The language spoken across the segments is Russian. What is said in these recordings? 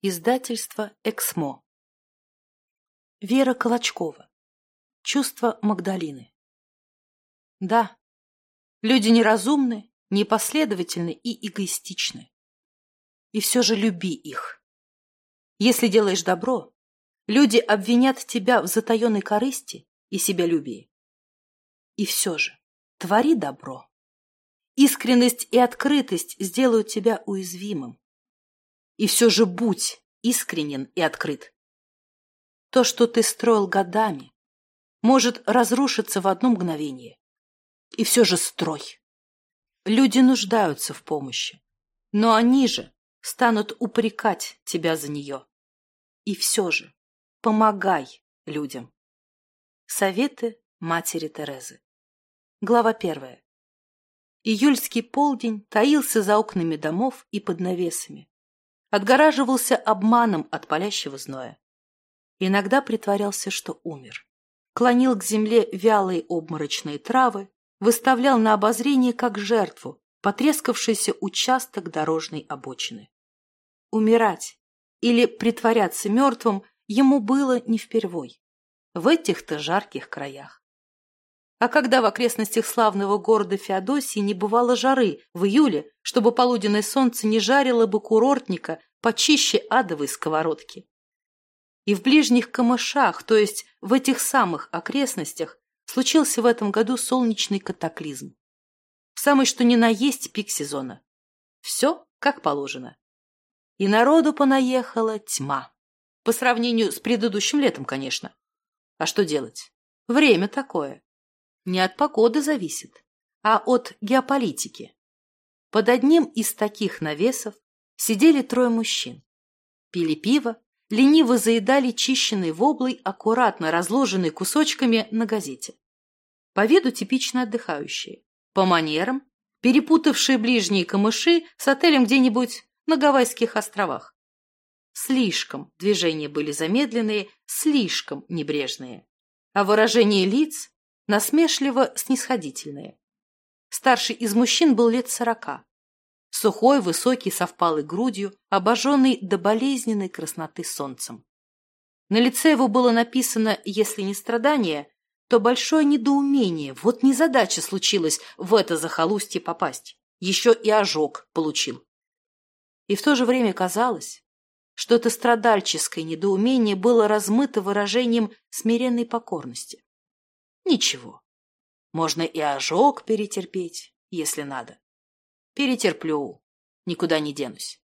Издательство «Эксмо». Вера Колочкова. Чувство Магдалины. Да, люди неразумны, непоследовательны и эгоистичны. И все же люби их. Если делаешь добро, люди обвинят тебя в затаенной корысти и себялюбии. И все же твори добро. Искренность и открытость сделают тебя уязвимым и все же будь искренен и открыт. То, что ты строил годами, может разрушиться в одно мгновение. И все же строй. Люди нуждаются в помощи, но они же станут упрекать тебя за нее. И все же помогай людям. Советы матери Терезы. Глава первая. Июльский полдень таился за окнами домов и под навесами отгораживался обманом от палящего зноя. Иногда притворялся, что умер. Клонил к земле вялые обморочные травы, выставлял на обозрение как жертву потрескавшийся участок дорожной обочины. Умирать или притворяться мертвым ему было не впервой. В этих-то жарких краях. А когда в окрестностях славного города Феодосии не бывало жары в июле, чтобы полуденное солнце не жарило бы курортника почище адовой сковородки? И в ближних камышах, то есть в этих самых окрестностях, случился в этом году солнечный катаклизм. Самый что ни на есть пик сезона. Все как положено. И народу понаехала тьма. По сравнению с предыдущим летом, конечно. А что делать? Время такое не от погоды зависит, а от геополитики. Под одним из таких навесов сидели трое мужчин. Пили пиво, лениво заедали чищенной воблой, аккуратно разложенной кусочками на газете. По виду типично отдыхающие, по манерам, перепутавшие ближние камыши с отелем где-нибудь на Гавайских островах. Слишком движения были замедленные, слишком небрежные. А выражение лиц насмешливо-снисходительные. Старший из мужчин был лет сорока. Сухой, высокий, со впалой грудью, обожженный до болезненной красноты солнцем. На лице его было написано, если не страдание, то большое недоумение. Вот незадача случилась в это захолустье попасть. Еще и ожог получил. И в то же время казалось, что это страдальческое недоумение было размыто выражением смиренной покорности. Ничего. Можно и ожог перетерпеть, если надо. Перетерплю, никуда не денусь.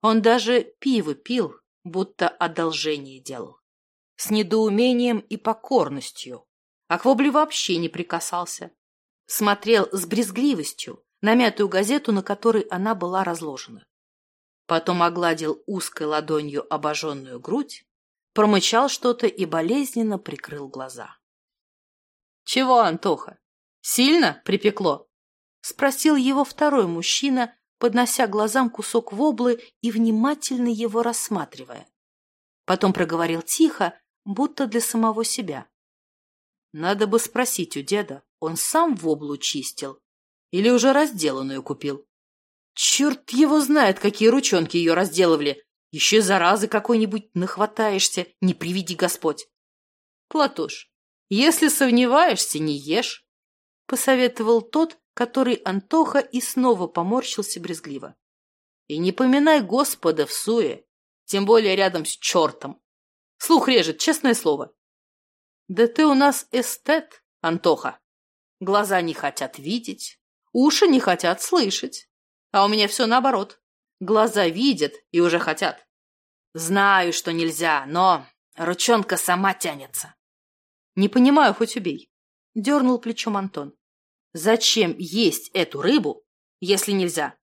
Он даже пиво пил, будто одолжение делал. С недоумением и покорностью. А к вобле вообще не прикасался. Смотрел с брезгливостью на мятую газету, на которой она была разложена. Потом огладил узкой ладонью обожженную грудь, промычал что-то и болезненно прикрыл глаза. «Чего, Антоха? Сильно припекло?» — спросил его второй мужчина, поднося глазам кусок воблы и внимательно его рассматривая. Потом проговорил тихо, будто для самого себя. «Надо бы спросить у деда, он сам воблу чистил или уже разделанную купил?» «Черт его знает, какие ручонки ее разделывали! Еще заразы какой-нибудь нахватаешься, не приведи Господь!» «Платош, если сомневаешься, не ешь, — посоветовал тот, который Антоха и снова поморщился брезгливо. И не поминай Господа в суе, тем более рядом с чертом. Слух режет, честное слово. Да ты у нас эстет, Антоха. Глаза не хотят видеть, уши не хотят слышать. А у меня все наоборот. Глаза видят и уже хотят. Знаю, что нельзя, но ручонка сама тянется. Не понимаю, хоть убей. Дернул плечом Антон. Зачем есть эту рыбу, если нельзя?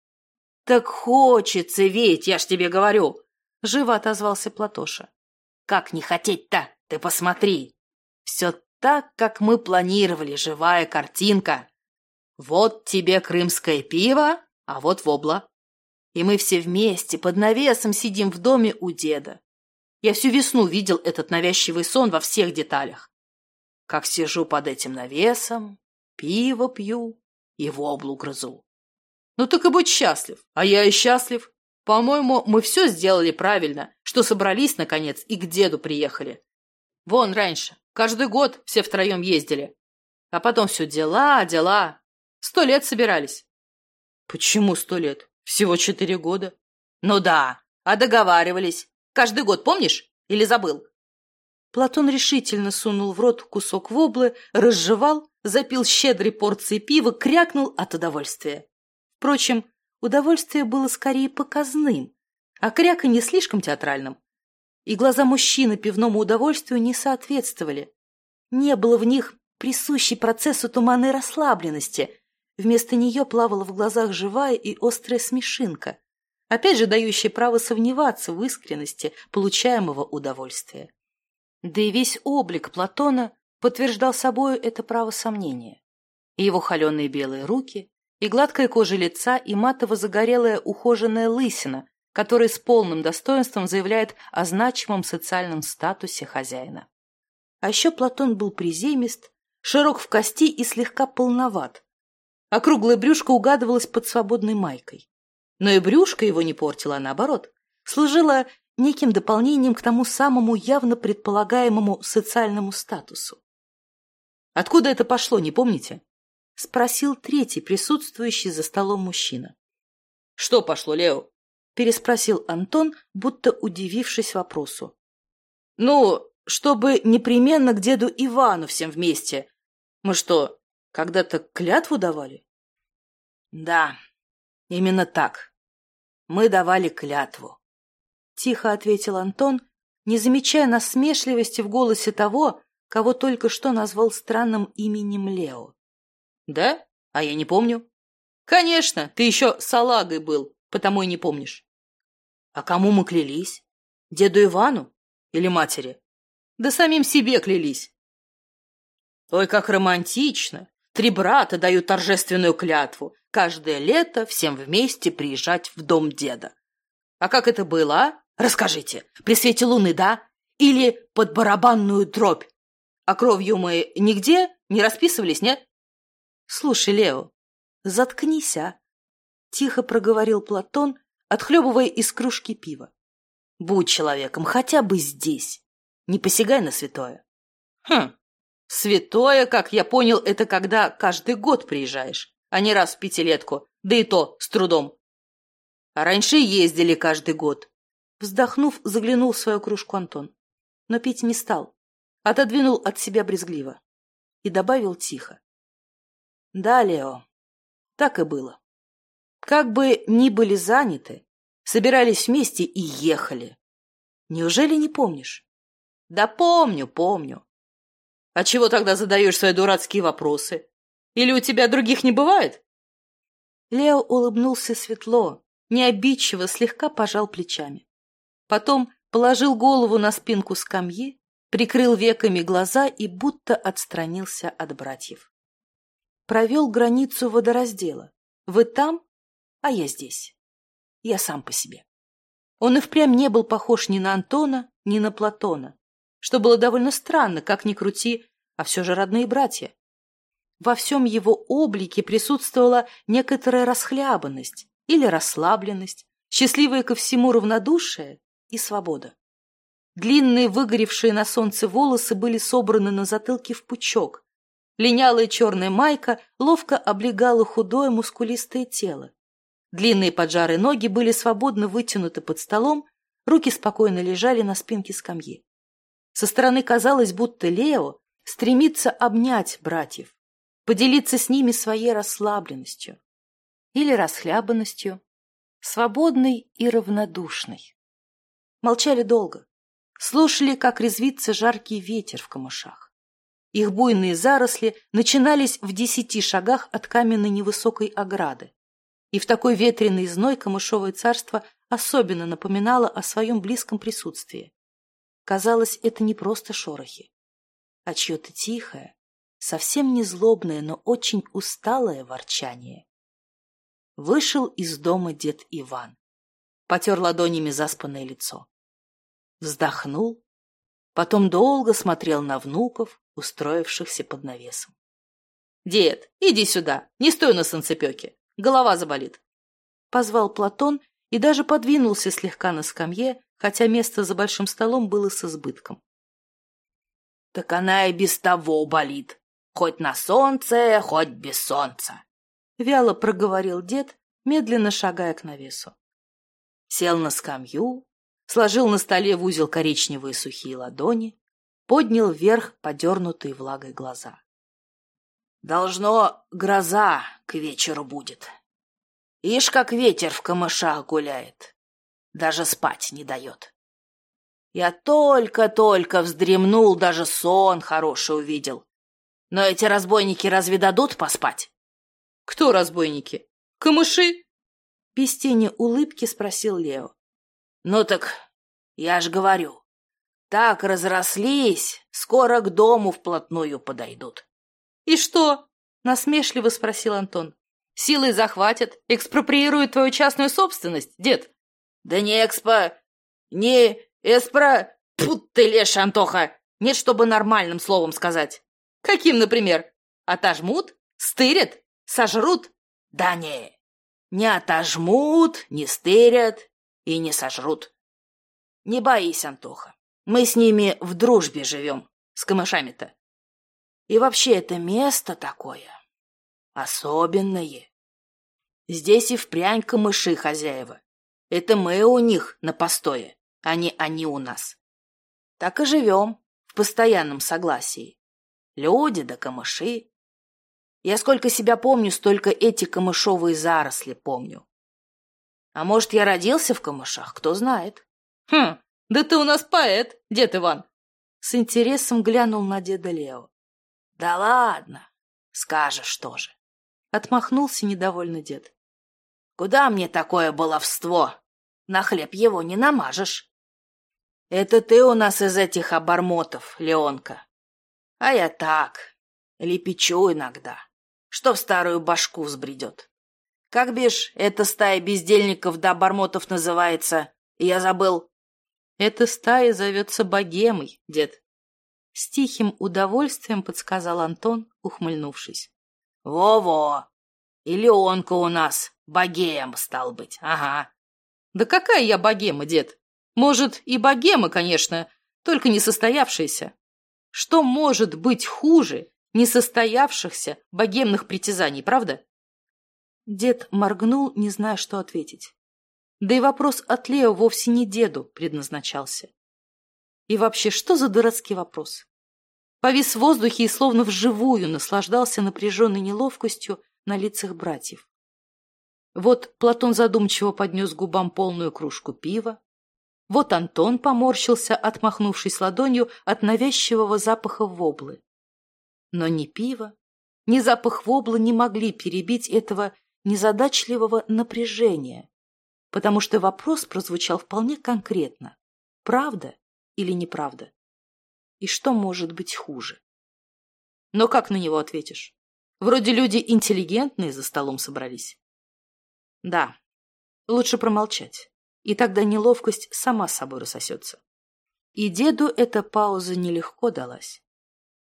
Так хочется ведь, я ж тебе говорю. Живо отозвался Платоша. Как не хотеть-то? Ты посмотри. Все так, как мы планировали, живая картинка. Вот тебе крымское пиво, а вот вобла. И мы все вместе под навесом сидим в доме у деда. Я всю весну видел этот навязчивый сон во всех деталях как сижу под этим навесом, пиво пью и воблу грызу. Ну так и будь счастлив, а я и счастлив. По-моему, мы все сделали правильно, что собрались, наконец, и к деду приехали. Вон раньше, каждый год все втроем ездили. А потом все дела, дела. Сто лет собирались. Почему сто лет? Всего четыре года. Ну да, а договаривались. Каждый год, помнишь? Или забыл? Платон решительно сунул в рот кусок воблы, разжевал, запил щедрой порцией пива, крякнул от удовольствия. Впрочем, удовольствие было скорее показным, а кряка не слишком театральным. И глаза мужчины пивному удовольствию не соответствовали. Не было в них присущей процессу туманной расслабленности. Вместо нее плавала в глазах живая и острая смешинка, опять же дающая право сомневаться в искренности получаемого удовольствия. Да и весь облик Платона подтверждал собою это право сомнения. И его холеные белые руки, и гладкая кожа лица, и матово-загорелая ухоженная лысина, которая с полным достоинством заявляет о значимом социальном статусе хозяина. А еще Платон был приземист, широк в кости и слегка полноват. А круглое брюшко угадывалось под свободной майкой. Но и брюшко его не портило, а наоборот, служило неким дополнением к тому самому явно предполагаемому социальному статусу. «Откуда это пошло, не помните?» — спросил третий присутствующий за столом мужчина. «Что пошло, Лео?» — переспросил Антон, будто удивившись вопросу. «Ну, чтобы непременно к деду Ивану всем вместе. Мы что, когда-то клятву давали?» «Да, именно так. Мы давали клятву. Тихо ответил Антон, не замечая насмешливости в голосе того, кого только что назвал странным именем Лео. «Да? А я не помню». «Конечно, ты еще салагой был, потому и не помнишь». «А кому мы клялись? Деду Ивану или матери?» «Да самим себе клялись». «Ой, как романтично! Три брата дают торжественную клятву. Каждое лето всем вместе приезжать в дом деда. А как это было? Расскажите, при свете луны, да? Или под барабанную дробь? А кровью мы нигде не расписывались, нет? Слушай, Лео, заткнись, а? Тихо проговорил Платон, отхлебывая из кружки пива. Будь человеком хотя бы здесь. Не посягай на святое. Хм, святое, как я понял, это когда каждый год приезжаешь, а не раз в пятилетку, да и то с трудом. А раньше ездили каждый год. Вздохнув, заглянул в свою кружку Антон. Но пить не стал. Отодвинул от себя брезгливо. И добавил тихо. Да, Лео, так и было. Как бы ни были заняты, собирались вместе и ехали. Неужели не помнишь? Да помню, помню. А чего тогда задаешь свои дурацкие вопросы? Или у тебя других не бывает? Лео улыбнулся светло, необидчиво слегка пожал плечами. Потом положил голову на спинку скамьи, прикрыл веками глаза и будто отстранился от братьев. Провел границу водораздела. Вы там, а я здесь. Я сам по себе. Он и впрямь не был похож ни на Антона, ни на Платона, что было довольно странно, как ни крути, а все же родные братья. Во всем его облике присутствовала некоторая расхлябанность или расслабленность, счастливое ко всему равнодушие и свобода. Длинные выгоревшие на солнце волосы были собраны на затылке в пучок. Линялая черная майка ловко облегала худое мускулистое тело. Длинные поджарые ноги были свободно вытянуты под столом, руки спокойно лежали на спинке скамьи. Со стороны казалось, будто Лео стремится обнять братьев, поделиться с ними своей расслабленностью или расхлябанностью, свободной и равнодушной. Молчали долго. Слушали, как резвится жаркий ветер в камышах. Их буйные заросли начинались в десяти шагах от каменной невысокой ограды. И в такой ветреный зной камышовое царство особенно напоминало о своем близком присутствии. Казалось, это не просто шорохи, а чье-то тихое, совсем не злобное, но очень усталое ворчание. Вышел из дома дед Иван потер ладонями заспанное лицо. Вздохнул, потом долго смотрел на внуков, устроившихся под навесом. — Дед, иди сюда, не стой на санцепеке, голова заболит. Позвал Платон и даже подвинулся слегка на скамье, хотя место за большим столом было с избытком. — Так она и без того болит, хоть на солнце, хоть без солнца, — вяло проговорил дед, медленно шагая к навесу. Сел на скамью, сложил на столе в узел коричневые сухие ладони, поднял вверх подернутые влагой глаза. «Должно, гроза к вечеру будет. Ишь, как ветер в камышах гуляет, даже спать не дает. Я только-только вздремнул, даже сон хороший увидел. Но эти разбойники разве дадут поспать?» «Кто разбойники? Камыши?» Без тени улыбки спросил Лео. «Ну так, я ж говорю, так разрослись, скоро к дому вплотную подойдут». «И что?» — насмешливо спросил Антон. «Силой захватят, экспроприируют твою частную собственность, дед?» «Да не экспо... не эспро... Пут ты лешь, Антоха! Нет, чтобы нормальным словом сказать». «Каким, например? Отожмут? Стырят? Сожрут?» «Да не, не отожмут, не стырят и не сожрут. Не боись, Антоха, мы с ними в дружбе живем, с камышами-то. И вообще это место такое особенное. Здесь и впрямь камыши хозяева. Это мы у них на постое, а не они у нас. Так и живем в постоянном согласии. Люди да камыши. Я сколько себя помню, столько эти камышовые заросли помню. А может, я родился в камышах, кто знает. Хм, да ты у нас поэт, дед Иван. С интересом глянул на деда Лео. Да ладно, скажешь тоже. Отмахнулся недовольный дед. Куда мне такое баловство? На хлеб его не намажешь. Это ты у нас из этих обормотов, Леонка. А я так, лепечу иногда что в старую башку взбредет. Как бишь, эта стая бездельников да обормотов называется? Я забыл. Эта стая зовется богемой, дед. С тихим удовольствием подсказал Антон, ухмыльнувшись. Во-во! И Леонка у нас богем, стал быть, ага. Да какая я богема, дед? Может, и богема, конечно, только не состоявшаяся. Что может быть хуже, несостоявшихся богемных притязаний, правда? Дед моргнул, не зная, что ответить. Да и вопрос от Лео вовсе не деду предназначался. И вообще, что за дурацкий вопрос? Повис в воздухе и словно вживую наслаждался напряженной неловкостью на лицах братьев. Вот Платон задумчиво поднес губам полную кружку пива. Вот Антон поморщился, отмахнувшись ладонью от навязчивого запаха воблы. Но ни пиво, ни запах вобла не могли перебить этого незадачливого напряжения, потому что вопрос прозвучал вполне конкретно. Правда или неправда? И что может быть хуже? Но как на него ответишь? Вроде люди интеллигентные за столом собрались. Да, лучше промолчать, и тогда неловкость сама собой рассосется. И деду эта пауза нелегко далась.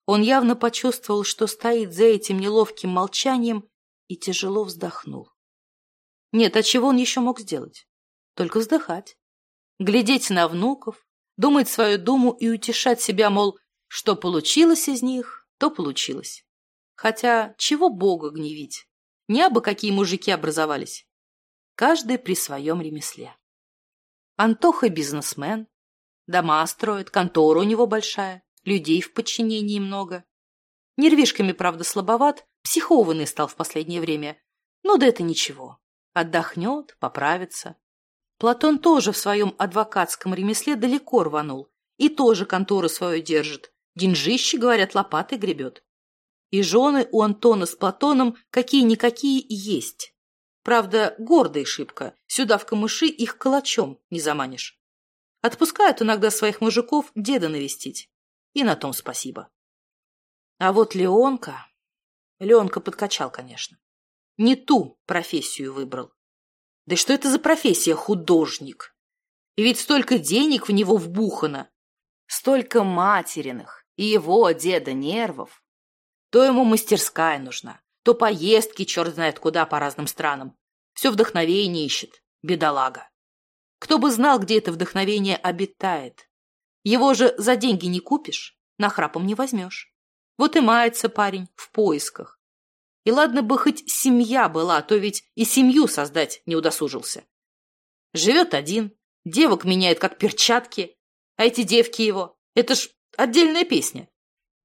Он явно почувствовал, что стоит за этим неловким молчанием, и тяжело вздохнул. Нет, а чего он еще мог сделать? Только вздыхать. Глядеть на внуков, думать свою думу и утешать себя, мол, что получилось из них, то получилось. Хотя чего Бога гневить? Не абы какие мужики образовались. Каждый при своем ремесле. Антоха бизнесмен, дома строит, контора у него большая людей в подчинении много. Нервишками, правда, слабоват, психованный стал в последнее время. Но да это ничего. Отдохнет, поправится. Платон тоже в своем адвокатском ремесле далеко рванул. И тоже контору свою держит. Деньжище, говорят, лопатой гребет. И жены у Антона с Платоном какие-никакие есть. Правда, гордые шибко. Сюда в камыши их калачом не заманишь. Отпускают иногда своих мужиков деда навестить. И на том спасибо. А вот Леонка... Леонка подкачал, конечно. Не ту профессию выбрал. Да что это за профессия художник? И ведь столько денег в него вбухано, столько материных и его, деда, нервов. То ему мастерская нужна, то поездки черт знает куда по разным странам. Все вдохновение ищет, бедолага. Кто бы знал, где это вдохновение обитает. Его же за деньги не купишь, нахрапом не возьмешь. Вот и мается парень в поисках. И ладно бы хоть семья была, то ведь и семью создать не удосужился. Живет один, девок меняет как перчатки, а эти девки его, это ж отдельная песня.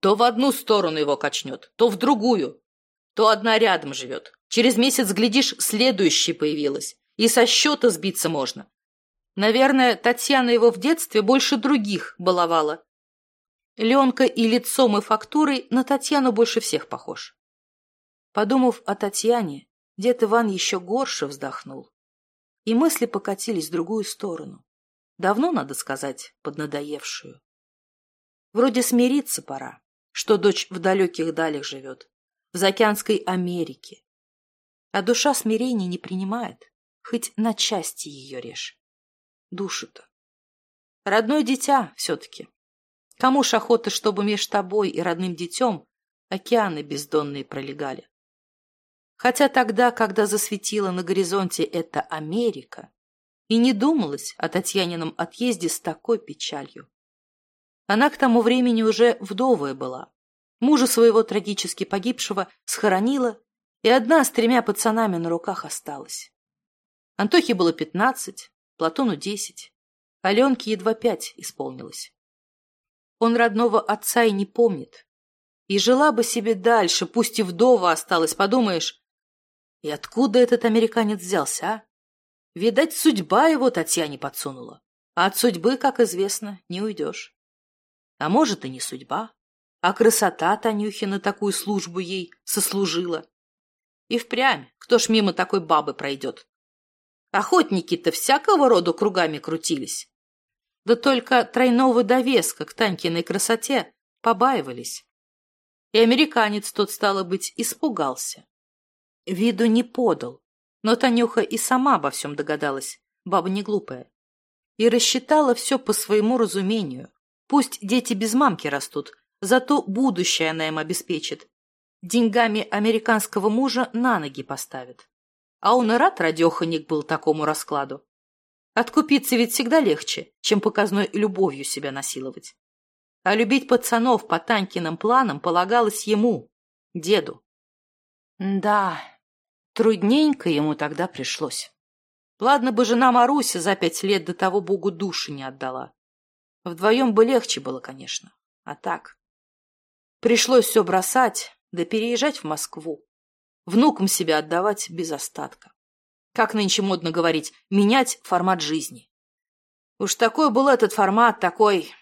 То в одну сторону его качнет, то в другую. То одна рядом живет. Через месяц, глядишь, следующая появилась. И со счета сбиться можно. Наверное, Татьяна его в детстве больше других баловала. Ленка и лицом, и фактурой на Татьяну больше всех похож. Подумав о Татьяне, дед Иван еще горше вздохнул. И мысли покатились в другую сторону. Давно, надо сказать, поднадоевшую. Вроде смириться пора что дочь в далеких далях живет, в заокеанской Америке. А душа смирения не принимает, хоть на части ее режь. Душу-то. Родное дитя все-таки. Кому ж охота, чтобы меж тобой и родным детем океаны бездонные пролегали? Хотя тогда, когда засветила на горизонте эта Америка, и не думалось о Татьянином отъезде с такой печалью. Она к тому времени уже вдовая была. Мужа своего трагически погибшего схоронила, и одна с тремя пацанами на руках осталась. Антохе было пятнадцать, Платону десять, Аленке едва пять исполнилось. Он родного отца и не помнит. И жила бы себе дальше, пусть и вдова осталась, подумаешь. И откуда этот американец взялся, а? Видать, судьба его Татьяне подсунула. А от судьбы, как известно, не уйдешь. А может, и не судьба. А красота Танюхина такую службу ей сослужила. И впрямь, кто ж мимо такой бабы пройдет? Охотники-то всякого рода кругами крутились. Да только тройного довеска к Танькиной красоте побаивались. И американец тот, стало быть, испугался. Виду не подал, но Танюха и сама обо всем догадалась, баба не глупая. И рассчитала все по своему разумению, Пусть дети без мамки растут, зато будущее она им обеспечит. Деньгами американского мужа на ноги поставит. А он и рад радеханик был такому раскладу. Откупиться ведь всегда легче, чем показной любовью себя насиловать. А любить пацанов по Танькиным планам полагалось ему, деду. Да, трудненько ему тогда пришлось. Ладно бы жена Маруся за пять лет до того богу души не отдала. Вдвоем бы легче было, конечно. А так... Пришлось все бросать, да переезжать в Москву. Внукам себя отдавать без остатка. Как нынче модно говорить, менять формат жизни. Уж такой был этот формат, такой...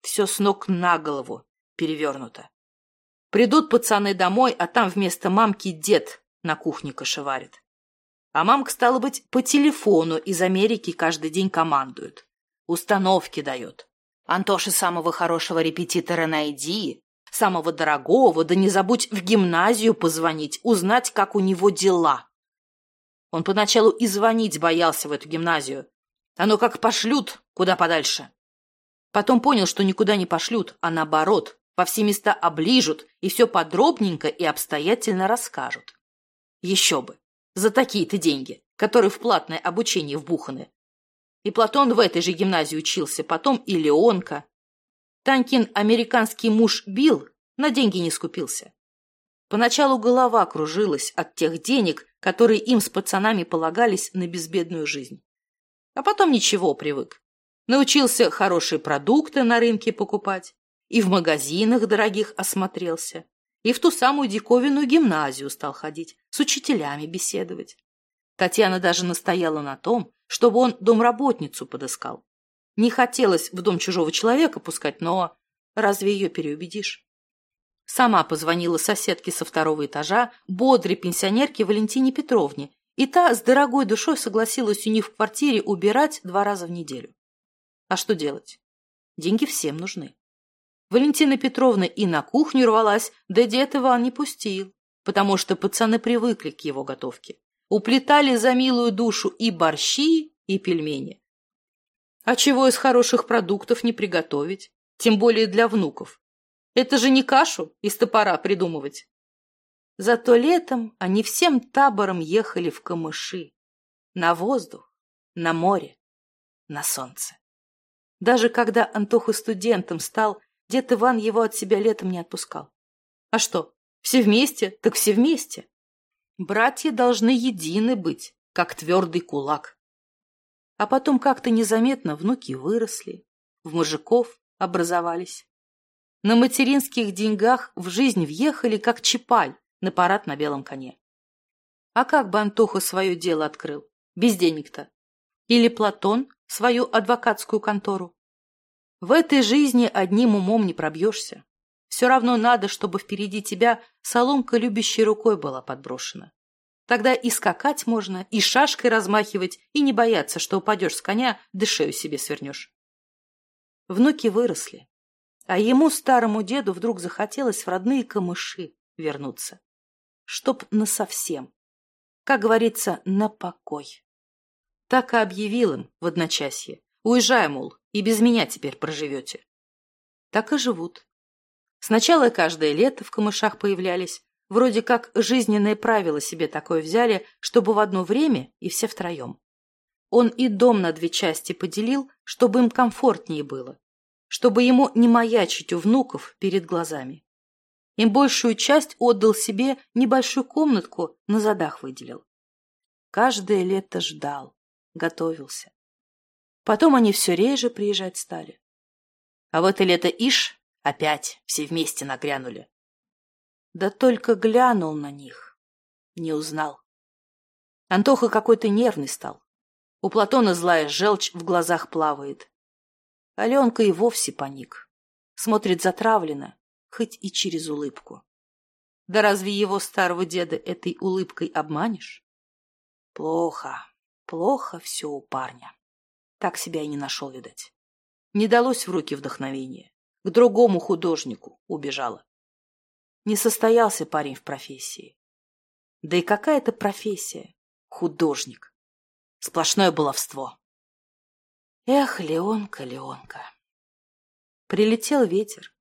Все с ног на голову перевернуто. Придут пацаны домой, а там вместо мамки дед на кухне кошеварит. А мамка, стала быть, по телефону из Америки каждый день командует установки дает. Антоше самого хорошего репетитора найди, самого дорогого, да не забудь в гимназию позвонить, узнать, как у него дела. Он поначалу и звонить боялся в эту гимназию. Оно как пошлют куда подальше. Потом понял, что никуда не пошлют, а наоборот, во все места оближут и все подробненько и обстоятельно расскажут. Еще бы, за такие-то деньги, которые в платное обучение вбуханы. И Платон в этой же гимназии учился, потом и Леонка. Танькин американский муж Билл на деньги не скупился. Поначалу голова кружилась от тех денег, которые им с пацанами полагались на безбедную жизнь. А потом ничего, привык. Научился хорошие продукты на рынке покупать, и в магазинах дорогих осмотрелся, и в ту самую диковинную гимназию стал ходить, с учителями беседовать. Татьяна даже настояла на том, чтобы он домработницу подыскал. Не хотелось в дом чужого человека пускать, но разве ее переубедишь? Сама позвонила соседке со второго этажа, бодрой пенсионерке Валентине Петровне, и та с дорогой душой согласилась у них в квартире убирать два раза в неделю. А что делать? Деньги всем нужны. Валентина Петровна и на кухню рвалась, да дед Иван не пустил, потому что пацаны привыкли к его готовке уплетали за милую душу и борщи, и пельмени. А чего из хороших продуктов не приготовить, тем более для внуков? Это же не кашу из топора придумывать. Зато летом они всем табором ехали в камыши, на воздух, на море. на солнце. Даже когда Антоха студентом стал, дед Иван его от себя летом не отпускал. А что, все вместе, так все вместе. Братья должны едины быть, как твердый кулак. А потом как-то незаметно внуки выросли, в мужиков образовались. На материнских деньгах в жизнь въехали, как чапай на парад на белом коне. А как бы Антоха свое дело открыл? Без денег-то. Или Платон свою адвокатскую контору? В этой жизни одним умом не пробьешься. Все равно надо, чтобы впереди тебя соломка любящей рукой была подброшена. Тогда и скакать можно, и шашкой размахивать, и не бояться, что упадешь с коня, да шею себе свернешь. Внуки выросли, а ему, старому деду, вдруг захотелось в родные камыши вернуться. Чтоб насовсем. Как говорится, на покой. Так и объявил им в одночасье. Уезжай, мол, и без меня теперь проживете. Так и живут. Сначала каждое лето в камышах появлялись. Вроде как жизненное правило себе такое взяли, чтобы в одно время и все втроем. Он и дом на две части поделил, чтобы им комфортнее было чтобы ему не маячить у внуков перед глазами. Им большую часть отдал себе небольшую комнатку на задах выделил. Каждое лето ждал, готовился. Потом они все реже приезжать стали. А в это лето ишь опять все вместе нагрянули. Да только глянул на них, не узнал. Антоха какой-то нервный стал. У Платона злая желчь в глазах плавает. Аленка и вовсе паник. Смотрит затравленно, хоть и через улыбку. Да разве его старого деда этой улыбкой обманешь? Плохо, плохо все у парня. Так себя и не нашел, видать. Не далось в руки вдохновение. К другому художнику убежала. Не состоялся парень в профессии. Да и какая это профессия? Художник. Сплошное баловство. Эх, Леонка, Леонка. Прилетел ветер,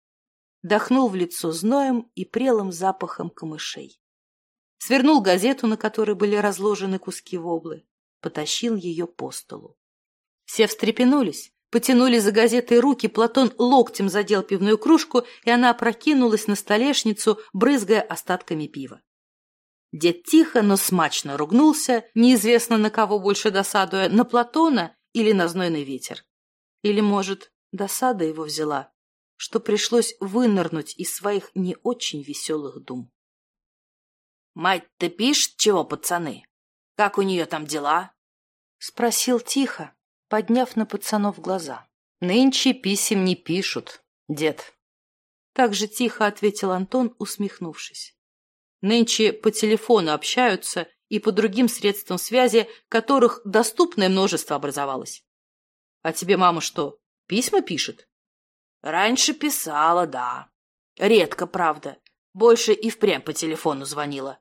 дохнул в лицо зноем и прелым запахом камышей. Свернул газету, на которой были разложены куски воблы, потащил ее по столу. Все встрепенулись, потянули за газетой руки, Платон локтем задел пивную кружку, и она опрокинулась на столешницу, брызгая остатками пива. Дед тихо, но смачно ругнулся, неизвестно на кого больше досадуя, на Платона или на знойный ветер. Или, может, досада его взяла, что пришлось вынырнуть из своих не очень веселых дум. «Мать-то пишет чего, пацаны? Как у нее там дела?» Спросил тихо, подняв на пацанов глаза. «Нынче писем не пишут, дед». Так же тихо ответил Антон, усмехнувшись. «Нынче по телефону общаются и по другим средствам связи, которых доступное множество образовалось. А тебе мама что, письма пишет? Раньше писала, да. Редко, правда. Больше и впрямь по телефону звонила.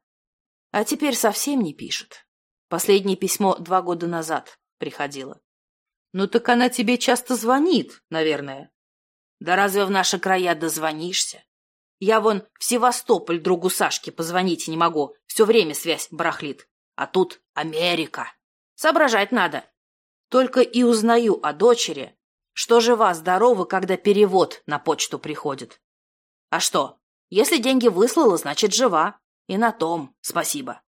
А теперь совсем не пишет. Последнее письмо два года назад приходило. Ну так она тебе часто звонит, наверное. Да разве в наши края дозвонишься? Я вон в Севастополь другу Сашке позвонить не могу. Все время связь барахлит. А тут Америка. Соображать надо. Только и узнаю о дочери, что жива здорова, когда перевод на почту приходит. А что, если деньги выслала, значит жива. И на том спасибо.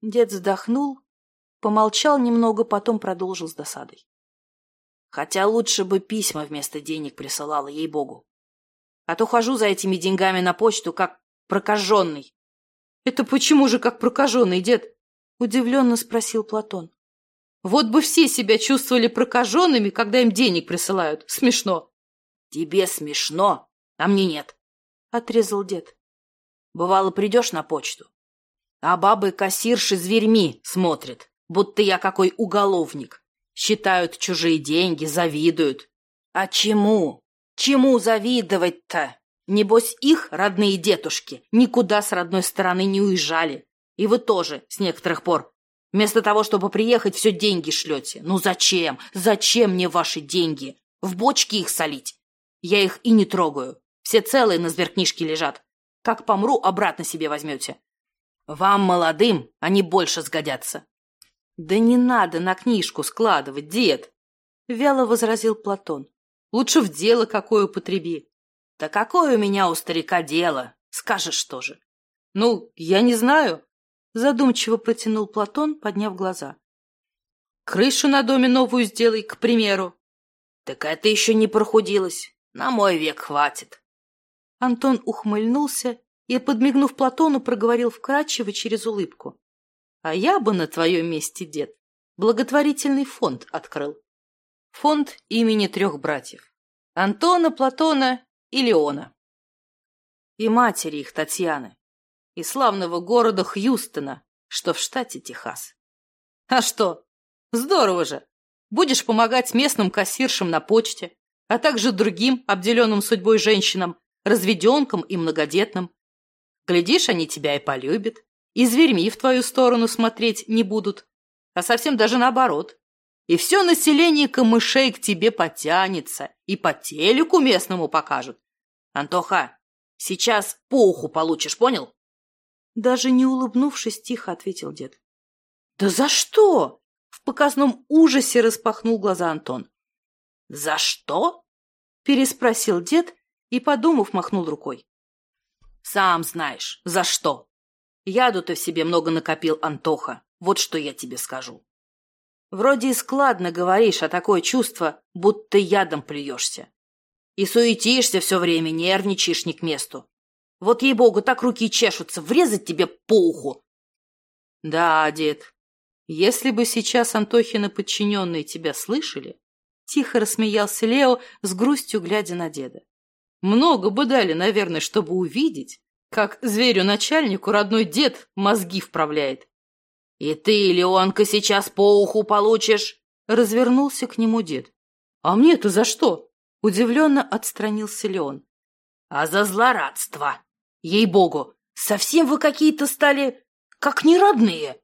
Дед вздохнул, помолчал немного, потом продолжил с досадой. Хотя лучше бы письма вместо денег присылала, ей-богу. А то хожу за этими деньгами на почту, как прокаженный. — Это почему же как прокаженный, дед? — удивленно спросил Платон. — Вот бы все себя чувствовали прокаженными, когда им денег присылают. Смешно. — Тебе смешно, а мне нет, — отрезал дед. — Бывало, придешь на почту, а бабы-кассирши зверьми смотрят, будто я какой уголовник. Считают чужие деньги, завидуют. А чему? Чему завидовать-то? Небось, их родные дедушки никуда с родной стороны не уезжали. И вы тоже, с некоторых пор. Вместо того, чтобы приехать, все деньги шлете. Ну зачем? Зачем мне ваши деньги? В бочке их солить? Я их и не трогаю. Все целые на сберкнижке лежат. Как помру, обратно себе возьмете. Вам, молодым, они больше сгодятся. Да не надо на книжку складывать, дед. Вяло возразил Платон. Лучше в дело какое употреби. Да какое у меня у старика дело? Скажешь тоже. Ну, я не знаю. Задумчиво протянул Платон, подняв глаза. Крышу на доме новую сделай, к примеру. Так это еще не прохудилось. На мой век хватит. Антон ухмыльнулся и, подмигнув Платону, проговорил вкрадчиво через улыбку. А я бы на твоем месте, дед, благотворительный фонд открыл. Фонд имени трех братьев. Антона, Платона и Леона. И матери их Татьяны. И славного города Хьюстона, что в штате Техас. А что? Здорово же! Будешь помогать местным кассиршам на почте, а также другим, обделенным судьбой женщинам, разведенкам и многодетным. Глядишь, они тебя и полюбят, и зверьми в твою сторону смотреть не будут, а совсем даже наоборот. И все население камышей к тебе потянется, и по телеку местному покажут. Антоха, сейчас по уху получишь, понял? Даже не улыбнувшись, тихо ответил дед. Да за что? В показном ужасе распахнул глаза Антон. За что? Переспросил дед и, подумав, махнул рукой. Сам знаешь, за что. Яду ты в себе много накопил, Антоха. Вот что я тебе скажу. Вроде и складно говоришь, а такое чувство, будто ядом плюешься. И суетишься все время, нервничаешь не к месту. Вот, ей-богу, так руки чешутся, врезать тебе по уху. Да, дед, если бы сейчас Антохины подчиненные тебя слышали, тихо рассмеялся Лео с грустью, глядя на деда. Много бы дали, наверное, чтобы увидеть, как зверю-начальнику родной дед мозги вправляет. «И ты, Леонка, сейчас по уху получишь!» Развернулся к нему дед. «А мне-то за что?» Удивленно отстранился Леон. «А за злорадство! Ей-богу, совсем вы какие-то стали как неродные!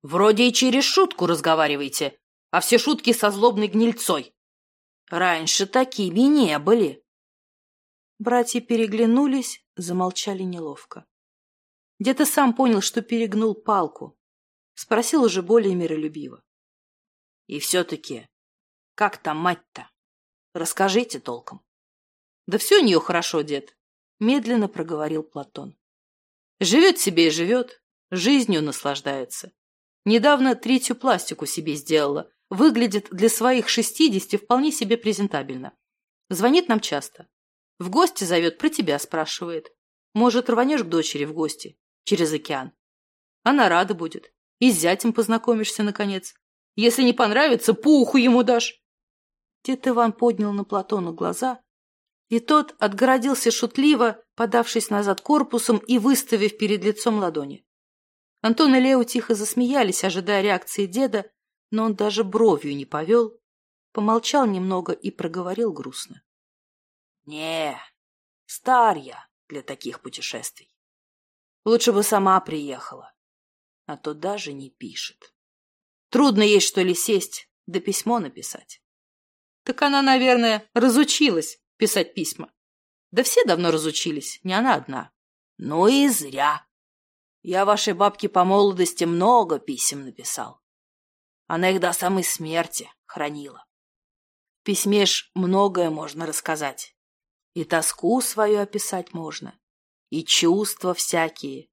Вроде и через шутку разговариваете, а все шутки со злобной гнильцой. Раньше такими не были!» Братья переглянулись, замолчали неловко. Где-то сам понял, что перегнул палку. Спросил уже более миролюбиво. И все-таки, как там мать-то? Расскажите толком. Да все у нее хорошо, дед, медленно проговорил Платон. Живет себе и живет, жизнью наслаждается. Недавно третью пластику себе сделала. Выглядит для своих шестидесяти вполне себе презентабельно. Звонит нам часто. В гости зовет, про тебя спрашивает. Может, рванешь к дочери в гости, через океан. Она рада будет. И с зятем познакомишься, наконец. Если не понравится, пуху ему дашь. Дед Иван поднял на Платона глаза, и тот отгородился шутливо, подавшись назад корпусом и выставив перед лицом ладони. Антон и Лео тихо засмеялись, ожидая реакции деда, но он даже бровью не повел, помолчал немного и проговорил грустно. Не, стар я для таких путешествий. Лучше бы сама приехала, а то даже не пишет. Трудно ей, что ли, сесть да письмо написать. Так она, наверное, разучилась писать письма. Да все давно разучились, не она одна. Ну и зря. Я вашей бабке по молодости много писем написал. Она их до самой смерти хранила. В письме ж многое можно рассказать. И тоску свою описать можно, и чувства всякие.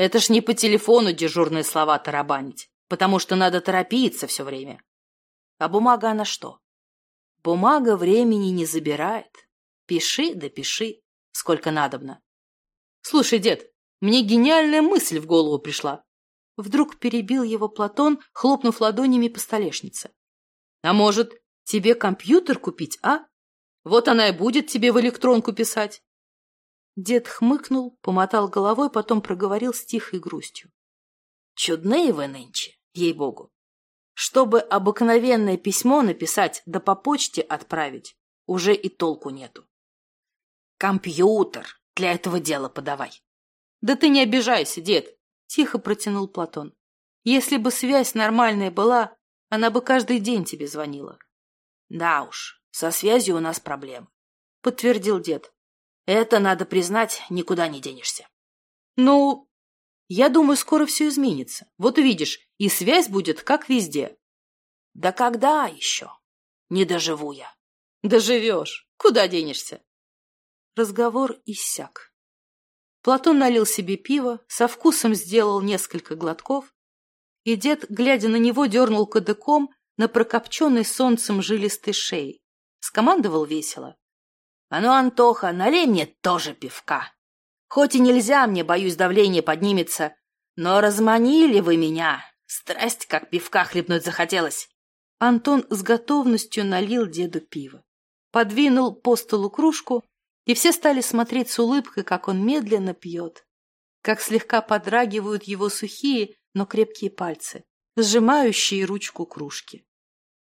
Это ж не по телефону дежурные слова тарабанить, потому что надо торопиться все время. А бумага она что? Бумага времени не забирает. Пиши да пиши, сколько надобно. Слушай, дед, мне гениальная мысль в голову пришла. Вдруг перебил его Платон, хлопнув ладонями по столешнице. А может, тебе компьютер купить, а? Вот она и будет тебе в электронку писать. Дед хмыкнул, помотал головой, потом проговорил с тихой грустью. Чудные вы нынче, ей-богу. Чтобы обыкновенное письмо написать да по почте отправить, уже и толку нету. Компьютер для этого дела подавай. Да ты не обижайся, дед, тихо протянул Платон. Если бы связь нормальная была, она бы каждый день тебе звонила. Да уж, со связью у нас проблемы, — подтвердил дед. Это, надо признать, никуда не денешься. Ну, я думаю, скоро все изменится. Вот увидишь, и связь будет как везде. Да когда еще? не доживу я. Доживешь. Куда денешься? Разговор иссяк. Платон налил себе пиво, со вкусом сделал несколько глотков, и дед, глядя на него, дернул кадыком на прокопченной солнцем жилистой шеи. Скомандовал весело. — А ну, Антоха, налей мне тоже пивка. Хоть и нельзя, мне, боюсь, давление поднимется, но разманили вы меня. Страсть, как пивка хлебнуть захотелось. Антон с готовностью налил деду пиво. Подвинул по столу кружку, и все стали смотреть с улыбкой, как он медленно пьет, как слегка подрагивают его сухие, но крепкие пальцы, сжимающие ручку кружки.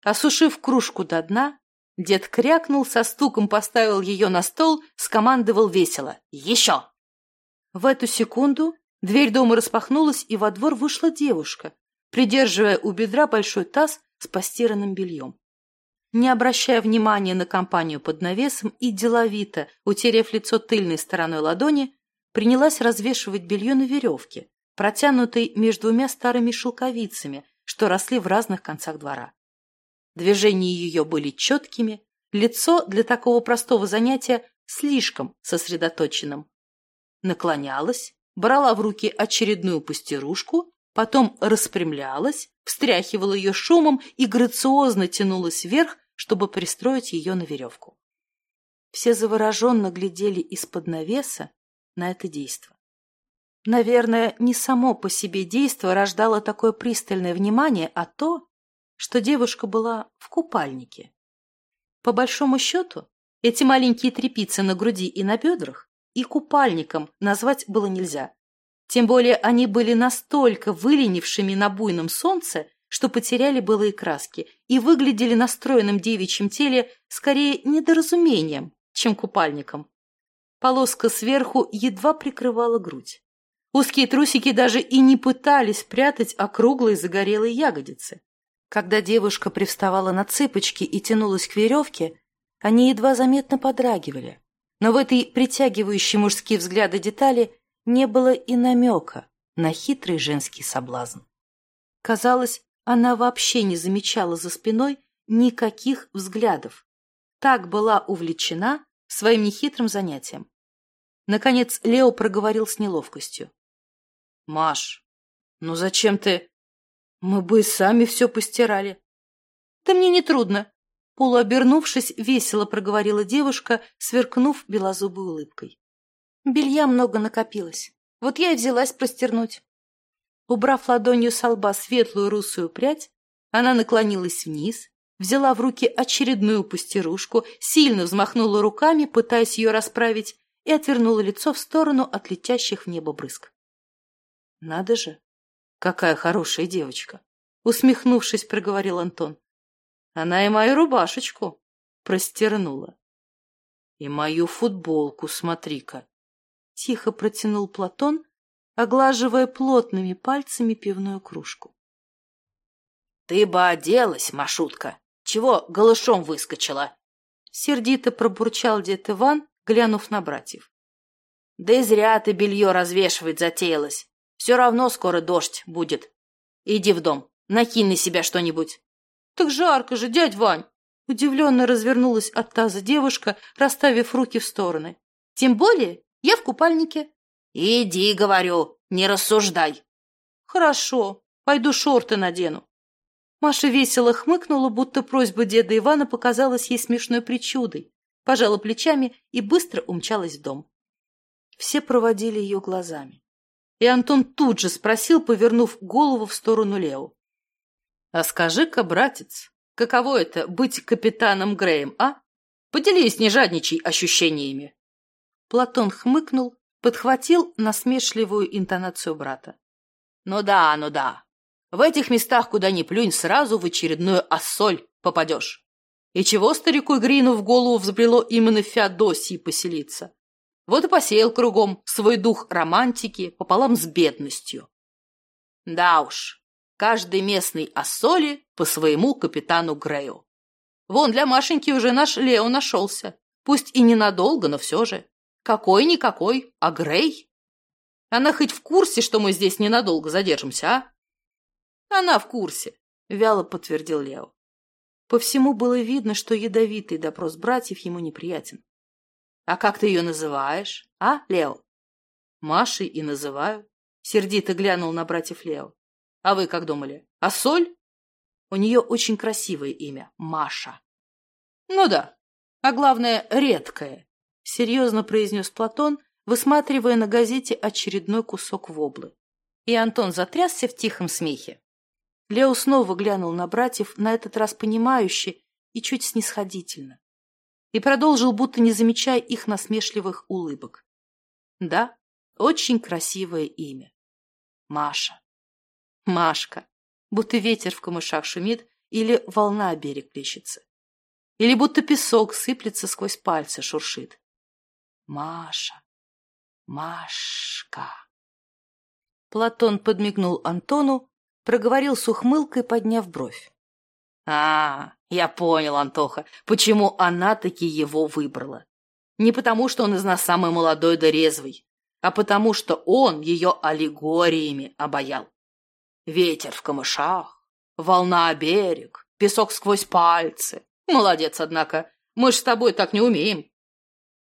Осушив кружку до дна, дед крякнул, со стуком поставил ее на стол, скомандовал весело «Еще!». В эту секунду дверь дома распахнулась, и во двор вышла девушка, придерживая у бедра большой таз с постиранным бельем. Не обращая внимания на компанию под навесом и деловито, утерев лицо тыльной стороной ладони, принялась развешивать белье на веревке, протянутой между двумя старыми шелковицами, что росли в разных концах двора. Движения ее были четкими, лицо для такого простого занятия слишком сосредоточенным. Наклонялась, брала в руки очередную пустирушку, потом распрямлялась, встряхивала ее шумом и грациозно тянулась вверх, чтобы пристроить ее на веревку. Все завороженно глядели из-под навеса на это действо. Наверное, не само по себе действо рождало такое пристальное внимание, а то, что девушка была в купальнике. По большому счету, эти маленькие трепицы на груди и на бедрах и купальником назвать было нельзя. Тем более они были настолько выленившими на буйном солнце, что потеряли былые краски и выглядели на стройном девичьем теле скорее недоразумением, чем купальником. Полоска сверху едва прикрывала грудь. Узкие трусики даже и не пытались прятать округлые загорелые ягодицы. Когда девушка привставала на цыпочки и тянулась к веревке, они едва заметно подрагивали. Но в этой притягивающей мужские взгляды детали не было и намека на хитрый женский соблазн. Казалось, она вообще не замечала за спиной никаких взглядов. Так была увлечена своим нехитрым занятием. Наконец Лео проговорил с неловкостью. — Маш, ну зачем ты... Мы бы и сами все постирали. — Да мне не трудно. Полуобернувшись, весело проговорила девушка, сверкнув белозубой улыбкой. Белья много накопилось. Вот я и взялась простернуть. Убрав ладонью со лба светлую русую прядь, она наклонилась вниз, взяла в руки очередную пустирушку, сильно взмахнула руками, пытаясь ее расправить, и отвернула лицо в сторону от летящих в небо брызг. «Надо же! Какая хорошая девочка!» Усмехнувшись, проговорил Антон. «Она и мою рубашечку простернула. И мою футболку, смотри-ка!» Тихо протянул Платон, оглаживая плотными пальцами пивную кружку. «Ты бы оделась, Машутка! Чего голышом выскочила?» Сердито пробурчал дед Иван, глянув на братьев. «Да и зря ты белье развешивать затеялась. Все равно скоро дождь будет. Иди в дом, накинь на себя что-нибудь». «Так жарко же, дядь Вань!» Удивленно развернулась от таза девушка, расставив руки в стороны. «Тем более я в купальнике». «Иди, говорю, не рассуждай». «Хорошо, пойду шорты надену». Маша весело хмыкнула, будто просьба деда Ивана показалась ей смешной причудой, пожала плечами и быстро умчалась в дом. Все проводили ее глазами. И Антон тут же спросил, повернув голову в сторону Лео. «А скажи-ка, братец, каково это быть капитаном Греем, а? Поделись, не жадничай ощущениями». Платон хмыкнул, подхватил насмешливую интонацию брата. «Ну да, ну да. В этих местах, куда ни плюнь, сразу в очередную ассоль попадешь. И чего старику Грину в голову взбрело именно в Феодосии поселиться? Вот и посеял кругом свой дух романтики пополам с бедностью. Да уж, каждый местный ассоли по своему капитану Грею. Вон для Машеньки уже наш Лео нашелся. Пусть и ненадолго, но все же. Какой-никакой, а Грей? Она хоть в курсе, что мы здесь ненадолго задержимся, а? Она в курсе, вяло подтвердил Лео. По всему было видно, что ядовитый допрос братьев ему неприятен. «А как ты ее называешь, а, Лео?» «Машей и называю», — сердито глянул на братьев Лео. «А вы как думали? А соль?» «У нее очень красивое имя — Маша». «Ну да, а главное, редкое», — серьезно произнес Платон, высматривая на газете очередной кусок воблы. И Антон затрясся в тихом смехе. Лео снова глянул на братьев, на этот раз понимающе и чуть снисходительно. И продолжил, будто не замечая их насмешливых улыбок. Да, очень красивое имя. Маша. Машка. Будто ветер в камышах шумит или волна берег плещется. Или будто песок сыплется сквозь пальцы, шуршит. Маша. Машка. Платон подмигнул Антону, проговорил с ухмылкой, подняв бровь. «А, я понял, Антоха, почему она таки его выбрала. Не потому, что он из нас самый молодой да резвый, а потому, что он ее аллегориями обаял. Ветер в камышах, волна о берег, песок сквозь пальцы. Молодец, однако, мы ж с тобой так не умеем».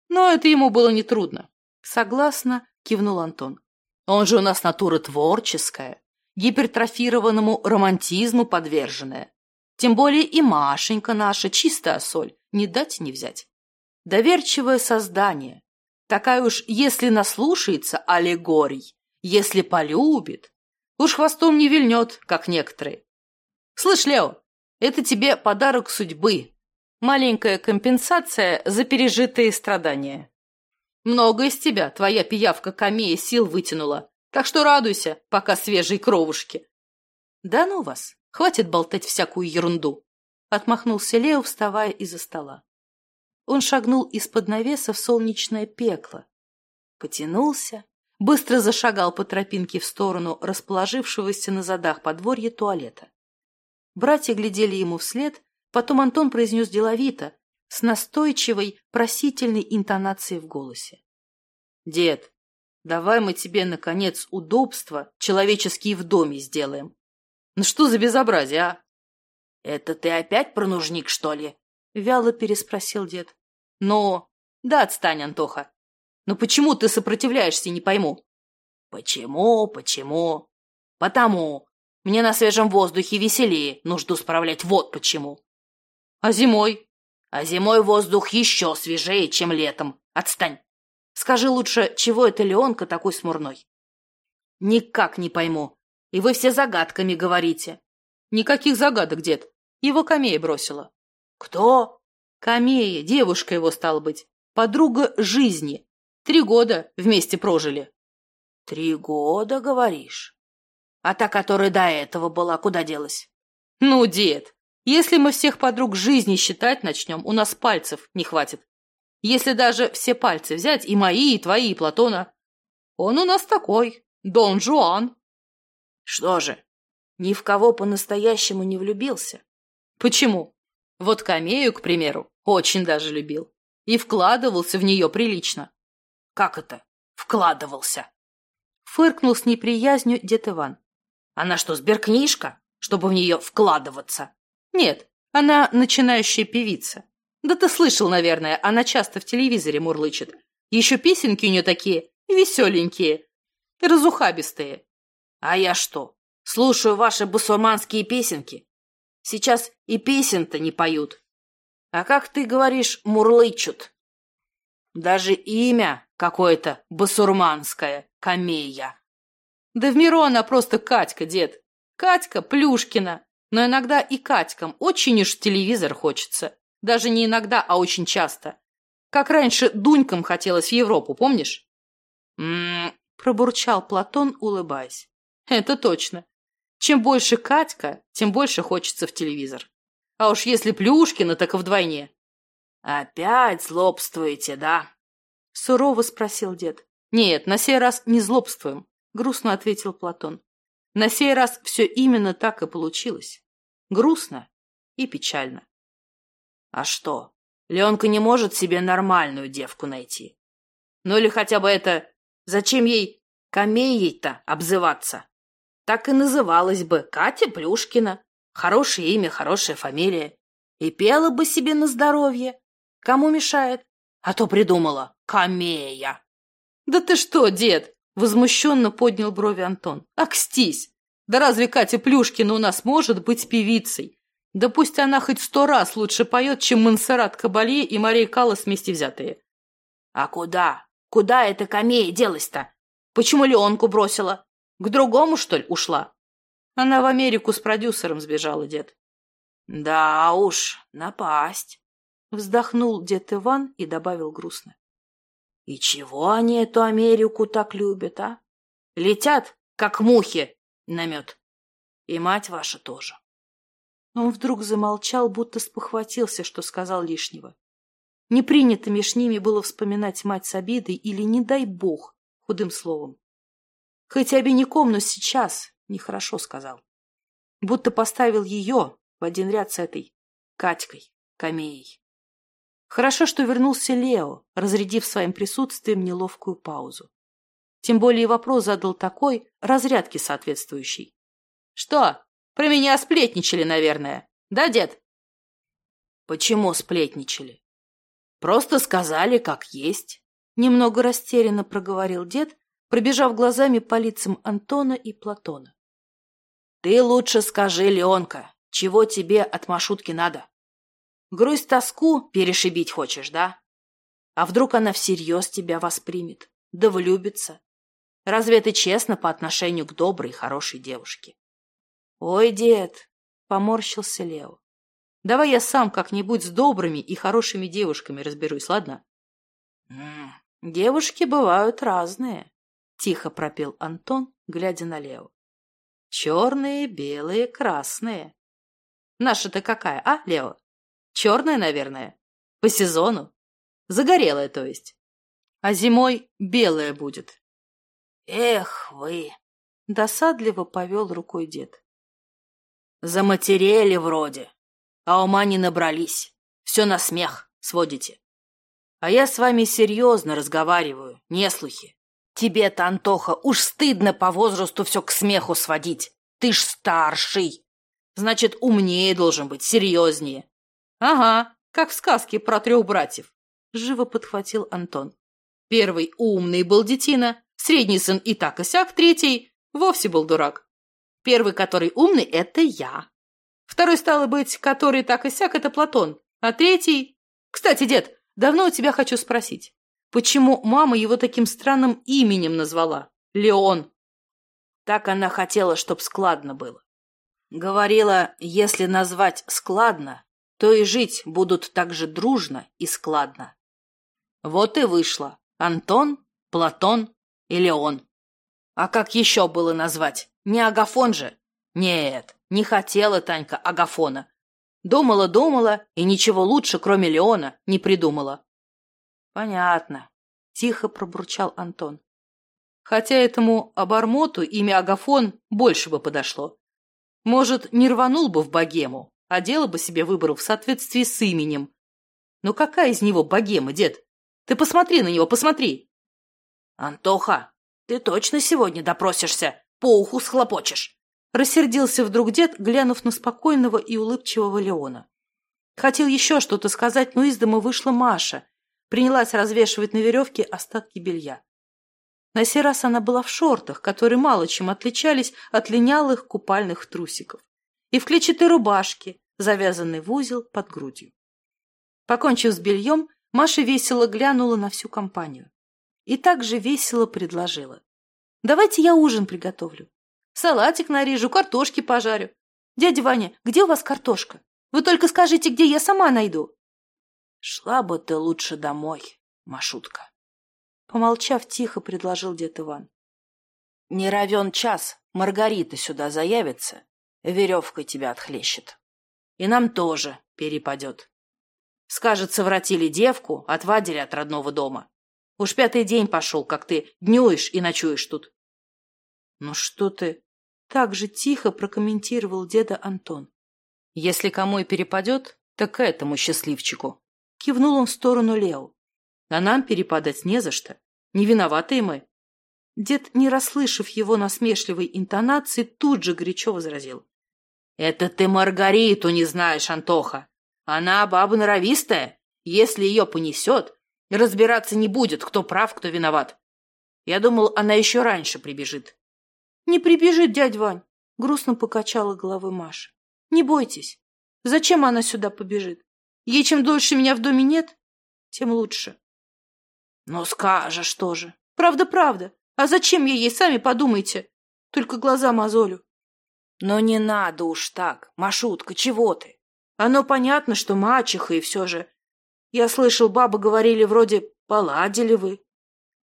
Но это ему было нетрудно. Согласно, кивнул Антон. Он же у нас натура творческая, гипертрофированному романтизму подверженная. Тем более и Машенька наша, чистая соль, не дать не взять. Доверчивое создание. Такая уж, если наслушается аллегорий, если полюбит, уж хвостом не вильнет, как некоторые. Слышь, Лео, это тебе подарок судьбы. Маленькая компенсация за пережитые страдания. Много из тебя твоя пиявка камея сил вытянула, так что радуйся, пока свежей кровушки. Да ну вас, хватит болтать всякую ерунду, отмахнулся Лео, вставая из-за стола. Он шагнул из-под навеса в солнечное пекло, потянулся, быстро зашагал по тропинке в сторону расположившегося на задах подворья туалета. Братья глядели ему вслед, потом Антон произнес деловито, с настойчивой, просительной интонацией в голосе. «Дед, давай мы тебе, наконец, удобства человеческие в доме сделаем. Ну что за безобразие, а?» «Это ты опять про нужник, что ли?» — вяло переспросил дед. «Но... Да отстань, Антоха. Но почему ты сопротивляешься, не пойму?» «Почему, почему?» «Потому. Мне на свежем воздухе веселее нужду справлять, вот почему». «А зимой?» А зимой воздух еще свежее, чем летом. Отстань. Скажи лучше, чего это Леонка такой смурной? Никак не пойму. И вы все загадками говорите. Никаких загадок, дед. Его Камея бросила. Кто? Камея, девушка его стала быть. Подруга жизни. Три года вместе прожили. Три года, говоришь? А та, которая до этого была, куда делась? Ну, дед, если мы всех подруг жизни считать начнем, у нас пальцев не хватит. Если даже все пальцы взять, и мои, и твои, и Платона, он у нас такой, Дон Жуан. Что же, ни в кого по-настоящему не влюбился? Почему? Вот Камею, к примеру, очень даже любил. И вкладывался в нее прилично. Как это? Вкладывался? Фыркнул с неприязнью дед Иван. Она что, сберкнижка, чтобы в нее вкладываться? Нет, она начинающая певица. Да ты слышал, наверное, она часто в телевизоре мурлычет. Еще песенки у нее такие веселенькие, разухабистые. А я что, слушаю ваши бусурманские песенки? Сейчас и песен-то не поют. А как ты говоришь, мурлычут? Даже имя какое-то басурманское, Камея. Да в миру она просто Катька, дед. Катька Плюшкина. Но иногда и Катькам очень уж телевизор хочется. Даже не иногда, а очень часто. Как раньше Дунькам хотелось в Европу, помнишь? «М-м-м», пробурчал Платон, улыбаясь. Это точно. Чем больше Катька, тем больше хочется в телевизор. А уж если Плюшкина, так и вдвойне. «Опять злобствуете, да?» Сурово спросил дед. «Нет, на сей раз не злобствуем», — грустно ответил Платон. На сей раз все именно так и получилось. Грустно и печально. А что, Ленка не может себе нормальную девку найти? Ну или хотя бы это... Зачем ей камеей-то обзываться? Так и называлась бы Катя Плюшкина. Хорошее имя, хорошая фамилия. И пела бы себе на здоровье. Кому мешает? А то придумала. Камея. Да ты что, дед? Возмущенно поднял брови Антон. Акстись! Да разве Катя Плюшкина у нас может быть певицей? Да пусть она хоть сто раз лучше поет, чем Монсеррат Кабалье и Мария Каллас вместе взятые. А куда? Куда эта камея делась-то? Почему Леонку бросила? К другому, что ли, ушла? Она в Америку с продюсером сбежала, дед. Да уж, напасть. Вздохнул дед Иван и добавил грустно. И чего они эту Америку так любят, а? Летят, как мухи, на мед. И мать ваша тоже. Он вдруг замолчал, будто спохватился, что сказал лишнего. Не принято меж ними было вспоминать мать с обидой или, не дай бог, худым словом. Хоть обиняком, но сейчас нехорошо сказал. Будто поставил ее в один ряд с этой Катькой, Камеей. Хорошо, что вернулся Лео, разрядив своим присутствием неловкую паузу. Тем более вопрос задал такой, разрядки соответствующий. «Что, про меня сплетничали, наверное, да, дед?» «Почему сплетничали?» «Просто сказали, как есть», — немного растерянно проговорил дед, пробежав глазами по лицам Антона и Платона. «Ты лучше скажи, Леонка, чего тебе от Машутки надо?» Грусть-тоску перешибить хочешь, да? А вдруг она всерьез тебя воспримет, да влюбится? Разве это честно по отношению к доброй хорошей девушке? Ой, дед, поморщился Лео. Давай я сам как-нибудь с добрыми и хорошими девушками разберусь, ладно? Девушки бывают разные, тихо пропел Антон, глядя на Лео. Черные, белые, красные. Наша-то какая, а, Лео? Черная, наверное. По сезону. Загорелая, то есть. А зимой белая будет. Эх вы! Досадливо повел рукой дед. Заматерели вроде, а ума не набрались. Все на смех сводите. А я с вами серьезно разговариваю, не слухи. Тебе-то, Антоха, уж стыдно по возрасту все к смеху сводить. Ты ж старший. Значит, умнее должен быть, серьезнее. «Ага, как в сказке про трех братьев», — живо подхватил Антон. Первый умный был детина, средний сын и так и сяк, третий вовсе был дурак. Первый, который умный, — это я. Второй, стало быть, который так и сяк, — это Платон. А третий... Кстати, дед, давно у тебя хочу спросить, почему мама его таким странным именем назвала? Леон. Так она хотела, чтоб складно было. Говорила, если назвать складно, то и жить будут так же дружно и складно. Вот и вышло. Антон, Платон и Леон. А как еще было назвать? Не Агафон же? Нет, не хотела Танька Агафона. Думала-думала и ничего лучше, кроме Леона, не придумала. Понятно, тихо пробурчал Антон. Хотя этому обормоту имя Агафон больше бы подошло. Может, не рванул бы в богему, а дело бы себе выбрал в соответствии с именем. Но какая из него богема, дед? Ты посмотри на него, посмотри. Антоха, ты точно сегодня допросишься, по уху схлопочешь? Рассердился вдруг дед, глянув на спокойного и улыбчивого Леона. Хотел еще что-то сказать, но из дома вышла Маша. Принялась развешивать на веревке остатки белья. На сей раз она была в шортах, которые мало чем отличались от линялых купальных трусиков, и в клетчатой рубашке, завязанный в узел под грудью. Покончив с бельем, Маша весело глянула на всю компанию. И также весело предложила. «Давайте я ужин приготовлю. Салатик нарежу, картошки пожарю. Дядя Ваня, где у вас картошка? Вы только скажите, где я сама найду». «Шла бы ты лучше домой, Машутка». Помолчав, тихо предложил дед Иван. «Не равен час, Маргарита сюда заявится, веревкой тебя отхлещет» и нам тоже перепадет. Скажет, совратили девку, отвадили от родного дома. Уж пятый день пошел, как ты днюешь и ночуешь тут. Ну что ты? Так же тихо прокомментировал деда Антон. Если кому и перепадет, так этому счастливчику. Кивнул он в сторону Лео. А нам перепадать не за что. Не виноваты мы. Дед, не расслышав его насмешливой интонации, тут же горячо возразил. Это ты Маргариту не знаешь, Антоха. Она баба норовистая. Если ее понесет, разбираться не будет, кто прав, кто виноват. Я думал, она еще раньше прибежит. Не прибежит, дядь Вань, грустно покачала головой Маша. Не бойтесь. Зачем она сюда побежит? Ей чем дольше меня в доме нет, тем лучше. Ну, скажешь тоже. Правда, правда. А зачем я ей, сами подумайте. Только глаза мозолю. Но не надо уж так. Машутка, чего ты? Оно понятно, что мачеха, и все же. Я слышал, бабы говорили вроде «поладили вы».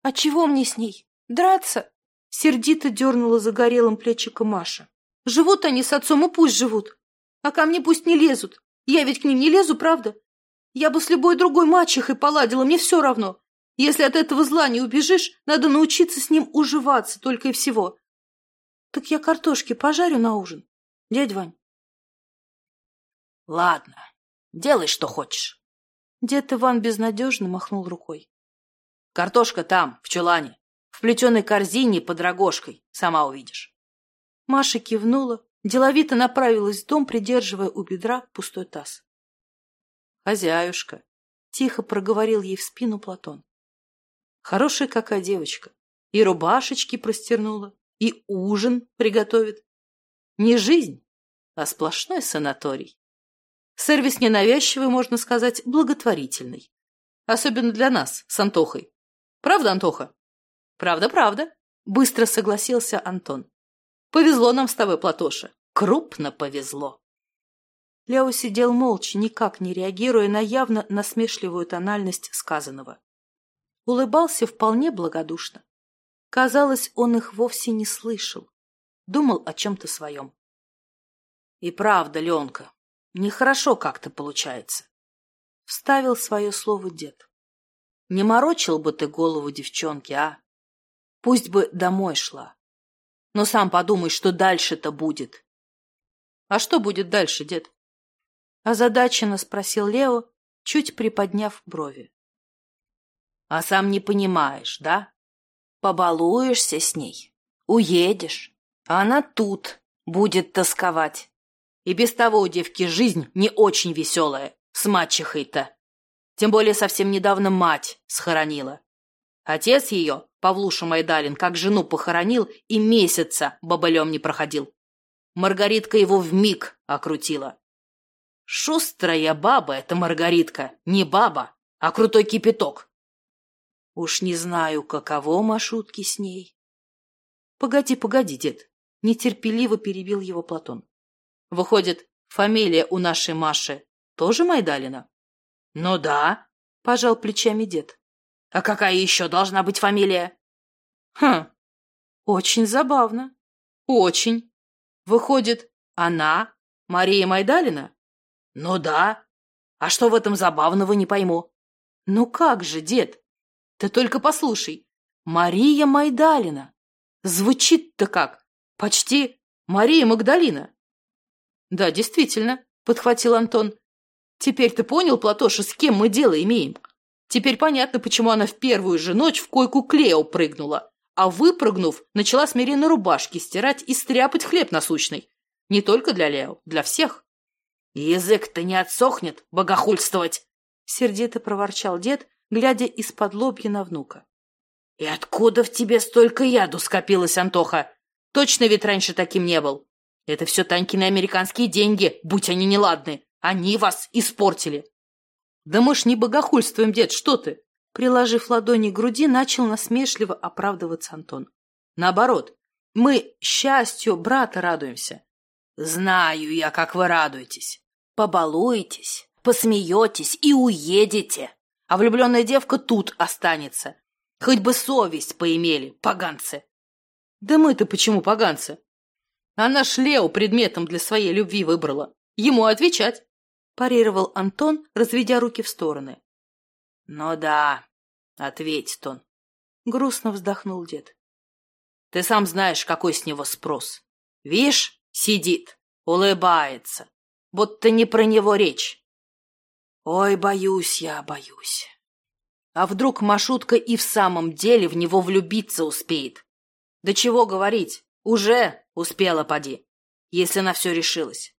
А чего мне с ней? Драться? Сердито дернула загорелым плечиком Маша. Живут они с отцом, и пусть живут. А ко мне пусть не лезут. Я ведь к ним не лезу, правда? Я бы с любой другой мачехой поладила, мне все равно. Если от этого зла не убежишь, надо научиться с ним уживаться только и всего. Так я картошки пожарю на ужин, дядь Вань. Ладно, делай, что хочешь. Дед Иван безнадежно махнул рукой. Картошка там, в чулане, в плетеной корзине под рогожкой, сама увидишь. Маша кивнула, деловито направилась в дом, придерживая у бедра пустой таз. «Хозяюшка», — тихо проговорил ей в спину Платон. «Хорошая какая девочка. И рубашечки простернула, и ужин приготовит. Не жизнь, а сплошной санаторий. Сервис ненавязчивый, можно сказать, благотворительный. Особенно для нас с Антохой. Правда, Антоха? Правда, правда, быстро согласился Антон. Повезло нам с тобой, Платоша. Крупно повезло. Лео сидел молча, никак не реагируя на явно насмешливую тональность сказанного. Улыбался вполне благодушно. Казалось, он их вовсе не слышал. Думал о чем-то своем. И правда, Ленка, нехорошо как-то получается. Вставил свое слово дед. Не морочил бы ты голову девчонке, а? Пусть бы домой шла. Но сам подумай, что дальше-то будет. А что будет дальше, дед? Озадаченно спросил Лео, чуть приподняв брови. А сам не понимаешь, да? Побалуешься с ней, уедешь, а она тут будет тосковать. И без того у девки жизнь не очень веселая, с мачехой-то. Тем более совсем недавно мать схоронила. Отец ее, Павлуша Майдалин, как жену похоронил и месяца бобылем не проходил. Маргаритка его в миг окрутила. Шустрая баба эта Маргаритка, не баба, а крутой кипяток. Уж не знаю, каково Машутки с ней. Погоди, погоди, дед, нетерпеливо перебил его Платон. Выходит, фамилия у нашей Маши тоже Майдалина? Ну да, пожал плечами дед. А какая еще должна быть фамилия? Хм, очень забавно. Очень. Выходит, она Мария Майдалина? Ну да. А что в этом забавного, не пойму. Ну как же, дед? Ты только послушай. Мария Майдалина. Звучит-то как? Почти Мария Магдалина. Да, действительно, подхватил Антон. Теперь ты понял, Платоша, с кем мы дело имеем? Теперь понятно, почему она в первую же ночь в койку Клео прыгнула, а выпрыгнув, начала смиренно рубашки стирать и стряпать хлеб насущный. Не только для Лео, для всех. Язык-то не отсохнет богохульствовать, сердито проворчал дед, глядя из-под лобья на внука. И откуда в тебе столько яду скопилось, Антоха? Точно ведь раньше таким не был. Это все Танькины американские деньги, будь они неладны. Они вас испортили. Да мы ж не богохульствуем, дед, что ты? Приложив ладони к груди, начал насмешливо оправдываться Антон. Наоборот, мы счастью брата радуемся. Знаю я, как вы радуетесь. Побалуетесь, посмеетесь и уедете. А влюбленная девка тут останется. Хоть бы совесть поимели, поганцы. Да мы-то почему поганцы? Она шлеу предметом для своей любви выбрала. Ему отвечать парировал Антон, разведя руки в стороны. Ну да, ответит он. Грустно вздохнул дед. Ты сам знаешь, какой с него спрос. Вишь, сидит, улыбается. Будто не про него речь. Ой, боюсь я, боюсь. А вдруг Машутка и в самом деле в него влюбиться успеет? Да чего говорить, уже успела поди, если на все решилась.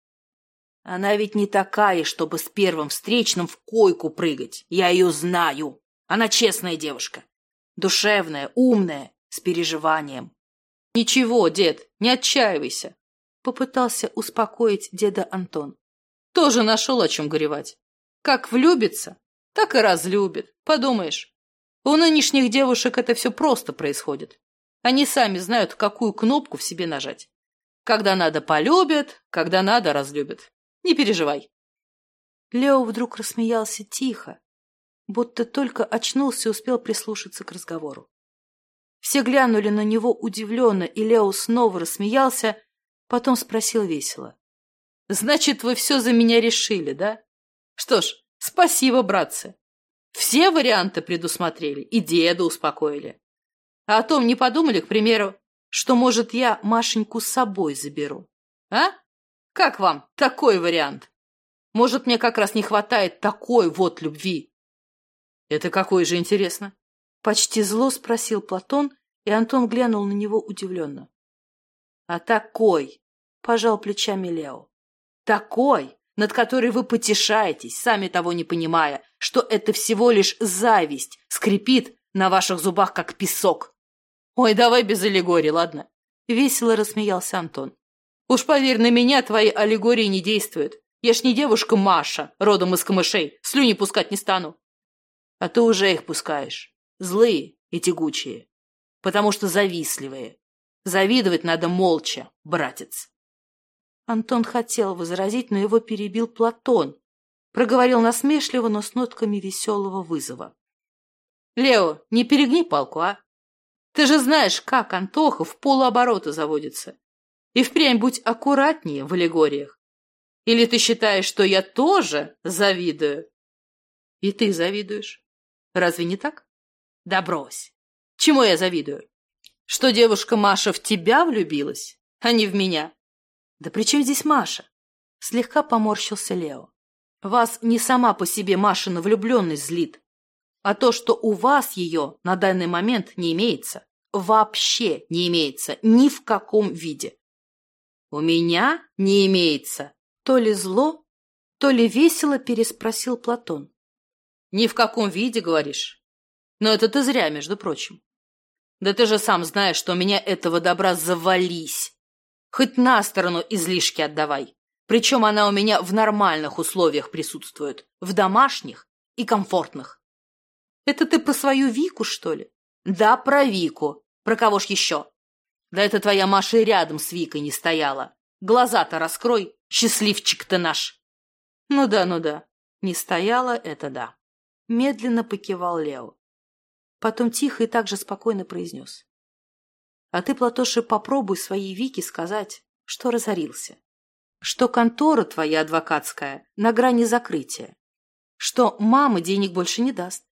Она ведь не такая, чтобы с первым встречным в койку прыгать. Я ее знаю. Она честная девушка. Душевная, умная, с переживанием. Ничего, дед, не отчаивайся. Попытался успокоить деда Антон. Тоже нашел о чем горевать. Как влюбится, так и разлюбит. Подумаешь, у нынешних девушек это все просто происходит. Они сами знают, какую кнопку в себе нажать. Когда надо полюбят, когда надо разлюбят. Не переживай. Лео вдруг рассмеялся тихо, будто только очнулся и успел прислушаться к разговору. Все глянули на него удивленно, и Лео снова рассмеялся, потом спросил весело. — Значит, вы все за меня решили, да? Что ж, спасибо, братцы. Все варианты предусмотрели и деда успокоили. А о том не подумали, к примеру, что, может, я Машеньку с собой заберу. А? Как вам такой вариант? Может, мне как раз не хватает такой вот любви. Это какой же, интересно? Почти зло спросил Платон, и Антон глянул на него удивленно. А такой, пожал плечами Лео. Такой, над которой вы потешаетесь, сами того не понимая, что это всего лишь зависть скрипит на ваших зубах, как песок. Ой, давай без аллегории, ладно? Весело рассмеялся Антон. Уж поверь, на меня твои аллегории не действуют. Я ж не девушка Маша, родом из камышей, слюни пускать не стану. А ты уже их пускаешь. Злые и тягучие. Потому что завистливые. Завидовать надо молча, братец. Антон хотел возразить, но его перебил Платон. Проговорил насмешливо, но с нотками веселого вызова. «Лео, не перегни палку, а? Ты же знаешь, как Антоха в полуоборота заводится. И впрямь будь аккуратнее в аллегориях. Или ты считаешь, что я тоже завидую? И ты завидуешь. Разве не так? Да брось. Чему я завидую? Что девушка Маша в тебя влюбилась, а не в меня? Да при чем здесь Маша? Слегка поморщился Лео. Вас не сама по себе Машина влюбленность злит, а то, что у вас ее на данный момент не имеется. Вообще не имеется ни в каком виде. У меня не имеется. То ли зло, то ли весело переспросил Платон. Ни в каком виде, говоришь? Но это ты зря, между прочим. Да ты же сам знаешь, что у меня этого добра завались. Хоть на сторону излишки отдавай. Причем она у меня в нормальных условиях присутствует. В домашних и комфортных. Это ты про свою Вику, что ли? Да, про Вику. Про кого ж еще? Да это твоя Маша и рядом с Викой не стояла. Глаза-то раскрой, счастливчик ты наш. Ну да, ну да. Не стояла, это да. Медленно покивал Лео. Потом тихо и также спокойно произнес. А ты, Платоша, попробуй своей Вике сказать, что разорился. Что контора твоя адвокатская на грани закрытия. Что мама денег больше не даст.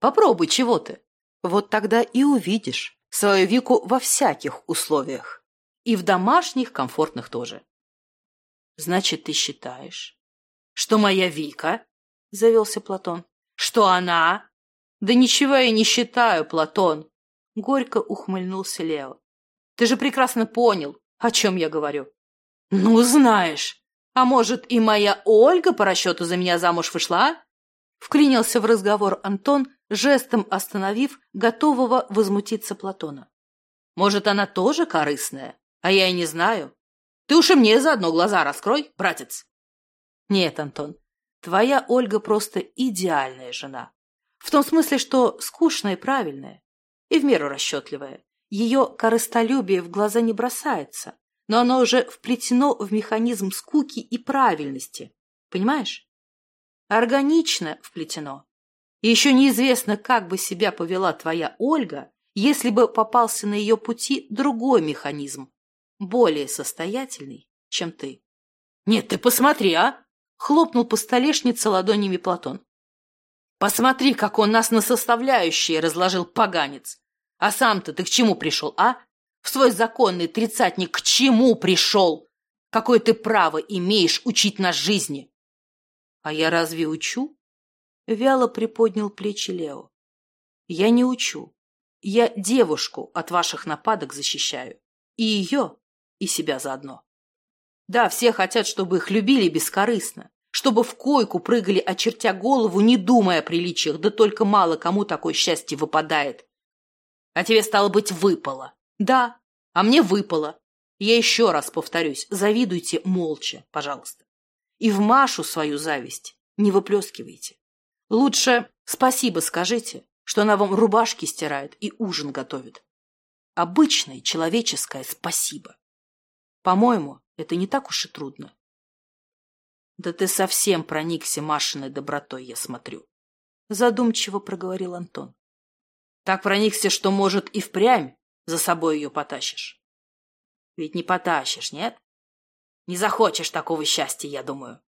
Попробуй, чего ты. Вот тогда и увидишь, свою Вику во всяких условиях. И в домашних, комфортных тоже. Значит, ты считаешь, что моя Вика, — завелся Платон, — что она? Да ничего я не считаю, Платон, — горько ухмыльнулся Лео. Ты же прекрасно понял, о чем я говорю. Ну, знаешь, а может, и моя Ольга по расчету за меня замуж вышла? Вклинился в разговор Антон, жестом остановив готового возмутиться Платона. Может, она тоже корыстная, а я и не знаю. Ты уж и мне заодно глаза раскрой, братец. Нет, Антон, твоя Ольга просто идеальная жена. В том смысле, что скучная и правильная, и в меру расчетливая. Ее корыстолюбие в глаза не бросается, но оно уже вплетено в механизм скуки и правильности. Понимаешь? Органично вплетено. И еще неизвестно, как бы себя повела твоя Ольга, если бы попался на ее пути другой механизм, более состоятельный, чем ты. Нет, ты посмотри, а! Хлопнул по столешнице ладонями Платон. Посмотри, как он нас на составляющие разложил поганец. А сам-то ты к чему пришел, а? В свой законный тридцатник к чему пришел? Какое ты право имеешь учить нас жизни? А я разве учу? Вяло приподнял плечи Лео. Я не учу. Я девушку от ваших нападок защищаю. И ее, и себя заодно. Да, все хотят, чтобы их любили бескорыстно, чтобы в койку прыгали, очертя голову, не думая о приличиях, да только мало кому такое счастье выпадает. А тебе, стало быть, выпало. Да, а мне выпало. Я еще раз повторюсь, завидуйте молча, пожалуйста. И в Машу свою зависть не выплескивайте. Лучше спасибо скажите, что она вам рубашки стирает и ужин готовит. Обычное человеческое спасибо. По-моему, это не так уж и трудно. Да ты совсем проникся Машиной добротой, я смотрю. Задумчиво проговорил Антон. Так проникся, что, может, и впрямь за собой ее потащишь. Ведь не потащишь, нет? Не захочешь такого счастья, я думаю.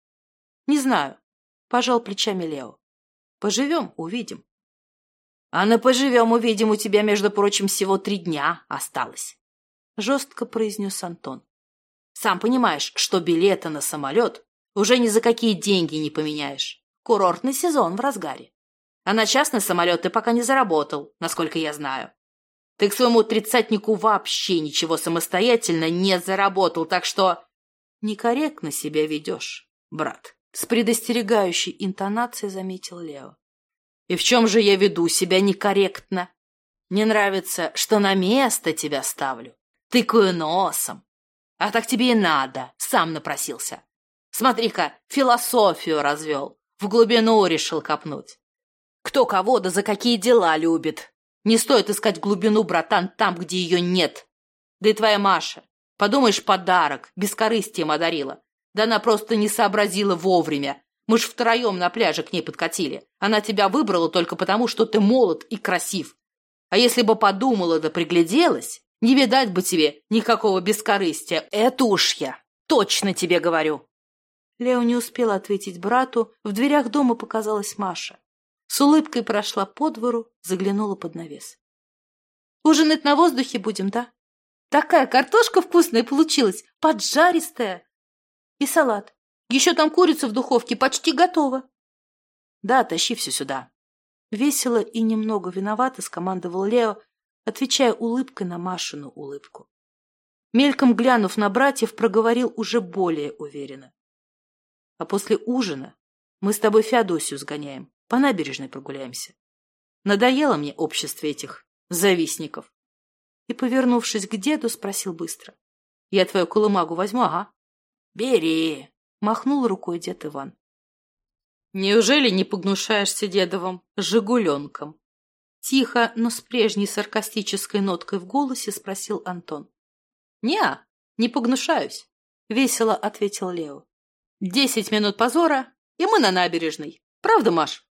Не знаю, пожал плечами Лео. Поживем, увидим. А на поживем, увидим, у тебя, между прочим, всего три дня осталось. Жестко произнес Антон. Сам понимаешь, что билета на самолет уже ни за какие деньги не поменяешь. Курортный сезон в разгаре. А на частный самолет ты пока не заработал, насколько я знаю. Ты к своему тридцатнику вообще ничего самостоятельно не заработал, так что некорректно себя ведешь, брат. С предостерегающей интонацией заметил Лео. И в чем же я веду себя некорректно? Не нравится, что на место тебя ставлю. Тыкаю носом. А так тебе и надо, сам напросился. Смотри-ка, философию развел, в глубину решил копнуть. Кто кого да за какие дела любит. Не стоит искать глубину, братан, там, где ее нет. Да и твоя Маша. Подумаешь, подарок, бескорыстием одарила. Да она просто не сообразила вовремя. Мы ж втроем на пляже к ней подкатили. Она тебя выбрала только потому, что ты молод и красив. А если бы подумала да пригляделась, не видать бы тебе никакого бескорыстия. Это уж я точно тебе говорю. Лео не успел ответить брату. В дверях дома показалась Маша. С улыбкой прошла по двору, заглянула под навес. «Ужинать на воздухе будем, да? Такая картошка вкусная получилась, поджаристая. И салат. Еще там курица в духовке почти готова». «Да, тащи все сюда». Весело и немного виновато скомандовал Лео, отвечая улыбкой на Машину улыбку. Мельком глянув на братьев, проговорил уже более уверенно. А после ужина мы с тобой Феодосию сгоняем, по набережной прогуляемся. Надоело мне общество этих завистников. И, повернувшись к деду, спросил быстро. — Я твою колымагу возьму, ага? — Бери! — махнул рукой дед Иван. — Неужели не погнушаешься дедовым «жигуленком»? Тихо, но с прежней саркастической ноткой в голосе спросил Антон. — Не, не погнушаюсь, — весело ответил Лео. — Десять минут позора, и мы на набережной. Правда, Маш?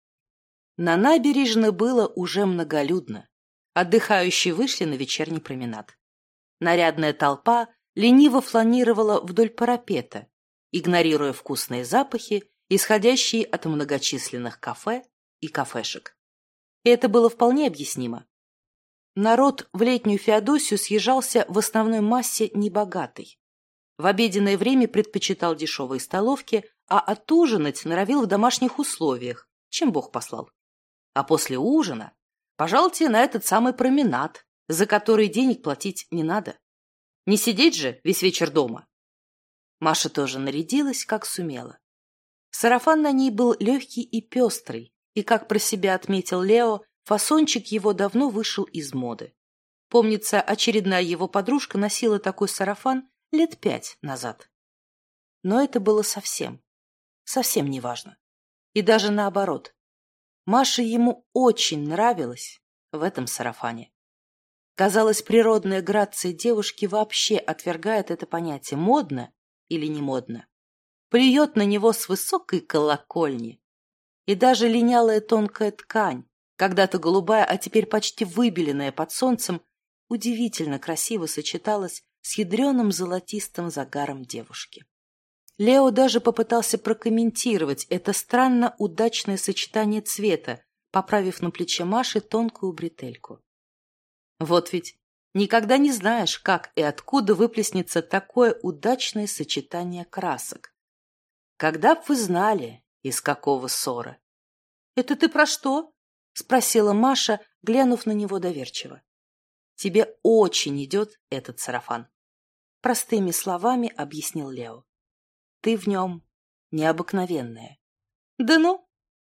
На набережной было уже многолюдно. Отдыхающие вышли на вечерний променад. Нарядная толпа лениво фланировала вдоль парапета, игнорируя вкусные запахи, исходящие от многочисленных кафе и кафешек. Это было вполне объяснимо. Народ в летнюю Феодосию съезжался в основной массе небогатый. В обеденное время предпочитал дешевые столовки, а отужинать норовил в домашних условиях, чем Бог послал. А после ужина пожалуйте на этот самый променад, за который денег платить не надо. Не сидеть же весь вечер дома. Маша тоже нарядилась, как сумела. Сарафан на ней был легкий и пестрый, и, как про себя отметил Лео, фасончик его давно вышел из моды. Помнится, очередная его подружка носила такой сарафан лет пять назад. Но это было совсем, совсем не важно. И даже наоборот. Маше ему очень нравилось в этом сарафане. Казалось, природная грация девушки вообще отвергает это понятие модно или не модно. Плюет на него с высокой колокольни, и даже линялая тонкая ткань, когда-то голубая, а теперь почти выбеленная под солнцем, удивительно красиво сочеталась с ядреным золотистым загаром девушки. Лео даже попытался прокомментировать это странно удачное сочетание цвета, поправив на плече Маши тонкую бретельку. Вот ведь никогда не знаешь, как и откуда выплеснется такое удачное сочетание красок. Когда б вы знали, из какого ссора. — Это ты про что? — спросила Маша, глянув на него доверчиво. — Тебе очень идет этот сарафан. Простыми словами объяснил Лео. ты в нем необыкновенная. Да ну,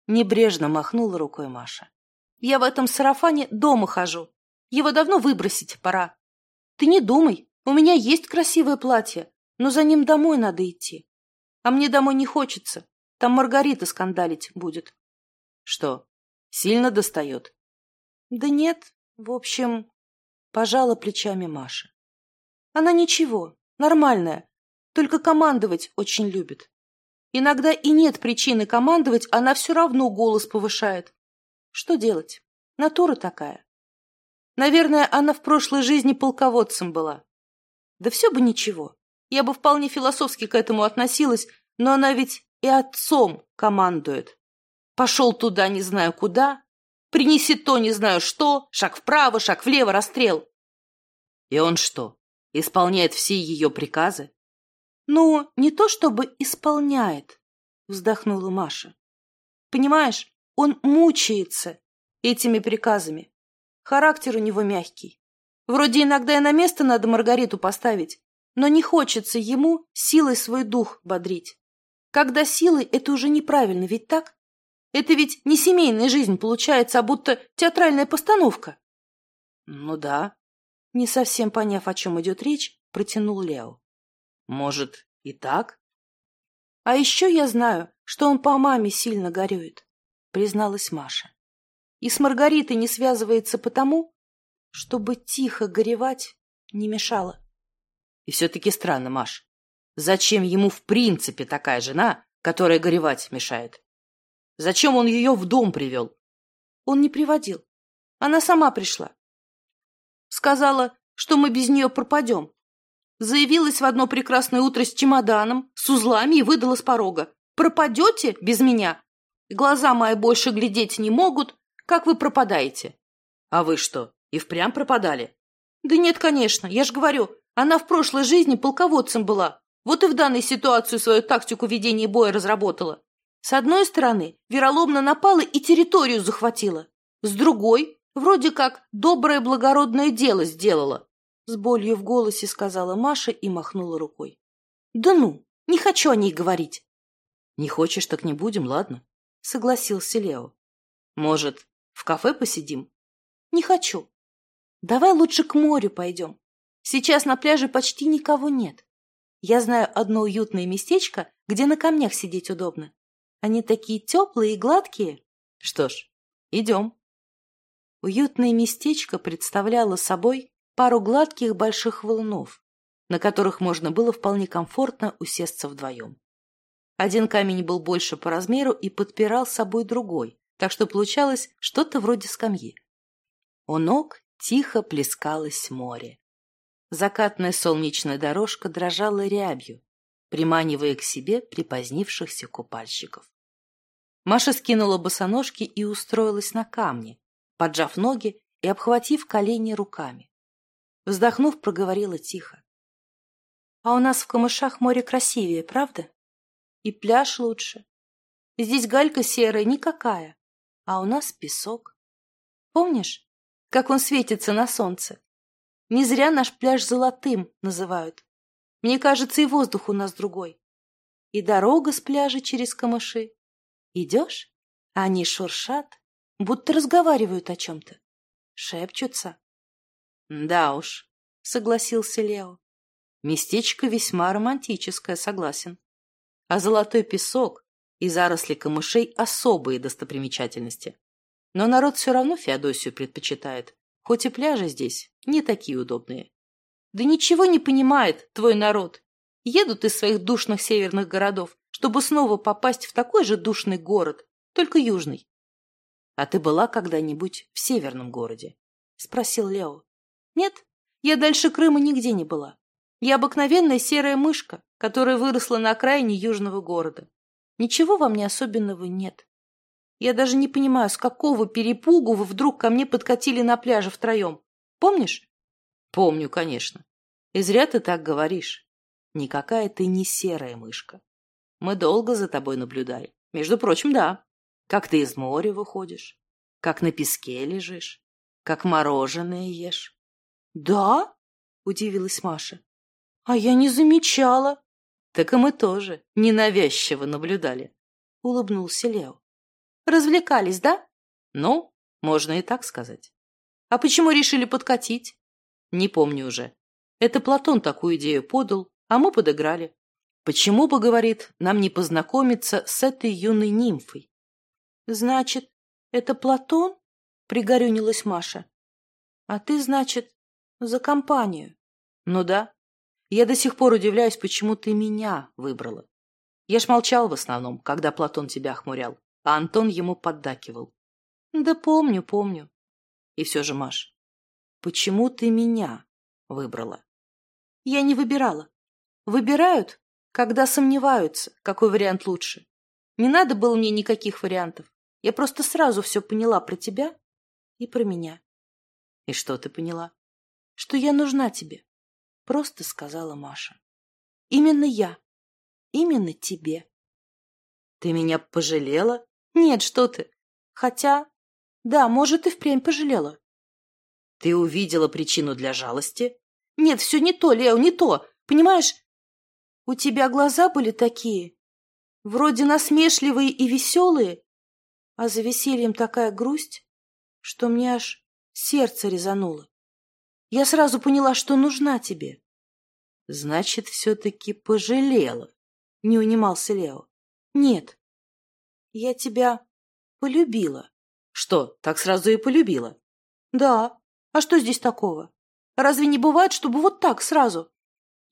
небрежно махнула рукой Маша. Я в этом сарафане дома хожу. Его давно выбросить пора. Ты не думай, у меня есть красивое платье, но за ним домой надо идти. А мне домой не хочется. Там Маргарита скандалить будет. Что, сильно достает? Да нет, в общем, пожала плечами Маша. Она ничего, нормальная, только командовать очень любит. Иногда и нет причины командовать, она все равно голос повышает. Что делать? Натура такая. Наверное, она в прошлой жизни полководцем была. Да все бы ничего. Я бы вполне философски к этому относилась, но она ведь и отцом командует. Пошел туда не знаю куда, принеси то не знаю что, шаг вправо, шаг влево, расстрел. И он что, исполняет все ее приказы? Ну, не то чтобы исполняет, вздохнула Маша. Понимаешь, он мучается этими приказами. Характер у него мягкий. Вроде иногда и на место надо Маргариту поставить, но не хочется ему силой свой дух бодрить. Когда силой, это уже неправильно, ведь так? Это ведь не семейная жизнь получается, а будто театральная постановка. Ну да. Не совсем поняв, о чем идет речь, протянул Лео. Может, и так? А еще я знаю, что он по маме сильно горюет, призналась Маша. И с Маргаритой не связывается потому, чтобы тихо горевать не мешало. И все-таки странно, Маш. Зачем ему в принципе такая жена, которая горевать мешает? Зачем он ее в дом привел? Он не приводил. Она сама пришла. Сказала, что мы без нее пропадем. Заявилась в одно прекрасное утро с чемоданом, с узлами и выдала с порога. «Пропадете без меня? Глаза мои больше глядеть не могут. Как вы пропадаете?» «А вы что, и впрямь пропадали?» «Да нет, конечно. Я же говорю, она в прошлой жизни полководцем была. Вот и в данной ситуации свою тактику ведения боя разработала. С одной стороны, вероломно напала и территорию захватила. С другой, вроде как доброе благородное дело сделала. С болью в голосе сказала Маша и махнула рукой. Да ну, не хочу о ней говорить. Не хочешь, так не будем, ладно? Согласился Лео. Может, в кафе посидим? Не хочу. Давай лучше к морю пойдем. Сейчас на пляже почти никого нет. Я знаю одно уютное местечко, где на камнях сидеть удобно. Они такие теплые и гладкие. Что ж, идем. Уютное местечко представляло собой пару гладких больших валунов, на которых можно было вполне комфортно усесться вдвоем. Один камень был больше по размеру и подпирал собой другой, так что получалось что-то вроде скамьи. У ног тихо плескалось море. Закатная солнечная дорожка дрожала рябью, приманивая к себе припозднившихся купальщиков. Маша скинула босоножки и устроилась на камне, поджав ноги и обхватив колени руками. Вздохнув, проговорила тихо. — А у нас в камышах море красивее, правда? И пляж лучше. Здесь галька серая никакая, а у нас песок. Помнишь, как он светится на солнце? Не зря наш пляж золотым называют. Мне кажется, и воздух у нас другой. И дорога с пляжа через камыши. Идешь, а они шуршат, будто разговаривают о чем-то. Шепчутся. Да уж, согласился Лео. Местечко весьма романтическое, согласен. А золотой песок и заросли камышей – особые достопримечательности. Но народ все равно Феодосию предпочитает, хоть и пляжи здесь не такие удобные. Да ничего не понимает твой народ. Едут из своих душных северных городов, чтобы снова попасть в такой же душный город, только южный. А ты была когда-нибудь в северном городе? Спросил Лео. Нет, я дальше Крыма нигде не была. Я обыкновенная серая мышка, которая выросла на окраине южного города. Ничего во мне особенного нет. Я даже не понимаю, с какого перепугу вы вдруг ко мне подкатили на пляже втроем. Помнишь? Помню, конечно. И зря ты так говоришь. Никакая ты не серая мышка. Мы долго за тобой наблюдали. Между прочим, да. Как ты из моря выходишь, как на песке лежишь, как мороженое ешь. Да? Удивилась Маша. А я не замечала. Так и мы тоже ненавязчиво наблюдали, — улыбнулся Лео. Развлекались, да? Ну, можно и так сказать. А почему решили подкатить? Не помню уже. Это Платон такую идею подал, а мы подыграли. Почему бы, говорит, нам не познакомиться с этой юной нимфой? Значит, это Платон? Пригорюнилась Маша. А ты, значит, за компанию? Ну да. Я до сих пор удивляюсь, почему ты меня выбрала. Я ж молчал в основном, когда Платон тебя охмурял, а Антон ему поддакивал. Да помню, помню. И все же, Маш, почему ты меня выбрала? Я не выбирала. Выбирают, когда сомневаются, какой вариант лучше. Не надо было мне никаких вариантов. Я просто сразу все поняла про тебя и про меня. И что ты поняла? Что я нужна тебе. Просто сказала Маша. Именно я. Именно тебе. Ты меня пожалела? Нет, что ты. Хотя, да, может, и впрямь пожалела. Ты увидела причину для жалости? Нет, все не то, Лео, не то. Понимаешь, у тебя глаза были такие, вроде насмешливые и веселые, а за весельем такая грусть, что мне аж сердце резануло. Я сразу поняла, что нужна тебе. Значит, все-таки пожалела, не унимался Лео. Нет, я тебя полюбила. Что, так сразу и полюбила? Да. А что здесь такого? Разве не бывает, чтобы вот так сразу?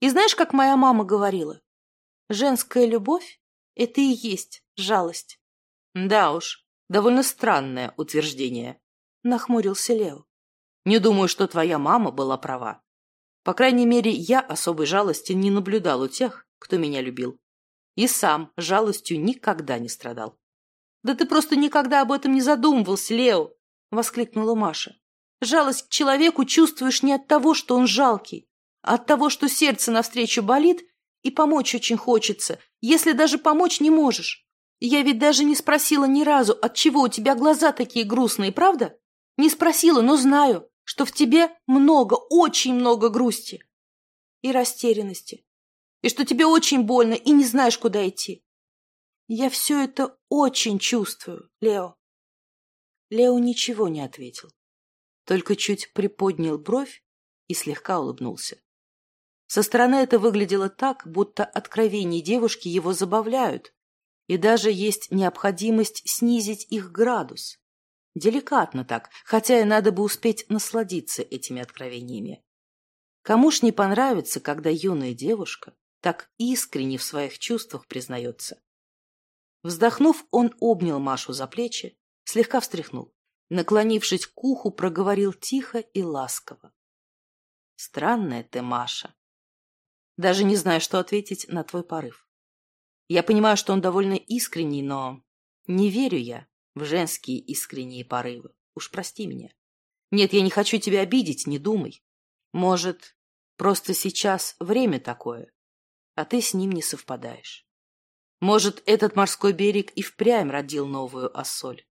И знаешь, как моя мама говорила? Женская любовь — это и есть жалость. Да уж, довольно странное утверждение, — нахмурился Лео. Не думаю, что твоя мама была права. По крайней мере, я особой жалости не наблюдал у тех, кто меня любил. И сам жалостью никогда не страдал. «Да ты просто никогда об этом не задумывался, Лео!» — воскликнула Маша. «Жалость к человеку чувствуешь не от того, что он жалкий, от того, что сердце навстречу болит, и помочь очень хочется, если даже помочь не можешь. Я ведь даже не спросила ни разу, от чего у тебя глаза такие грустные, правда? Не спросила, но знаю, что в тебе много, очень много грусти и растерянности, и что тебе очень больно и не знаешь, куда идти. Я все это очень чувствую, Лео. Лео ничего не ответил, только чуть приподнял бровь и слегка улыбнулся. Со стороны это выглядело так, будто откровения девушки его забавляют, и даже есть необходимость снизить их градус. Деликатно так, хотя и надо бы успеть насладиться этими откровениями. Кому ж не понравится, когда юная девушка так искренне в своих чувствах признается? Вздохнув, он обнял Машу за плечи, слегка встряхнул. Наклонившись к уху, проговорил тихо и ласково. «Странная ты, Маша. Даже не знаю, что ответить на твой порыв. Я понимаю, что он довольно искренний, но не верю я в женские искренние порывы. Уж прости меня. Нет, я не хочу тебя обидеть, не думай. Может, просто сейчас время такое, а ты с ним не совпадаешь. Может, этот морской берег и впрямь родил новую осоль.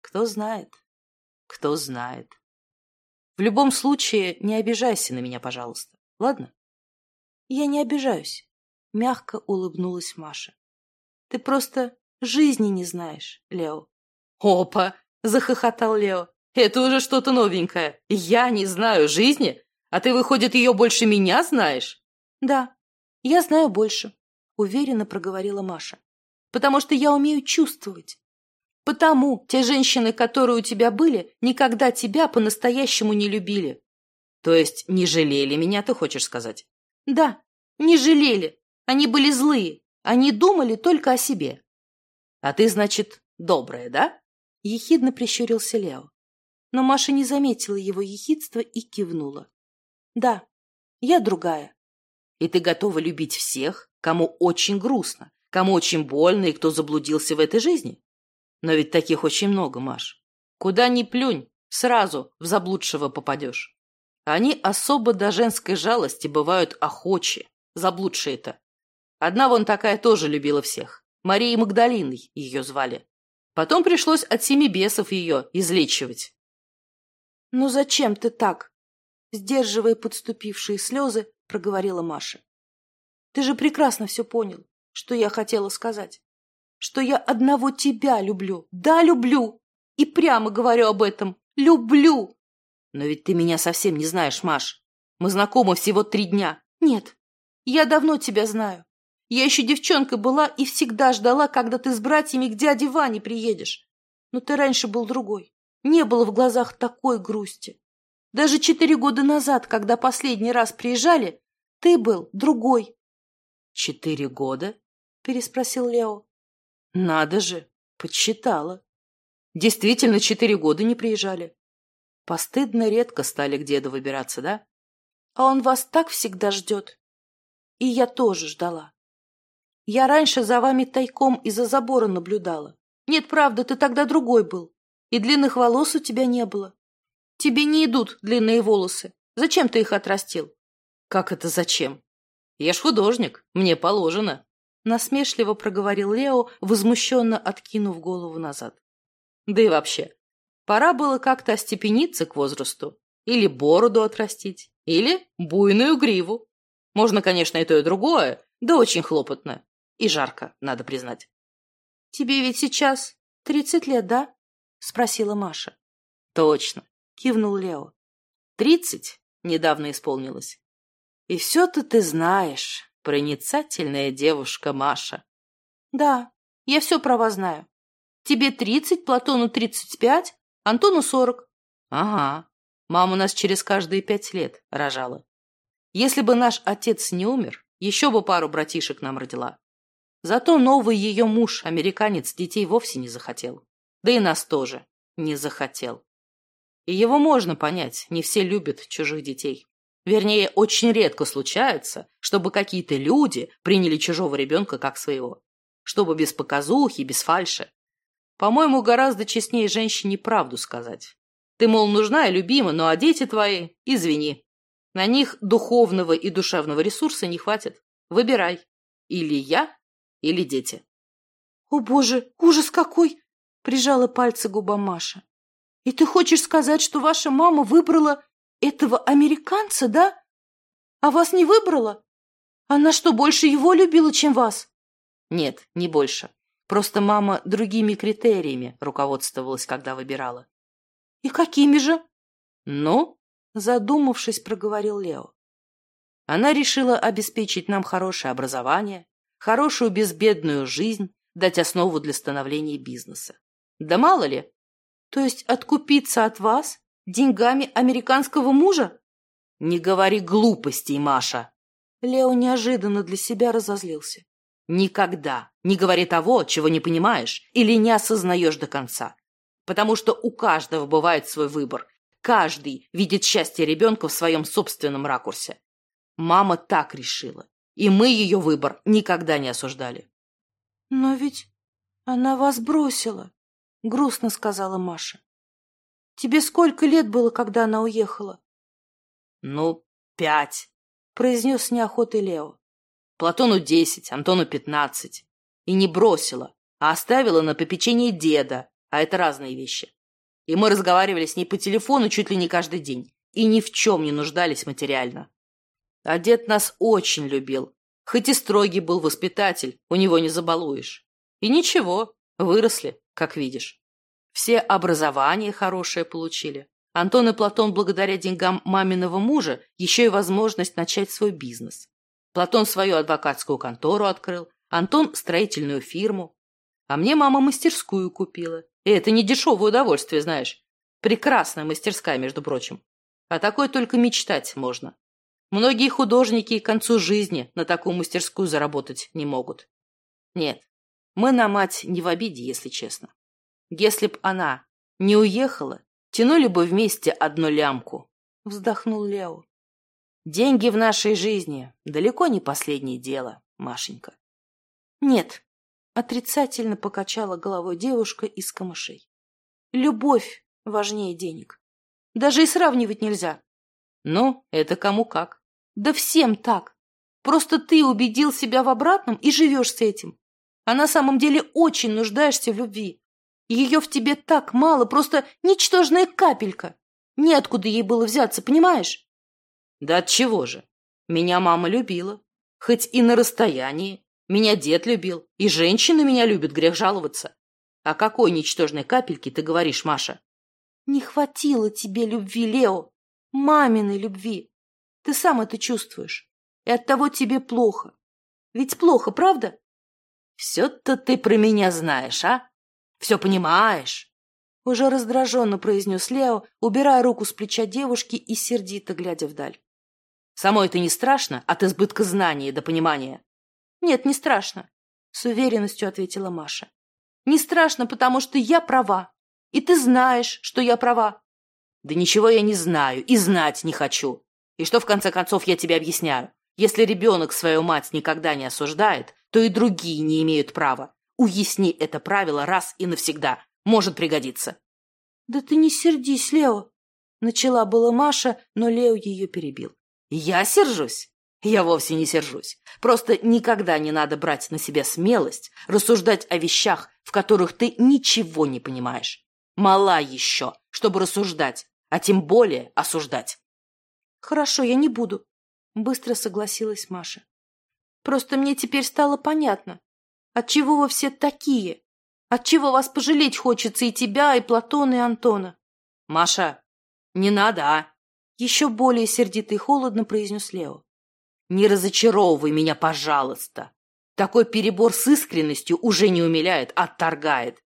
Кто знает, кто знает. В любом случае, не обижайся на меня, пожалуйста, ладно? Я не обижаюсь, — мягко улыбнулась Маша. Ты просто жизни не знаешь, Лео. Опа! — захохотал Лео. Это уже что-то новенькое. Я не знаю жизни, а ты, выходит, ее больше меня знаешь? Да, я знаю больше, — уверенно проговорила Маша. Потому что я умею чувствовать. Потому те женщины, которые у тебя были, никогда тебя по-настоящему не любили. То есть не жалели меня, ты хочешь сказать? Да, не жалели. Они были злые. Они думали только о себе. А ты, значит, добрая, да? Ехидно прищурился Лео. Но Маша не заметила его ехидства и кивнула. Да, я другая. И ты готова любить всех, кому очень грустно, кому очень больно и кто заблудился в этой жизни? Но ведь таких очень много, Маш. Куда ни плюнь, сразу в заблудшего попадешь. Они особо до женской жалости бывают охочи, заблудшие-то. Одна вон такая тоже любила всех. Мария Магдалиной ее звали. Потом пришлось от семи бесов ее излечивать. «Ну зачем ты так?» Сдерживая подступившие слезы, проговорила Маша. Ты же прекрасно все понял, что я хотела сказать. Что я одного тебя люблю. Да, люблю. И прямо говорю об этом. Люблю. Но ведь ты меня совсем не знаешь, Маш. Мы знакомы всего три дня. Нет, я давно тебя знаю. Я еще девчонкой была и всегда ждала, когда ты с братьями к дяде Ване приедешь. Но ты раньше был другой. Не было в глазах такой грусти. Даже четыре года назад, когда последний раз приезжали, ты был другой. — Четыре года? — переспросил Лео. — Надо же, подсчитала. Действительно, четыре года не приезжали. Постыдно редко стали к деду выбираться, да? А он вас так всегда ждет. И я тоже ждала. Я раньше за вами тайком из-за забора наблюдала. Нет, правда, ты тогда другой был. И длинных волос у тебя не было. Тебе не идут длинные волосы. Зачем ты их отрастил? Как это зачем? Я ж художник, мне положено. Насмешливо проговорил Лео, возмущенно откинув голову назад. Да и вообще, пора было как-то остепениться к возрасту. Или бороду отрастить, или буйную гриву. Можно, конечно, и то, и другое, да очень хлопотно. И жарко, надо признать. — Тебе ведь сейчас тридцать лет, да? — спросила Маша. — Точно, — кивнул Лео. — Тридцать недавно исполнилось. И все-то ты знаешь, проницательная девушка Маша. — Да, я все про вас знаю. Тебе тридцать, Платону тридцать пять, Антону сорок. — Ага, мама нас через каждые пять лет рожала. Если бы наш отец не умер, еще бы пару братишек нам родила. Зато новый ее муж, американец, детей вовсе не захотел. Да и нас тоже не захотел. И его можно понять, не все любят чужих детей. Вернее, очень редко случается, чтобы какие-то люди приняли чужого ребенка как своего. Чтобы без показухи, без фальши. По-моему, гораздо честнее женщине правду сказать. Ты, мол, нужна и любима, ну а дети твои, извини, на них духовного и душевного ресурса не хватит. Выбирай. Или я, или дети. — О, боже, ужас какой! — прижала пальцы к губам Маша. — И ты хочешь сказать, что ваша мама выбрала этого американца, да? А вас не выбрала? Она что, больше его любила, чем вас? Нет, не больше. Просто мама другими критериями руководствовалась, когда выбирала. И какими же? Ну, Задумавшись, проговорил Лео. Она решила обеспечить нам хорошее образование, хорошую безбедную жизнь, дать основу для становления бизнеса. Да мало ли. То есть откупиться от вас деньгами американского мужа? Не говори глупостей, Маша. Лео неожиданно для себя разозлился. Никогда не говори того, чего не понимаешь или не осознаешь до конца. Потому что у каждого бывает свой выбор, Каждый видит счастье ребенка в своем собственном ракурсе. Мама так решила, и мы ее выбор никогда не осуждали. — Но ведь она вас бросила, — грустно сказала Маша. — Тебе сколько лет было, когда она уехала? — Ну, пять, — произнес с неохотой Лео. — Платону десять, Антону пятнадцать. И не бросила, а оставила на попечение деда, а это разные вещи. И мы разговаривали с ней по телефону чуть ли не каждый день. И ни в чем не нуждались материально. А дед нас очень любил. Хоть и строгий был воспитатель, у него не забалуешь. И ничего, выросли, как видишь. Все образование хорошее получили. Антон и Платон благодаря деньгам маминого мужа еще и возможность начать свой бизнес. Платон свою адвокатскую контору открыл, Антон строительную фирму. А мне мама мастерскую купила. И это не дешевое удовольствие, знаешь. Прекрасная мастерская, между прочим. А такое только мечтать можно. Многие художники к концу жизни на такую мастерскую заработать не могут. Нет, мы на мать не в обиде, если честно. Если б она не уехала, тянули бы вместе одну лямку. Вздохнул Лео. Деньги в нашей жизни далеко не последнее дело, Машенька. Нет, Отрицательно покачала головой девушка из камышей. Любовь важнее денег. Даже и сравнивать нельзя. Ну, это кому как. Да всем так. Просто ты убедил себя в обратном и живешь с этим. А на самом деле очень нуждаешься в любви. Ее в тебе так мало, просто ничтожная капелька. Неоткуда ей было взяться, понимаешь? Да от чего же? Меня мама любила. Хоть и на расстоянии. Меня дед любил, и женщины меня любят, грех жаловаться. О какой ничтожной капельке ты говоришь, Маша? Не хватило тебе любви, Лео, маминой любви. Ты сам это чувствуешь, и оттого тебе плохо. Ведь плохо, правда? Все-то ты про меня знаешь, а? Все понимаешь. Уже раздраженно произнес Лео, убирая руку с плеча девушки и сердито глядя вдаль. Самой это не страшно от избытка знаний до понимания? Нет, не страшно, с уверенностью ответила Маша. Не страшно, потому что я права. И ты знаешь, что я права. Да ничего я не знаю и знать не хочу. И что, в конце концов, я тебе объясняю? Если ребенок свою мать никогда не осуждает, то и другие не имеют права. Уясни это правило раз и навсегда. Может пригодиться. Да ты не сердись, Лео. Начала была Маша, но Лео ее перебил. Я сержусь? Я вовсе не сержусь. Просто никогда не надо брать на себя смелость рассуждать о вещах, в которых ты ничего не понимаешь. Мала еще, чтобы рассуждать, а тем более осуждать. Хорошо, я не буду, быстро согласилась Маша. Просто мне теперь стало понятно, отчего вы все такие, отчего вас пожалеть хочется и тебя, и Платона, и Антона. Маша, не надо, а? Еще более сердито и холодно произнес Лео. Не разочаровывай меня, пожалуйста. Такой перебор с искренностью уже не умиляет, а отторгает.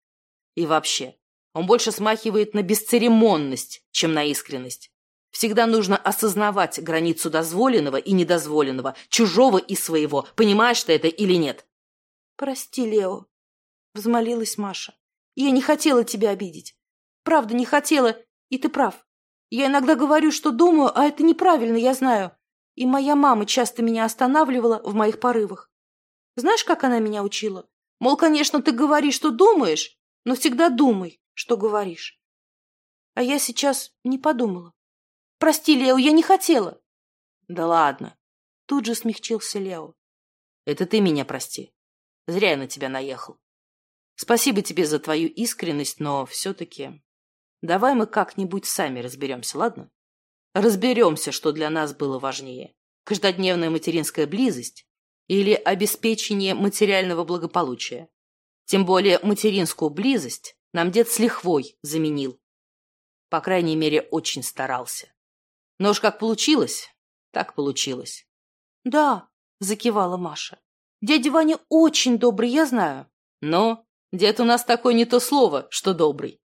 И вообще, он больше смахивает на бесцеремонность, чем на искренность. Всегда нужно осознавать границу дозволенного и недозволенного, чужого и своего. Понимаешь ты это или нет? Прости, Лео, взмолилась Маша. Я не хотела тебя обидеть. Правда, не хотела, и ты прав. Я иногда говорю, что думаю, а это неправильно, я знаю. И моя мама часто меня останавливала в моих порывах. Знаешь, как она меня учила? Мол, конечно, ты говоришь, что думаешь, но всегда думай, что говоришь. А я сейчас не подумала. Прости, Лео, я не хотела. Да ладно. Тут же смягчился Лео. Это ты меня прости. Зря я на тебя наехал. Спасибо тебе за твою искренность, но все-таки... Давай мы как-нибудь сами разберемся, ладно? Разберемся, что для нас было важнее. Каждодневная материнская близость или обеспечение материального благополучия. Тем более материнскую близость нам дед с лихвой заменил. По крайней мере, очень старался. Но уж как получилось, так получилось. — Да, — закивала Маша. — Дядя Ваня очень добрый, я знаю. Но дед у нас такое не то слово, что добрый.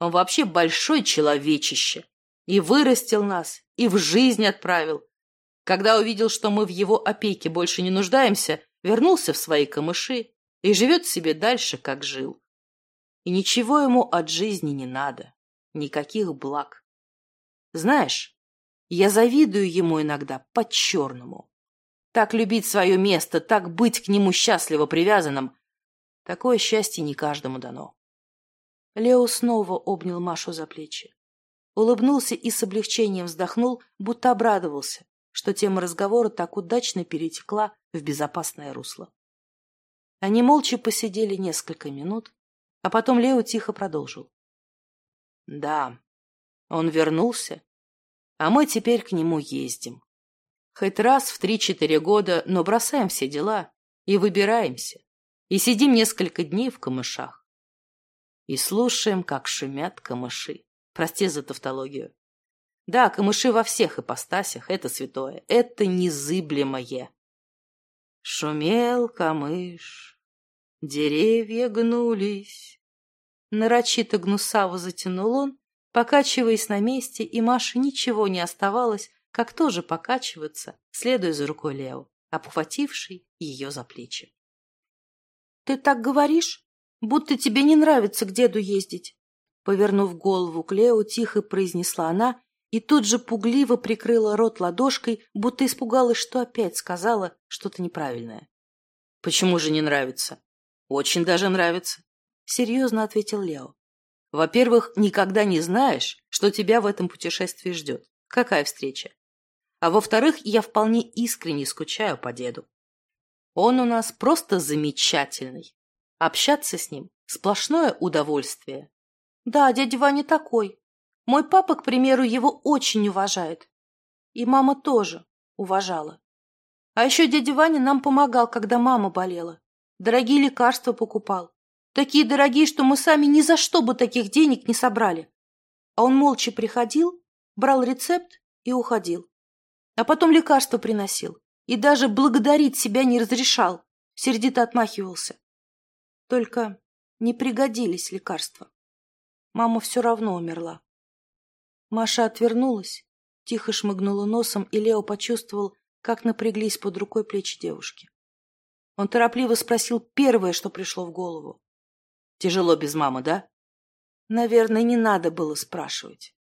Он вообще большой человечище. И вырастил нас, и в жизнь отправил. Когда увидел, что мы в его опеке больше не нуждаемся, вернулся в свои камыши и живет себе дальше, как жил. И ничего ему от жизни не надо, никаких благ. Знаешь, я завидую ему иногда по-черному. Так любить свое место, так быть к нему счастливо привязанным, такое счастье не каждому дано. Лео снова обнял Машу за плечи улыбнулся и с облегчением вздохнул, будто обрадовался, что тема разговора так удачно перетекла в безопасное русло. Они молча посидели несколько минут, а потом Лео тихо продолжил. «Да, он вернулся, а мы теперь к нему ездим. Хоть раз в три-четыре года, но бросаем все дела и выбираемся, и сидим несколько дней в камышах. И слушаем, как шумят камыши. Прости за тавтологию. Да, камыши во всех ипостасях, это святое, это незыблемое. Шумел камыш, деревья гнулись. Нарочито гнусаво затянул он, покачиваясь на месте, и Маше ничего не оставалось, как тоже покачиваться, следуя за рукой Лео, обхвативший ее за плечи. — Ты так говоришь, будто тебе не нравится к деду ездить. Повернув голову к Лео, тихо произнесла она и тут же пугливо прикрыла рот ладошкой, будто испугалась, что опять сказала что-то неправильное. — Почему же не нравится? — Очень даже нравится, — серьезно ответил Лео. — Во-первых, никогда не знаешь, что тебя в этом путешествии ждет. Какая встреча? А во-вторых, я вполне искренне скучаю по деду. Он у нас просто замечательный. Общаться с ним – сплошное удовольствие. Да, дядя Ваня такой. Мой папа, к примеру, его очень уважает. И мама тоже уважала. А еще дядя Ваня нам помогал, когда мама болела. Дорогие лекарства покупал. Такие дорогие, что мы сами ни за что бы таких денег не собрали. А он молча приходил, брал рецепт и уходил. А потом лекарства приносил. И даже благодарить себя не разрешал. Сердито отмахивался. Только не пригодились лекарства. Мама все равно умерла. Маша отвернулась, тихо шмыгнула носом, и Лео почувствовал, как напряглись под рукой плечи девушки. Он торопливо спросил первое, что пришло в голову. «Тяжело без мамы, да?» Наверное, не надо было спрашивать.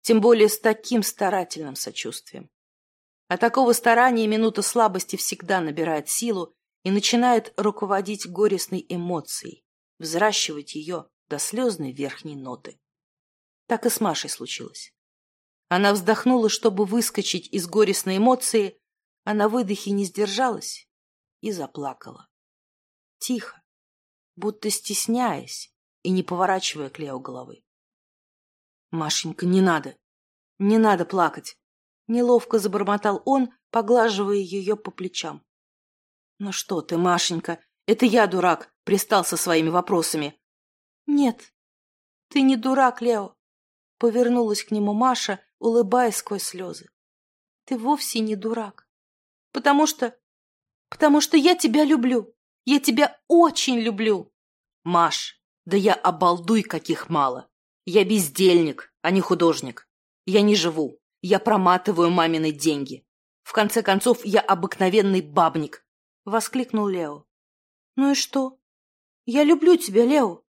Тем более с таким старательным сочувствием. А такого старания минута слабости всегда набирает силу и начинает руководить горестной эмоцией, взращивать ее до слезной верхней ноты. Так и с Машей случилось. Она вздохнула, чтобы выскочить из горестной эмоции, а на выдохе не сдержалась и заплакала. Тихо, будто стесняясь и не поворачивая к Лео головы. «Машенька, не надо! Не надо плакать!» Неловко забормотал он, поглаживая ее по плечам. «Ну что ты, Машенька, это я, дурак, пристал со своими вопросами». «Нет, ты не дурак, Лео. Повернулась к нему Маша, улыбаясь сквозь слезы. Ты вовсе не дурак. Потому что... Потому что я тебя люблю. Я тебя очень люблю. Маш, да я обалдуй каких мало. Я бездельник, а не художник. Я не живу. Я проматываю мамины деньги. В конце концов, я обыкновенный бабник. Воскликнул Лео. Ну и что? Я люблю тебя, Лео.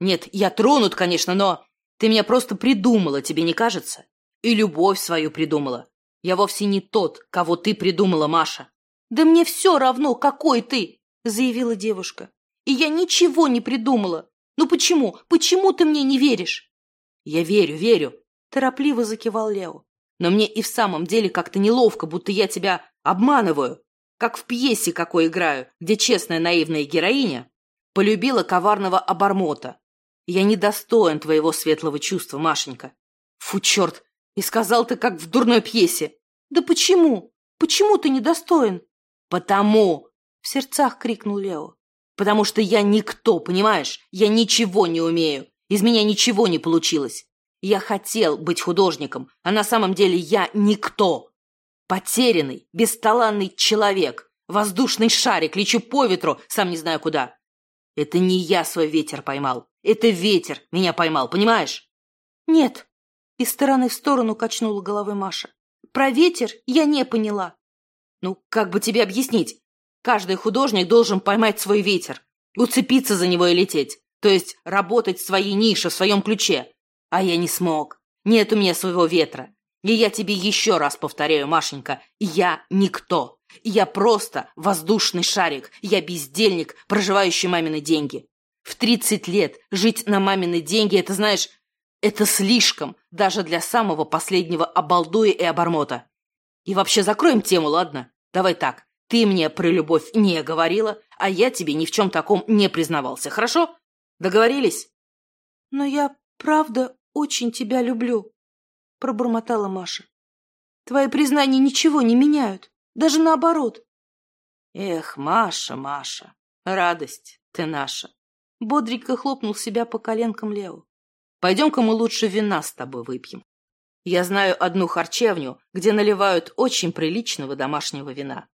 Нет, я тронут, конечно, но... Ты меня просто придумала, тебе не кажется? И любовь свою придумала. Я вовсе не тот, кого ты придумала, Маша. Да мне все равно, какой ты, заявила девушка. И я ничего не придумала. Ну почему? Почему ты мне не веришь? Я верю, верю, торопливо закивал Лео. Но мне и в самом деле как-то неловко, будто я тебя обманываю. Как в пьесе какой играю, где честная наивная героиня полюбила коварного обормота, я недостоин твоего светлого чувства, Машенька. Фу, черт! И сказал ты, как в дурной пьесе. Да почему? Почему ты недостоин? Потому! В сердцах крикнул Лео. Потому что я никто, понимаешь? Я ничего не умею. Из меня ничего не получилось. Я хотел быть художником, а на самом деле я никто. Потерянный, бесталанный человек. Воздушный шарик, лечу по ветру, сам не знаю куда. Это не я свой ветер поймал. Это ветер меня поймал, понимаешь? Нет. Из стороны в сторону качнула головой Маша. Про ветер я не поняла. Ну, как бы тебе объяснить? Каждый художник должен поймать свой ветер, уцепиться за него и лететь. То есть работать в своей нише, в своем ключе. А я не смог. Нет у меня своего ветра. И я тебе еще раз повторяю, Машенька, я никто. Я просто воздушный шарик. Я бездельник, проживающий мамины деньги. В тридцать лет жить на мамины деньги, это, знаешь, это слишком, даже для самого последнего обалдуя и обормота. И вообще закроем тему, ладно? Давай так, ты мне про любовь не говорила, а я тебе ни в чем таком не признавался, хорошо? Договорились? Но я, правда, очень тебя люблю, пробормотала Маша. Твои признания ничего не меняют, даже наоборот. Эх, Маша, Маша, радость ты наша. Бодренько хлопнул себя по коленкам Лео. «Пойдем-ка мы лучше вина с тобой выпьем. Я знаю одну харчевню, где наливают очень приличного домашнего вина.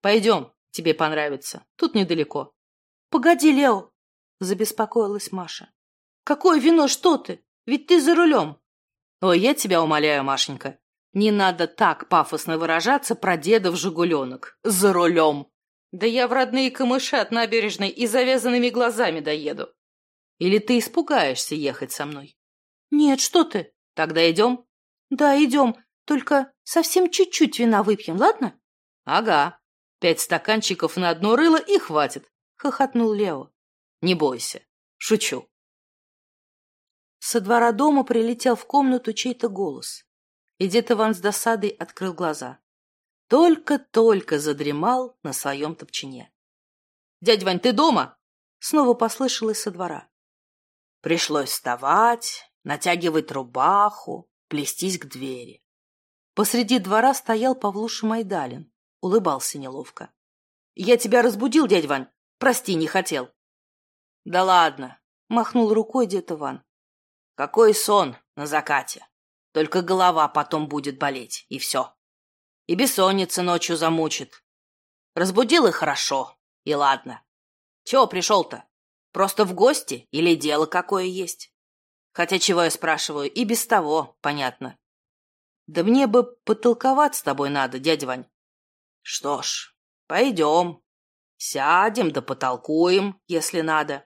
Пойдем, тебе понравится. Тут недалеко». «Погоди, Лео!» — забеспокоилась Маша. «Какое вино? Что ты? Ведь ты за рулем!» «Ой, я тебя умоляю, Машенька, не надо так пафосно выражаться про дедов жигуленок. За рулем!» Да я в родные камыши от набережной и завязанными глазами доеду. Или ты испугаешься ехать со мной? Нет, что ты? Тогда идем? Да, идем. Только совсем чуть-чуть вина выпьем, ладно? Ага. Пять стаканчиков на одно рыло и хватит, хохотнул Лео. Не бойся. Шучу. Со двора дома прилетел в комнату чей-то голос. И дед Иван с досадой открыл глаза только-только задремал на своем топчине. «Дядь Вань, ты дома?» Снова послышалось со двора. Пришлось вставать, натягивать рубаху, плестись к двери. Посреди двора стоял Павлуша Майдалин, улыбался неловко. «Я тебя разбудил, дядь Вань? Прости, не хотел». «Да ладно», — махнул рукой дед Иван. «Какой сон на закате. Только голова потом будет болеть, и все. И бессонница ночью замучит. Разбудил и хорошо, и ладно. Чего пришел-то? Просто в гости или дело какое есть? Хотя чего я спрашиваю, и без того понятно. Да мне бы потолковать с тобой надо, дядя Вань. Что ж, пойдем. Сядем да потолкуем, если надо.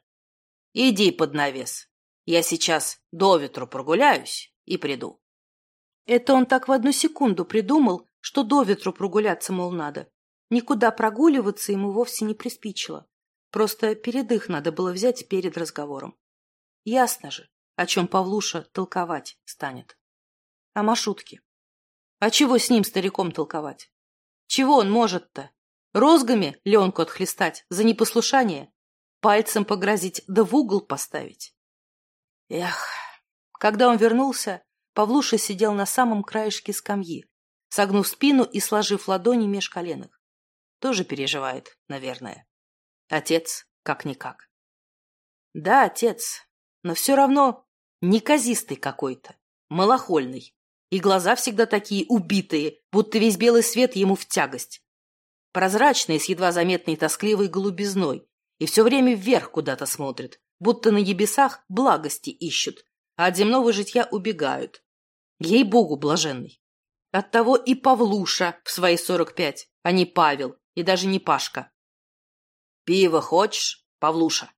Иди под навес. Я сейчас до ветру прогуляюсь и приду. Это он так в одну секунду придумал, что до ветру прогуляться, мол, надо. Никуда прогуливаться ему вовсе не приспичило. Просто передых надо было взять перед разговором. Ясно же, о чем Павлуша толковать станет. О маршрутке. А чего с ним, стариком, толковать? Чего он может-то? Розгами Ленку отхлестать за непослушание? Пальцем погрозить да в угол поставить? Эх, когда он вернулся, Павлуша сидел на самом краешке скамьи, согнув спину и сложив ладони меж коленок. Тоже переживает, наверное. Отец как-никак. Да, отец, но все равно неказистый какой-то, малохольный. И глаза всегда такие убитые, будто весь белый свет ему в тягость. Прозрачные, с едва заметной тоскливой голубизной, и все время вверх куда-то смотрят, будто на небесах благости ищут, а от земного житья убегают. Ей-богу, блаженный. Оттого и Павлуша в свои сорок пять, а не Павел, и даже не Пашка. Пиво хочешь, Павлуша?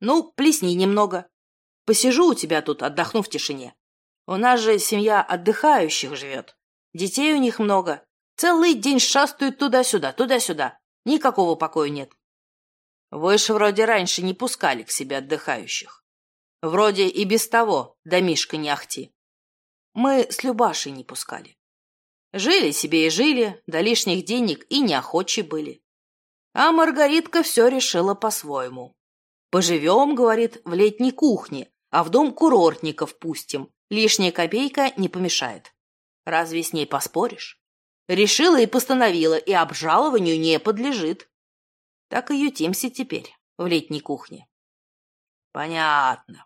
Ну, плесни немного. Посижу у тебя тут, отдохну в тишине. У нас же семья отдыхающих живет. Детей у них много. Целый день шастают туда-сюда, туда-сюда. Никакого покоя нет. Вы ж вроде раньше не пускали к себе отдыхающих. Вроде и без того домишка не ахти. Мы с Любашей не пускали. Жили себе и жили, до лишних денег и неохочи были. А Маргаритка все решила по-своему. «Поживем, — говорит, — в летней кухне, а в дом курортников пустим. Лишняя копейка не помешает. Разве с ней поспоришь? Решила и постановила, и обжалованию не подлежит. Так и ютимся теперь в летней кухне. Понятно.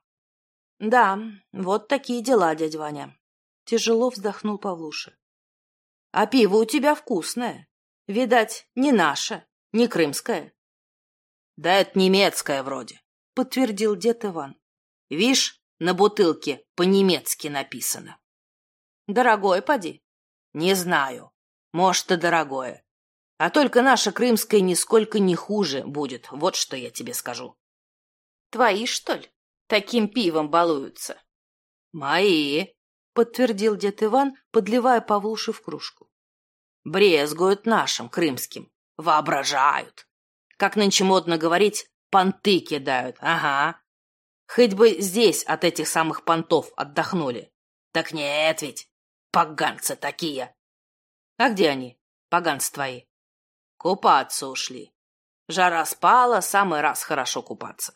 Да, вот такие дела, дядя Ваня. Тяжело вздохнул Павлуша. А пиво у тебя вкусное. Видать, не наше. Не крымская? Да это немецкая вроде, подтвердил дед Иван. Вишь, на бутылке по-немецки написано. Дорогое, поди? Не знаю. Может, и дорогое. А только наша крымская нисколько не хуже будет, вот что я тебе скажу. Твои, что ли? Таким пивом балуются? Мои, подтвердил дед Иван, подливая Павлуше в кружку. Брезгуют нашим крымским. Воображают. Как нынче модно говорить, понты кидают. Ага. Хоть бы здесь от этих самых понтов отдохнули. Так нет ведь. Поганцы такие. А где они, поганцы твои? Купаться ушли. Жара спала, самый раз хорошо купаться.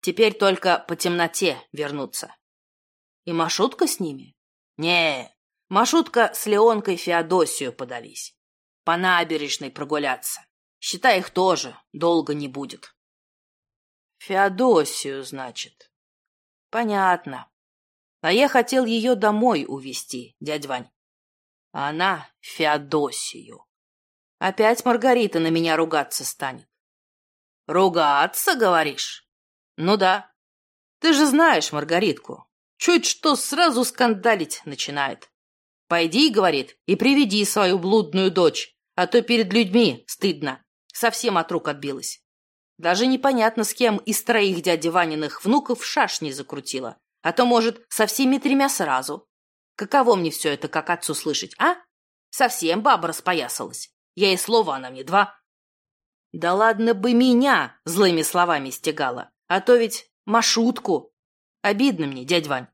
Теперь только по темноте вернуться. И маршрутка с ними? Не, маршрутка с Леонкой Феодосию подались по набережной прогуляться. Считай, их тоже долго не будет. Феодосию, значит. Понятно. А я хотел ее домой увезти, дядь Вань. Она Феодосию. Опять Маргарита на меня ругаться станет. Ругаться, говоришь? Ну да. Ты же знаешь Маргаритку. Чуть что сразу скандалить начинает. Пойди, говорит, и приведи свою блудную дочь а то перед людьми стыдно. Совсем от рук отбилась. Даже непонятно, с кем из троих дяди Ваниных внуков шашни закрутила. А то, может, со всеми тремя сразу. Каково мне все это, как отцу слышать, а? Совсем баба распоясалась. Я и слова она мне два. Да ладно бы меня злыми словами стегала, а то ведь маршрутку. Обидно мне, дядь Вань.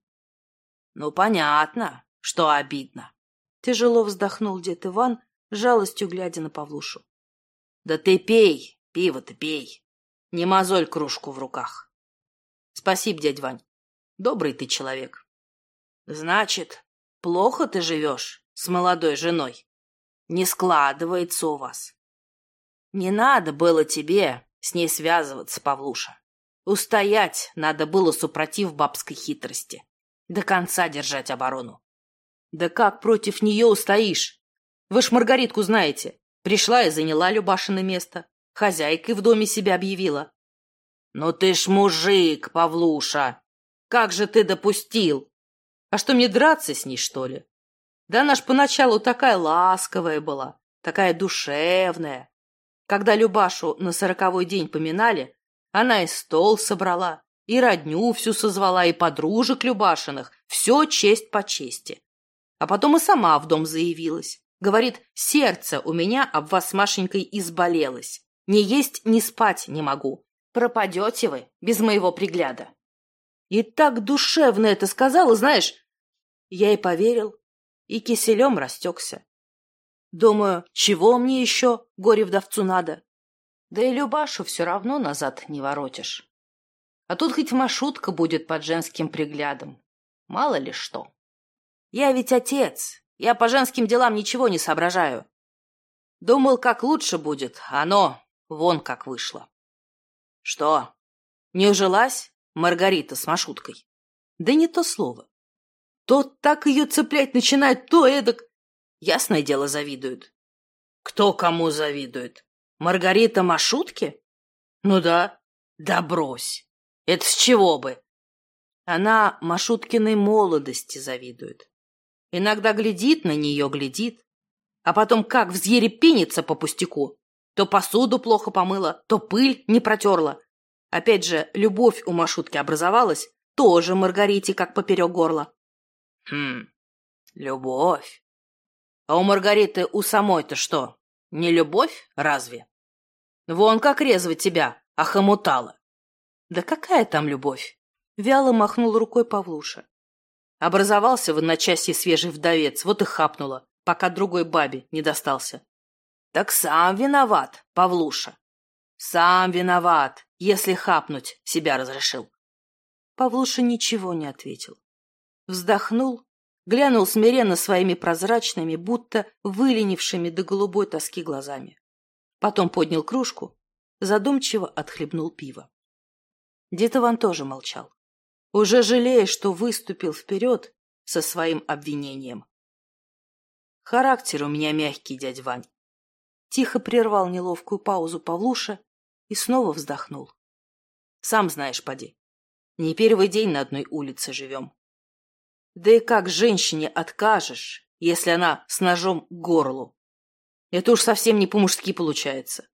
Ну, понятно, что обидно. Тяжело вздохнул дед Иван, жалостью глядя на Павлушу. — Да ты пей, пиво ты пей. Не мозоль кружку в руках. — Спасибо, дядь Вань. Добрый ты человек. — Значит, плохо ты живешь с молодой женой? Не складывается у вас. Не надо было тебе с ней связываться, Павлуша. Устоять надо было, супротив бабской хитрости. До конца держать оборону. Да как против нее устоишь? Вы ж Маргаритку знаете. Пришла и заняла Любашино место. Хозяйкой в доме себя объявила. Ну ты ж мужик, Павлуша. Как же ты допустил? А что, мне драться с ней, что ли? Да она ж поначалу такая ласковая была, такая душевная. Когда Любашу на сороковой день поминали, она и стол собрала, и родню всю созвала, и подружек Любашиных, все честь по чести. А потом и сама в дом заявилась. Говорит, сердце у меня об вас с Машенькой изболелось. Ни есть, ни спать не могу. Пропадете вы без моего пригляда. И так душевно это сказала, знаешь. Я и поверил, и киселем растекся. Думаю, чего мне еще, горе-вдовцу, надо? Да и Любашу все равно назад не воротишь. А тут хоть маршрутка будет под женским приглядом. Мало ли что. Я ведь отец. Я по женским делам ничего не соображаю. Думал, как лучше будет, оно вон как вышло. Что, не ужилась Маргарита с маршруткой? Да не то слово. То так ее цеплять начинает, то эдак. Ясное дело, завидуют. Кто кому завидует? Маргарита Машутке? Ну да. Да брось. Это с чего бы? Она Машуткиной молодости завидует. Иногда глядит на нее, глядит. А потом как взъерепенится по пустяку. То посуду плохо помыла, то пыль не протерла. Опять же, любовь у Машутки образовалась, тоже Маргарите как поперек горла. Хм, любовь. А у Маргариты у самой-то что, не любовь разве? Вон как резвать тебя, охомутала. Да какая там любовь? Вяло махнул рукой Павлуша. Образовался в одночасье свежий вдовец, вот и хапнула, пока другой бабе не достался. Так сам виноват, Павлуша. Сам виноват, если хапнуть себя разрешил. Павлуша ничего не ответил. Вздохнул глянул смиренно своими прозрачными, будто выленившими до голубой тоски глазами. Потом поднял кружку, задумчиво отхлебнул пиво. Дед Иван тоже молчал, уже жалея, что выступил вперед со своим обвинением. «Характер у меня мягкий, дядь Вань». Тихо прервал неловкую паузу Павлуша и снова вздохнул. «Сам знаешь, поди, не первый день на одной улице живем. Да и как женщине откажешь, если она с ножом к горлу? Это уж совсем не по-мужски получается.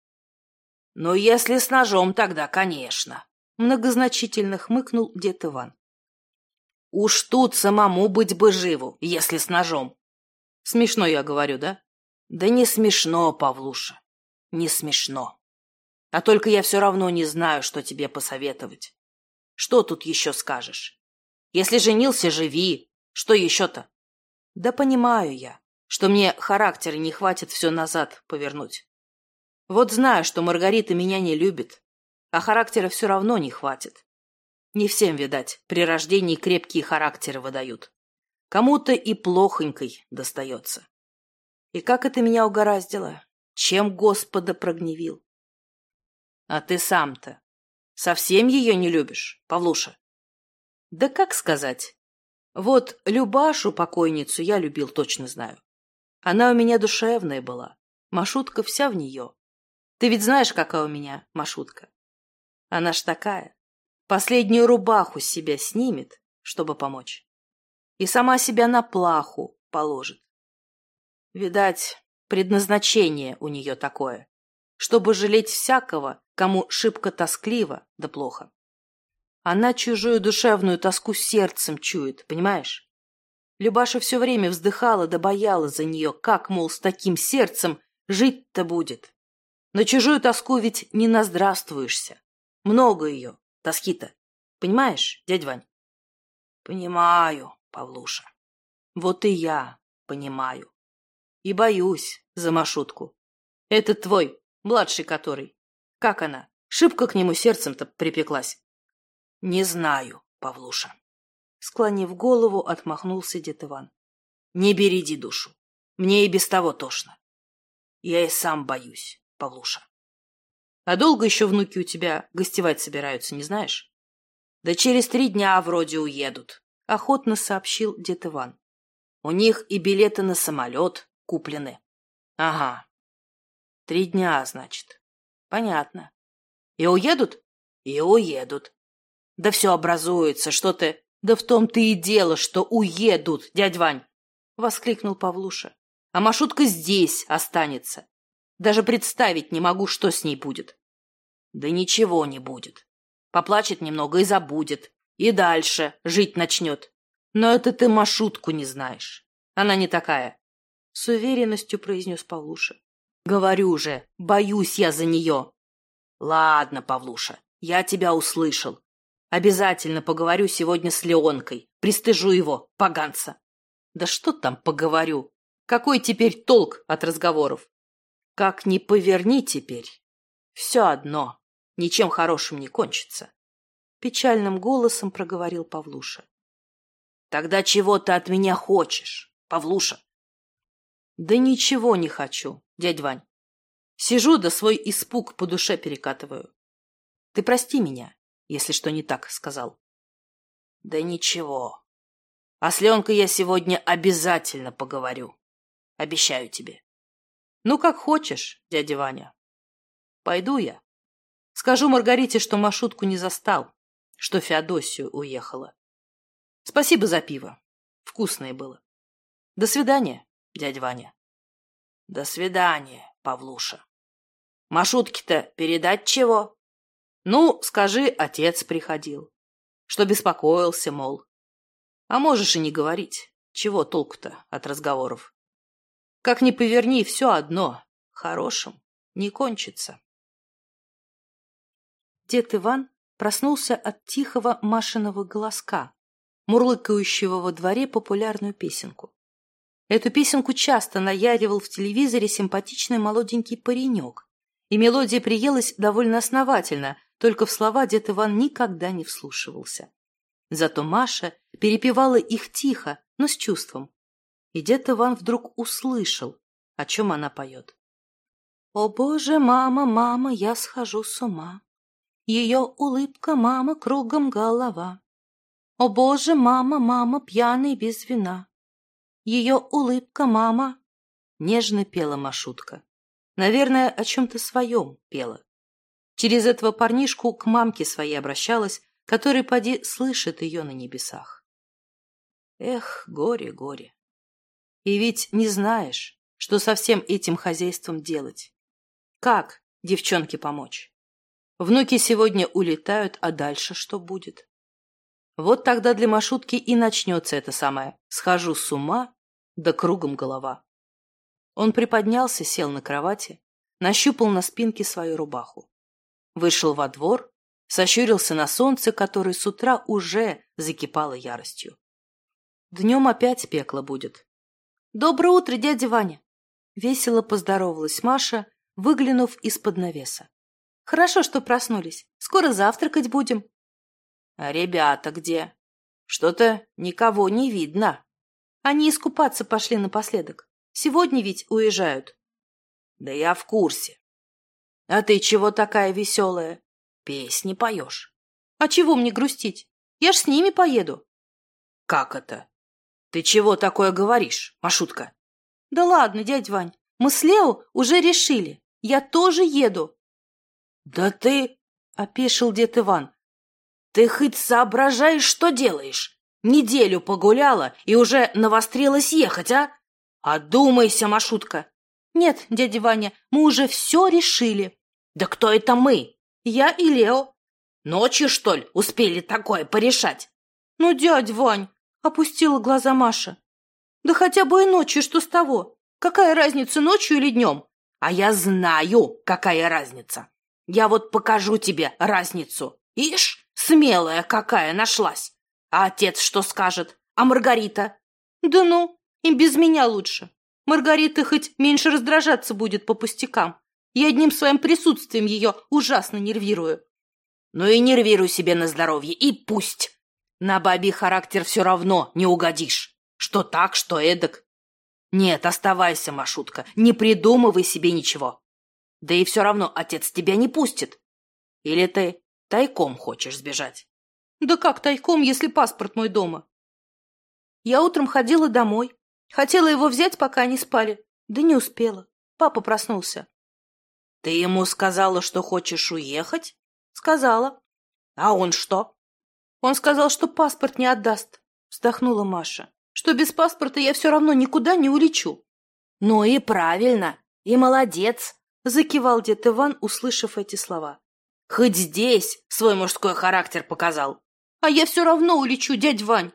Но если с ножом, тогда, конечно. Многозначительно хмыкнул дед Иван. Уж тут самому быть бы живу, если с ножом. Смешно я говорю, да? Да не смешно, Павлуша, не смешно. А только я все равно не знаю, что тебе посоветовать. Что тут еще скажешь? Если женился, живи. Что еще-то? Да понимаю я, что мне характера не хватит все назад повернуть. Вот знаю, что Маргарита меня не любит, а характера все равно не хватит. Не всем, видать, при рождении крепкие характеры выдают. Кому-то и плохонькой достается. И как это меня угораздило? Чем Господа прогневил? А ты сам-то совсем ее не любишь, Павлуша? Да как сказать? Вот Любашу, покойницу, я любил, точно знаю. Она у меня душевная была. Машутка вся в нее. Ты ведь знаешь, какая у меня Машутка? Она ж такая. Последнюю рубаху с себя снимет, чтобы помочь. И сама себя на плаху положит. Видать, предназначение у нее такое, чтобы жалеть всякого, кому шибко тоскливо да плохо. Она чужую душевную тоску сердцем чует, понимаешь? Любаша все время вздыхала да боялась за нее, как, мол, с таким сердцем жить-то будет. На чужую тоску ведь не наздравствуешься. Много ее, тоски-то. Понимаешь, дядь Вань? Понимаю, Павлуша. Вот и я понимаю. И боюсь за Машутку. Этот твой, младший который. Как она? Шибко к нему сердцем-то припеклась. Не знаю, Павлуша. Склонив голову, отмахнулся дед Иван. Не береди душу. Мне и без того тошно. Я и сам боюсь, Павлуша. А долго еще внуки у тебя гостевать собираются, не знаешь? Да через три дня вроде уедут, — охотно сообщил дед Иван. У них и билеты на самолет куплены. Ага. Три дня, значит. Понятно. И уедут? И уедут. Да все образуется, что ты... Да в том-то и дело, что уедут, дядь Вань! — воскликнул Павлуша. А Машутка здесь останется. Даже представить не могу, что с ней будет. Да ничего не будет. Поплачет немного и забудет. И дальше жить начнет. Но это ты Машутку не знаешь. Она не такая. С уверенностью произнес Павлуша. Говорю же, боюсь я за нее. Ладно, Павлуша, я тебя услышал. Обязательно поговорю сегодня с Леонкой. Пристыжу его, поганца. Да что там поговорю? Какой теперь толк от разговоров? Как ни поверни теперь, все одно, ничем хорошим не кончится. Печальным голосом проговорил Павлуша. Тогда чего ты от меня хочешь, Павлуша? Да ничего не хочу, дядь Вань. Сижу да свой испуг по душе перекатываю. Ты прости меня, если что не так сказал. Да ничего. А с Ленкой я сегодня обязательно поговорю. Обещаю тебе. Ну, как хочешь, дядя Ваня. Пойду я. Скажу Маргарите, что маршрутку не застал, что Феодосию уехала. Спасибо за пиво. Вкусное было. До свидания, дядя Ваня. До свидания, Павлуша. Машутки-то передать чего? Ну, скажи, отец приходил. Что беспокоился, мол. А можешь и не говорить. Чего толку-то от разговоров? Как ни поверни, все одно. Хорошим не кончится. Дед Иван проснулся от тихого Машиного голоска, мурлыкающего во дворе популярную песенку. Эту песенку часто наяривал в телевизоре симпатичный молоденький паренек, и мелодия приелась довольно основательно, только в слова дед Иван никогда не вслушивался. Зато Маша перепевала их тихо, но с чувством, и дед Иван вдруг услышал, о чем она поет. «О, Боже, мама, мама, я схожу с ума! Ее улыбка, мама, кругом голова! О, Боже, мама, мама, пьяный без вина! Ее улыбка, мама!» Нежно пела Машутка. Наверное, о чем-то своем пела. Через этого парнишку к мамке своей обращалась, который, поди, слышит ее на небесах. Эх, горе, горе. И ведь не знаешь, что со всем этим хозяйством делать. Как девчонке помочь? Внуки сегодня улетают, а дальше что будет? Вот тогда для Машутки и начнется это самое «схожу с ума, да кругом голова». Он приподнялся, сел на кровати, нащупал на спинке свою рубаху. Вышел во двор, сощурился на солнце, которое с утра уже закипало яростью. Днем опять пекло будет, «Доброе утро, дядя Ваня!» Весело поздоровалась Маша, выглянув из-под навеса. «Хорошо, что проснулись. Скоро завтракать будем». «А ребята где? Что-то никого не видно». Они искупаться пошли напоследок. Сегодня ведь уезжают. Да я в курсе. А ты чего такая веселая? Песни поешь. А чего мне грустить? Я ж с ними поеду. Как это? Ты чего такое говоришь, Машутка? Да ладно, дядь Вань, мы с Лео уже решили. Я тоже еду. Да ты... — опешил дед Иван. Ты хоть соображаешь, что делаешь? Неделю погуляла и уже навострилась ехать, а? Одумайся, Машутка. Нет, дядя Ваня, мы уже все решили. Да кто это мы? Я и Лео. Ночью, что ли, успели такое порешать? Ну, дядь Вань, Опустила глаза Маша. Да хотя бы и ночью, что с того? Какая разница, ночью или днем? А я знаю, какая разница. Я вот покажу тебе разницу. Ишь, смелая какая нашлась. А отец что скажет? А Маргарита? Да ну, им без меня лучше. Маргарита хоть меньше раздражаться будет по пустякам. Я одним своим присутствием ее ужасно нервирую. Ну и нервируй себе на здоровье, и пусть. На бабий характер все равно не угодишь. Что так, что эдак. Нет, оставайся, Машутка, не придумывай себе ничего. Да и все равно отец тебя не пустит. Или ты тайком хочешь сбежать? Да как тайком, если паспорт мой дома? Я утром ходила домой. Хотела его взять, пока они спали. Да не успела. Папа проснулся. Ты ему сказала, что хочешь уехать? Сказала. А он что? Он сказал, что паспорт не отдаст. Вздохнула Маша. Что без паспорта я все равно никуда не улечу. Ну и правильно. И молодец. Закивал дед Иван, услышав эти слова. Хоть здесь свой мужской характер показал. А я все равно улечу, дядь Вань.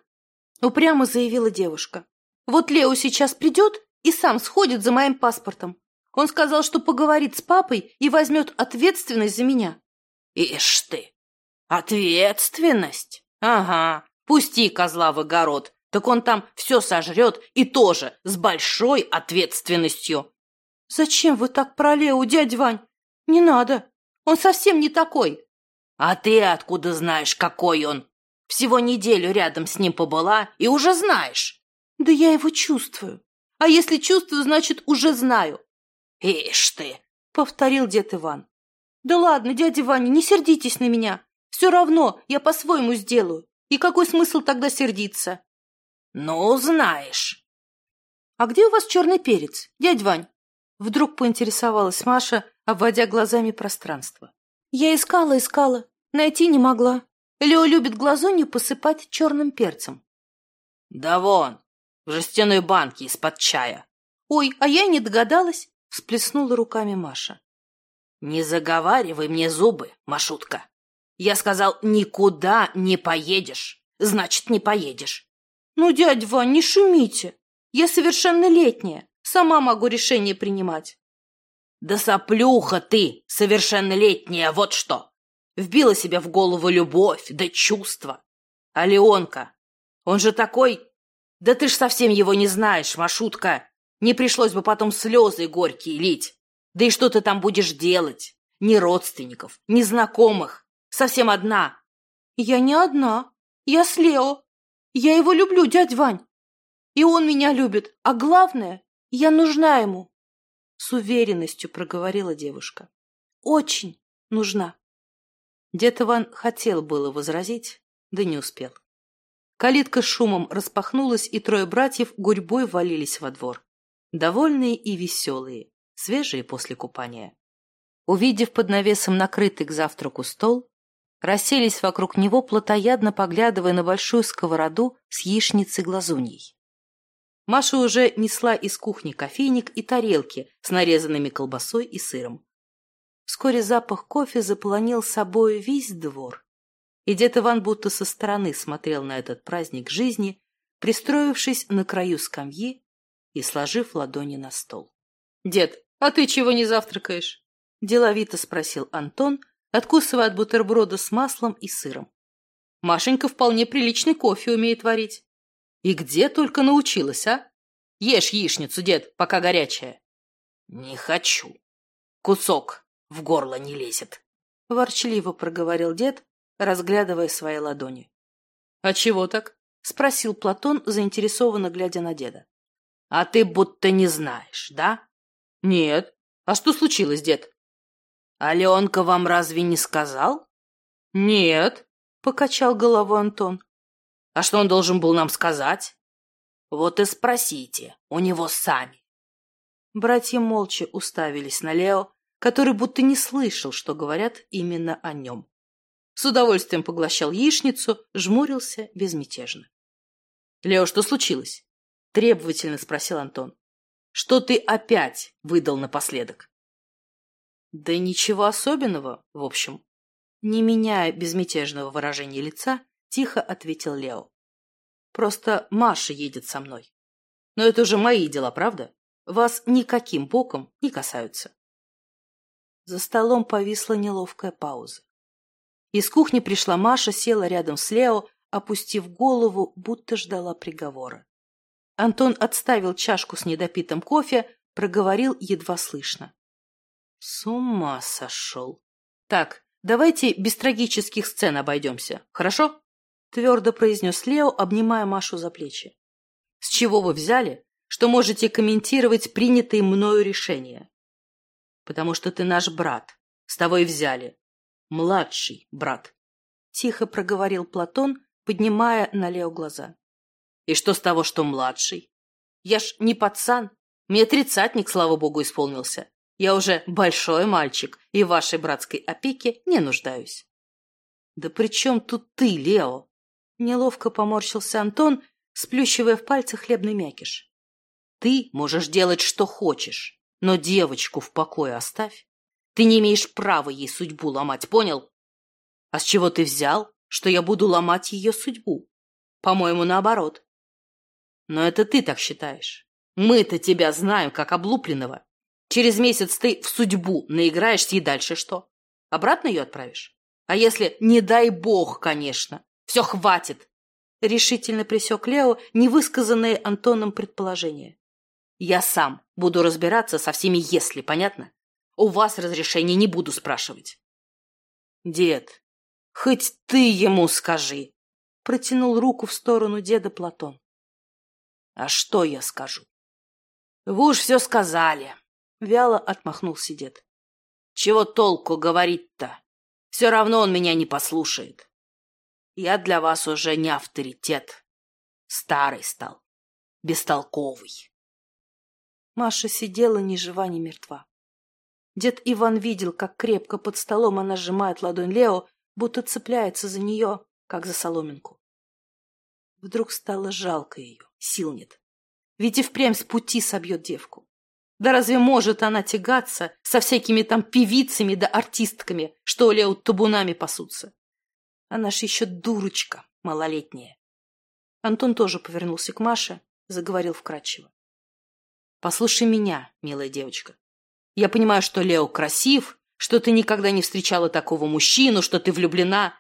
Упрямо заявила девушка. Вот Лео сейчас придет и сам сходит за моим паспортом. Он сказал, что поговорит с папой и возьмет ответственность за меня. Ишь ты! Ответственность? Ага, пусти козла в огород, так он там все сожрет и тоже с большой ответственностью. Зачем вы так про Лео, дядь Вань? Не надо, он совсем не такой. А ты откуда знаешь, какой он? Всего неделю рядом с ним побыла и уже знаешь. Да я его чувствую. А если чувствую, значит, уже знаю. Ишь ты, повторил дед Иван. Да ладно, дядя Ваня, не сердитесь на меня. Все равно я по-своему сделаю. И какой смысл тогда сердиться? Ну, знаешь. А где у вас черный перец, дядь Вань? Вдруг поинтересовалась Маша, обводя глазами пространство. Я искала, искала, найти не могла. Лео любит глазунью посыпать черным перцем. Да вон, в жестяной банке из-под чая. Ой, а я не догадалась, всплеснула руками Маша. Не заговаривай мне зубы, Машутка. Я сказал, никуда не поедешь. Значит, не поедешь. Ну, дядь Вань, не шумите. Я совершеннолетняя. Сама могу решение принимать. Да соплюха ты, совершеннолетняя, вот что. Вбила себе в голову любовь, да чувства. А Леонка, он же такой... Да ты ж совсем его не знаешь, Машутка. Не пришлось бы потом слезы горькие лить. Да и что ты там будешь делать? Ни родственников, ни знакомых. Совсем одна. Я не одна. Я с Лео. Я его люблю, дядь Вань. И он меня любит. А главное, я нужна ему. С уверенностью проговорила девушка. Очень нужна. Дед Иван хотел было возразить, да не успел. Калитка шумом распахнулась, и трое братьев гурьбой валились во двор. Довольные и веселые, свежие после купания. Увидев под навесом накрытый к завтраку стол, расселись вокруг него, плотоядно поглядывая на большую сковороду с яичницей глазуньей. Маша уже несла из кухни кофейник и тарелки с нарезанными колбасой и сыром. Вскоре запах кофе заполонил собою весь двор. И дед Иван будто со стороны смотрел на этот праздник жизни, пристроившись на краю скамьи и сложив ладони на стол. — Дед, а ты чего не завтракаешь? — деловито спросил Антон, откусывая от бутерброда с маслом и сыром. — Машенька вполне приличный кофе умеет варить. И где только научилась, а? Ешь яичницу, дед, пока горячая. — Не хочу. Кусок в горло не лезет. Ворчливо проговорил дед, разглядывая свои ладони. — А чего так? — спросил Платон, заинтересованно глядя на деда. — А ты будто не знаешь, да? — Нет. А что случилось, дед? — Аленка вам разве не сказал? — Нет, — покачал головой Антон. — А что он должен был нам сказать? — Вот и спросите у него сами. Братья молча уставились на Лео, который будто не слышал, что говорят именно о нем. С удовольствием поглощал яичницу, жмурился безмятежно. — Лео, что случилось? — требовательно спросил Антон. — Что ты опять выдал напоследок? — Да ничего особенного, в общем. Не меняя безмятежного выражения лица, тихо ответил Лео. — Просто Маша едет со мной. Но это уже мои дела, правда? Вас никаким боком не касаются. За столом повисла неловкая пауза. Из кухни пришла Маша, села рядом с Лео, опустив голову, будто ждала приговора. Антон отставил чашку с недопитым кофе, проговорил едва слышно. С ума сошел. Так, давайте без трагических сцен обойдемся, хорошо? Твердо произнес Лео, обнимая Машу за плечи. С чего вы взяли, что можете комментировать принятые мною решения. Потому что ты наш брат. С того и взяли. Младший брат. Тихо проговорил Платон, поднимая на Лео глаза. И что с того, что младший? Я ж не пацан. Мне тридцатник, слава богу, исполнился. Я уже большой мальчик и в вашей братской опеке не нуждаюсь. Да при чем тут ты, Лео? Неловко поморщился Антон, сплющивая в пальцы хлебный мякиш. Ты можешь делать, что хочешь, но девочку в покое оставь. Ты не имеешь права ей судьбу ломать, понял? А с чего ты взял, что я буду ломать ее судьбу? По-моему, наоборот. Но это ты так считаешь. Мы-то тебя знаем, как облупленного. Через месяц ты в судьбу наиграешься и дальше что? Обратно ее отправишь? А если, не дай бог, конечно, все хватит? Решительно пресек Лео невысказанные Антоном предположения. Я сам буду разбираться со всеми «если», понятно? У вас разрешения не буду спрашивать. Дед, хоть ты ему скажи, протянул руку в сторону деда Платон. А что я скажу? Вы уж все сказали, вяло отмахнулся дед. Чего толку говорить-то? Все равно он меня не послушает. Я для вас уже не авторитет. Старый стал, бестолковый. Маша сидела ни жива, ни мертва. Дед Иван видел, как крепко под столом она сжимает ладонь Лео, будто цепляется за нее, как за соломинку. Вдруг стало жалко ее, сил нет. Ведь и впрямь с пути собьет девку. Да разве может она тягаться со всякими там певицами да артистками, что Лео табунами пасутся? Она ж еще дурочка малолетняя. Антон тоже повернулся к Маше, заговорил вкратчиво. Послушай меня, милая девочка. Я понимаю, что Лео красив, что ты никогда не встречала такого мужчину, что ты влюблена.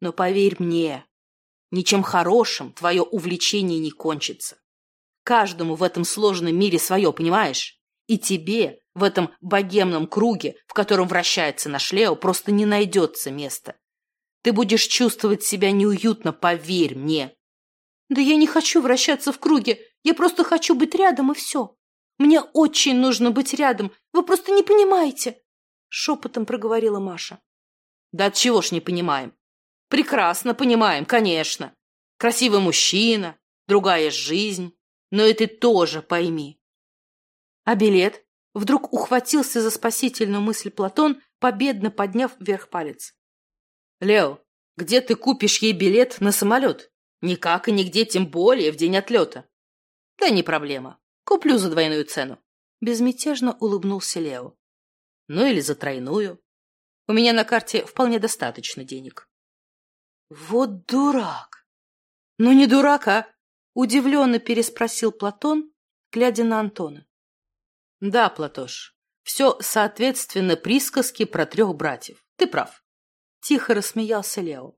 Но поверь мне, ничем хорошим твое увлечение не кончится. Каждому в этом сложном мире свое, понимаешь? И тебе в этом богемном круге, в котором вращается наш Лео, просто не найдется места. Ты будешь чувствовать себя неуютно, поверь мне. Да я не хочу вращаться в круге, я просто хочу быть рядом, и все. Мне очень нужно быть рядом. Вы просто не понимаете!» Шепотом проговорила Маша. «Да чего ж не понимаем? Прекрасно понимаем, конечно. Красивый мужчина, другая жизнь. Но и ты тоже пойми». А билет? Вдруг ухватился за спасительную мысль Платон, победно подняв вверх палец. «Лео, где ты купишь ей билет на самолет? Никак и нигде, тем более в день отлета». «Да не проблема. Куплю за двойную цену. Безмятежно улыбнулся Лео. Ну или за тройную. У меня на карте вполне достаточно денег. Вот дурак. Ну не дурак, а? Удивленно переспросил Платон, глядя на Антона. Да, Платош, все соответственно присказке про трех братьев. Ты прав. Тихо рассмеялся Лео.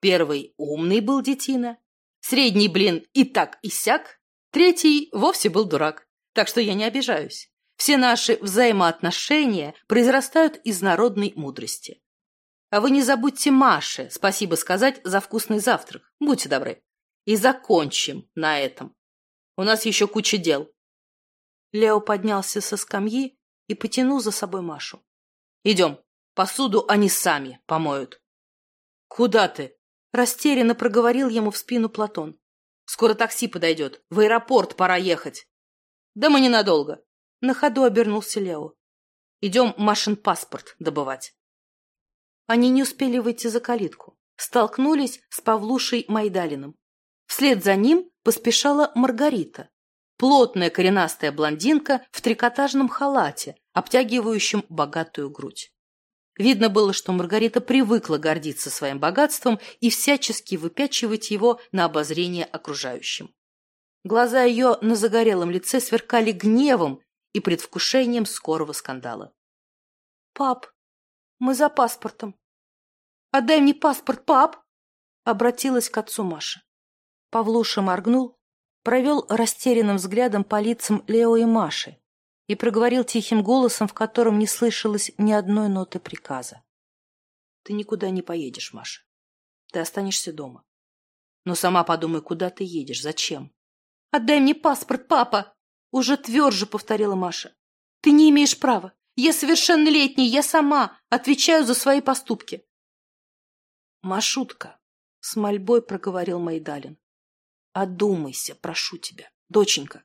Первый умный был детина, средний, блин, и так и сяк, Третий вовсе был дурак, так что я не обижаюсь. Все наши взаимоотношения произрастают из народной мудрости. А вы не забудьте Маше спасибо сказать за вкусный завтрак. Будьте добры. И закончим на этом. У нас еще куча дел. Лео поднялся со скамьи и потянул за собой Машу. Идем. Посуду они сами помоют. Куда ты? Растерянно проговорил ему в спину Платон. Скоро такси подойдет. В аэропорт пора ехать. Да мы ненадолго. На ходу обернулся Лео. Идем Машин паспорт добывать. Они не успели выйти за калитку. Столкнулись с Павлушей Майдалиным. Вслед за ним поспешала Маргарита. Плотная коренастая блондинка в трикотажном халате, обтягивающем богатую грудь. Видно было, что Маргарита привыкла гордиться своим богатством и всячески выпячивать его на обозрение окружающим. Глаза ее на загорелом лице сверкали гневом и предвкушением скорого скандала. «Пап, мы за паспортом. Отдай мне паспорт, пап!» Обратилась к отцу Маша. Павлуша моргнул, провел растерянным взглядом по лицам Лео и Маши и проговорил тихим голосом, в котором не слышалось ни одной ноты приказа. «Ты никуда не поедешь, Маша. Ты останешься дома. Но сама подумай, куда ты едешь, зачем?» «Отдай мне паспорт, папа!» Уже тверже повторила Маша. Ты не имеешь права. Я совершеннолетняя, я сама отвечаю за свои поступки. Машутка, с мольбой проговорил Майдалин. Одумайся, прошу тебя, доченька.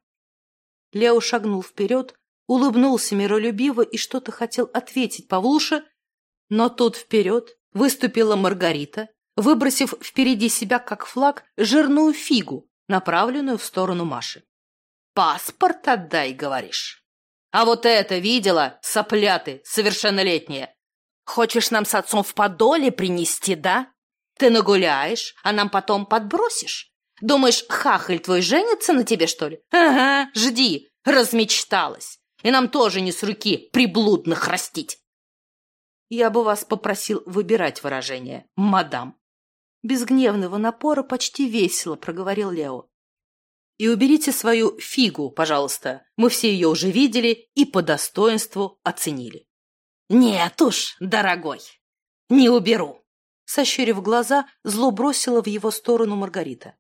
Лео шагнул вперед, улыбнулся миролюбиво и что-то хотел ответить Павлуше, но тут вперед выступила Маргарита, выбросив впереди себя, как флаг, жирную фигу, направленную в сторону Маши. «Паспорт отдай, говоришь? А вот это видела, сопляты, совершеннолетние? Хочешь нам с отцом в подоле принести, да? Ты нагуляешь, а нам потом подбросишь? Думаешь, хахаль твой женится на тебе, что ли? Ага, жди, размечталась. И нам тоже не с руки приблудных растить. Я бы вас попросил выбирать выражение, мадам. Без гневного напора почти весело проговорил Лео. И уберите свою фигу, пожалуйста. Мы все ее уже видели и по достоинству оценили. Нет уж, дорогой, не уберу. Сощурив глаза, зло бросила в его сторону Маргарита.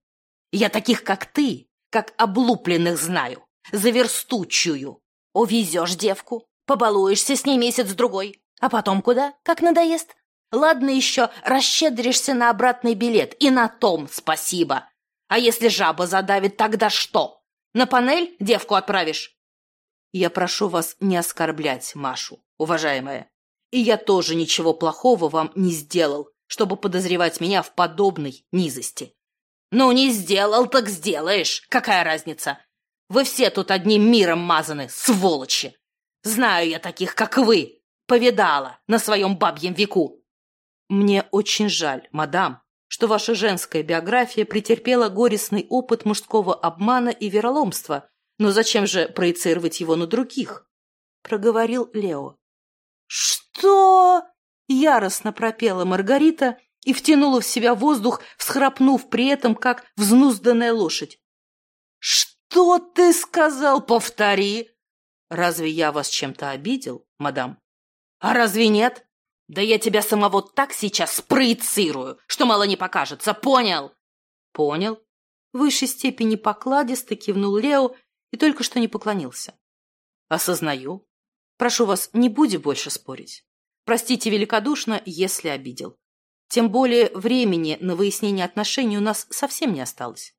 Я таких, как ты, как облупленных знаю, заверстучую. Увезешь девку, побалуешься с ней месяц-другой, а потом куда, как надоест? Ладно еще, расщедришься на обратный билет, и на том спасибо. А если жаба задавит, тогда что? На панель девку отправишь? Я прошу вас не оскорблять Машу, уважаемая. И я тоже ничего плохого вам не сделал, чтобы подозревать меня в подобной низости. Ну, не сделал, так сделаешь. Какая разница? Вы все тут одним миром мазаны, сволочи. Знаю я таких, как вы. Повидала на своем бабьем веку. Мне очень жаль, мадам, что ваша женская биография претерпела горестный опыт мужского обмана и вероломства, но зачем же проецировать его на других? Проговорил Лео. Что? Яростно пропела Маргарита и втянула в себя воздух, всхрапнув при этом, как взнузданная лошадь. «Что ты сказал? Повтори!» «Разве я вас чем-то обидел, мадам?» «А разве нет? Да я тебя самого так сейчас спроецирую, что мало не покажется, понял? Понял. В высшей степени покладисто кивнул Лео и только что не поклонился. Осознаю. Прошу вас, не будем больше спорить. Простите великодушно, если обидел. Тем более времени на выяснение отношений у нас совсем не осталось.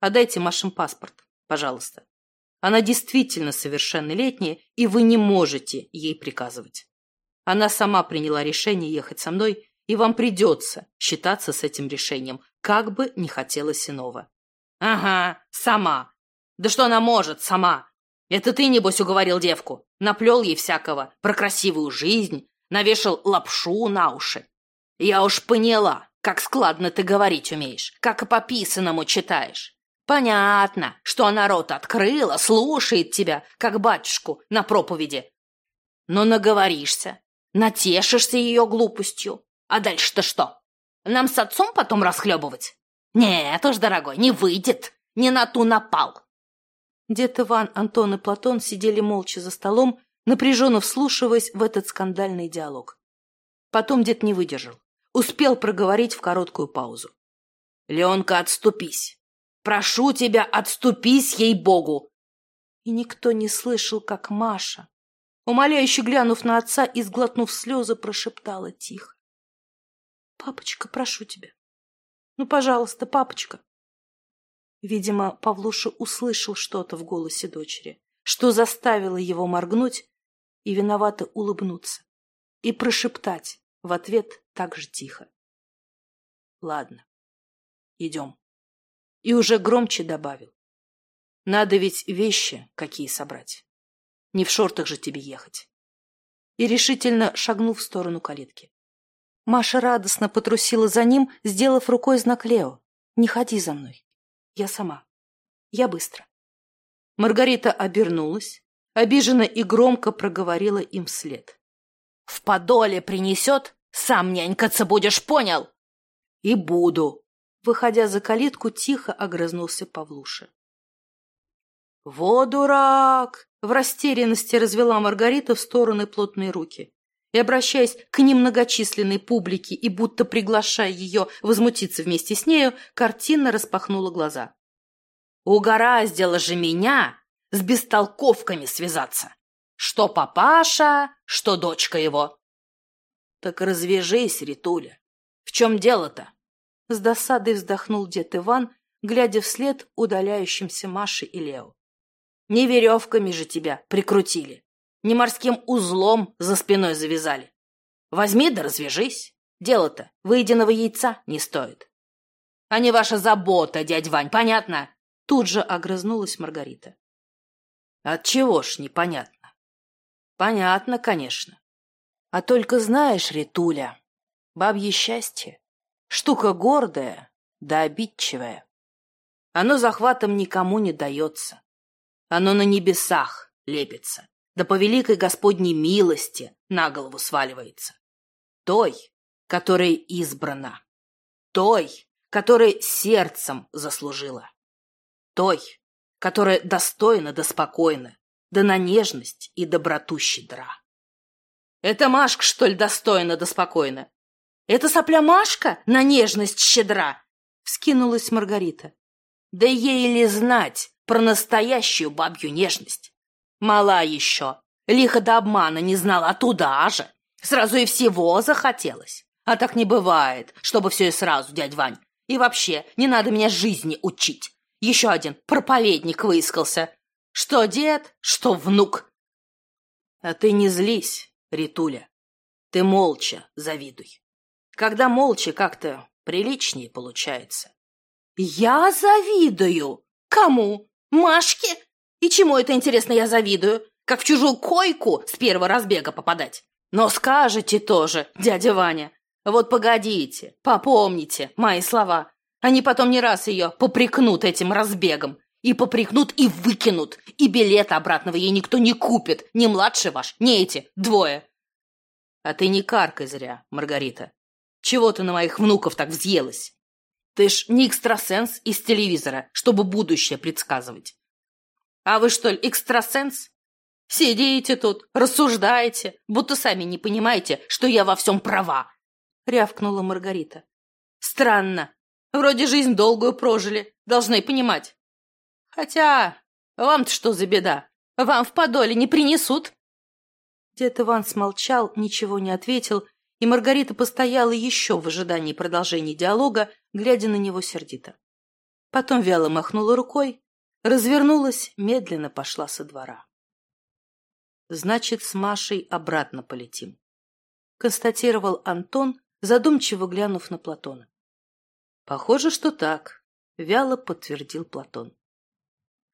Отдайте Машин паспорт, пожалуйста. Она действительно совершеннолетняя, и вы не можете ей приказывать. Она сама приняла решение ехать со мной, и вам придется считаться с этим решением, как бы не хотелось иного. Ага, сама. Да что она может сама? Это ты, небось, уговорил девку, наплел ей всякого про красивую жизнь, навешал лапшу на уши. Я уж поняла, как складно ты говорить умеешь, как по писанному читаешь. Понятно, что она рот открыла, слушает тебя, как батюшку на проповеди. Но наговоришься, Натешишься ее глупостью. А дальше-то что? Нам с отцом потом расхлебывать? Нет уж, дорогой, не выйдет. Не на ту напал. Дед Иван, Антон и Платон сидели молча за столом, напряженно вслушиваясь в этот скандальный диалог. Потом дед не выдержал. Успел проговорить в короткую паузу. «Ленка, отступись! Прошу тебя, отступись, ей-богу!» И никто не слышал, как Маша, Умоляюще глянув на отца и сглотнув слезы, прошептала тихо. «Папочка, прошу тебя. Ну, пожалуйста, папочка». Видимо, Павлуша услышал что-то в голосе дочери, что заставило его моргнуть и виновато улыбнуться и прошептать в ответ так же тихо. «Ладно, идем». И уже громче добавил. «Надо ведь вещи какие собрать». Не в шортах же тебе ехать. И решительно шагнул в сторону калитки. Маша радостно потрусила за ним, сделав рукой знак Лео. «Не ходи за мной. Я сама. Я быстро». Маргарита обернулась, обиженно и громко проговорила им вслед. «В подоле принесет, сам нянькаться будешь, понял?» «И буду», — выходя за калитку, тихо огрызнулся Павлуша. «Во дурак!» — в растерянности развела Маргарита в стороны плотные руки. И, обращаясь к немногочисленной публике и будто приглашая ее возмутиться вместе с нею, картинно распахнула глаза. «Угораздило же меня с бестолковками связаться. Что папаша, что дочка его. Так развяжись, Ритуля. В чем дело-то? С досадой вздохнул дед Иван, глядя вслед удаляющимся Маше и Лео. Не веревками же тебя прикрутили, не морским узлом за спиной завязали. Возьми да развяжись. Дело-то выеденного яйца не стоит. А не ваша забота, дядь Вань, понятно? Тут же огрызнулась Маргарита. От чего ж непонятно? Понятно, конечно. А только знаешь, Ритуля, бабье счастье — штука гордая да обидчивая. Оно захватом никому не дается. Оно на небесах лепится, да по великой Господней милости на голову сваливается. Той, которая избрана. Той, которая сердцем заслужила. Той, которая достойна да спокойна, да на нежность и доброту щедра. Это Машка, что ли, достойна да спокойна? Это сопля Машка на нежность щедра? Вскинулась Маргарита. Да ей ли знать про настоящую бабью нежность? Мала еще, лихо до обмана не знала, а туда же. Сразу и всего захотелось. А так не бывает, чтобы все и сразу, дядь Вань. И вообще, не надо меня жизни учить. Еще один проповедник выискался. Что дед, что внук. А ты не злись, Ритуля. Ты молча завидуй. Когда молча как-то приличнее получается. Я завидую? Кому? Машке? И чему это, интересно, я завидую? Как в чужую койку с первого разбега попадать? Но скажете тоже, дядя Ваня. Вот погодите, попомните мои слова. Они потом не раз ее попрекнут этим разбегом. И попрекнут, и выкинут. И билета обратного ей никто не купит. Ни младший ваш, ни эти, двое. А ты не каркай зря, Маргарита. Чего ты на моих внуков так взъелась? Ты ж не экстрасенс из телевизора, чтобы будущее предсказывать. А вы что ли экстрасенс? Сидите тут, рассуждаете, будто сами не понимаете, что я во всем права. Рявкнула Маргарита. Странно. Вроде жизнь долгую прожили, должны понимать. Хотя, вам-то что за беда? Вам в подоле не принесут? Дед Иван смолчал, ничего не ответил и Маргарита постояла еще в ожидании продолжения диалога, глядя на него сердито. Потом вяло махнула рукой, развернулась, медленно пошла со двора. «Значит, с Машей обратно полетим», — констатировал Антон, задумчиво глянув на Платона. «Похоже, что так», — вяло подтвердил Платон.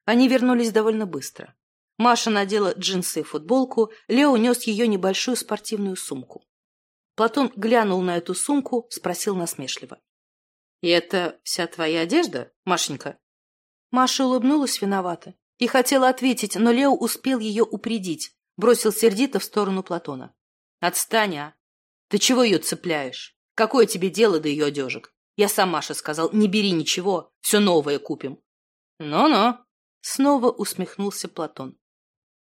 Они вернулись довольно быстро. Маша надела джинсы и футболку, Лео нес ее небольшую спортивную сумку. Платон глянул на эту сумку, спросил насмешливо. «И это вся твоя одежда, Машенька?» Маша улыбнулась виновата и хотела ответить, но Лео успел ее упредить, бросил сердито в сторону Платона. «Отстань, а! Ты чего ее цепляешь? Какое тебе дело до ее одежек? Я сам Маше сказал, не бери ничего, все новое купим». «Ну-ну!» — снова усмехнулся Платон.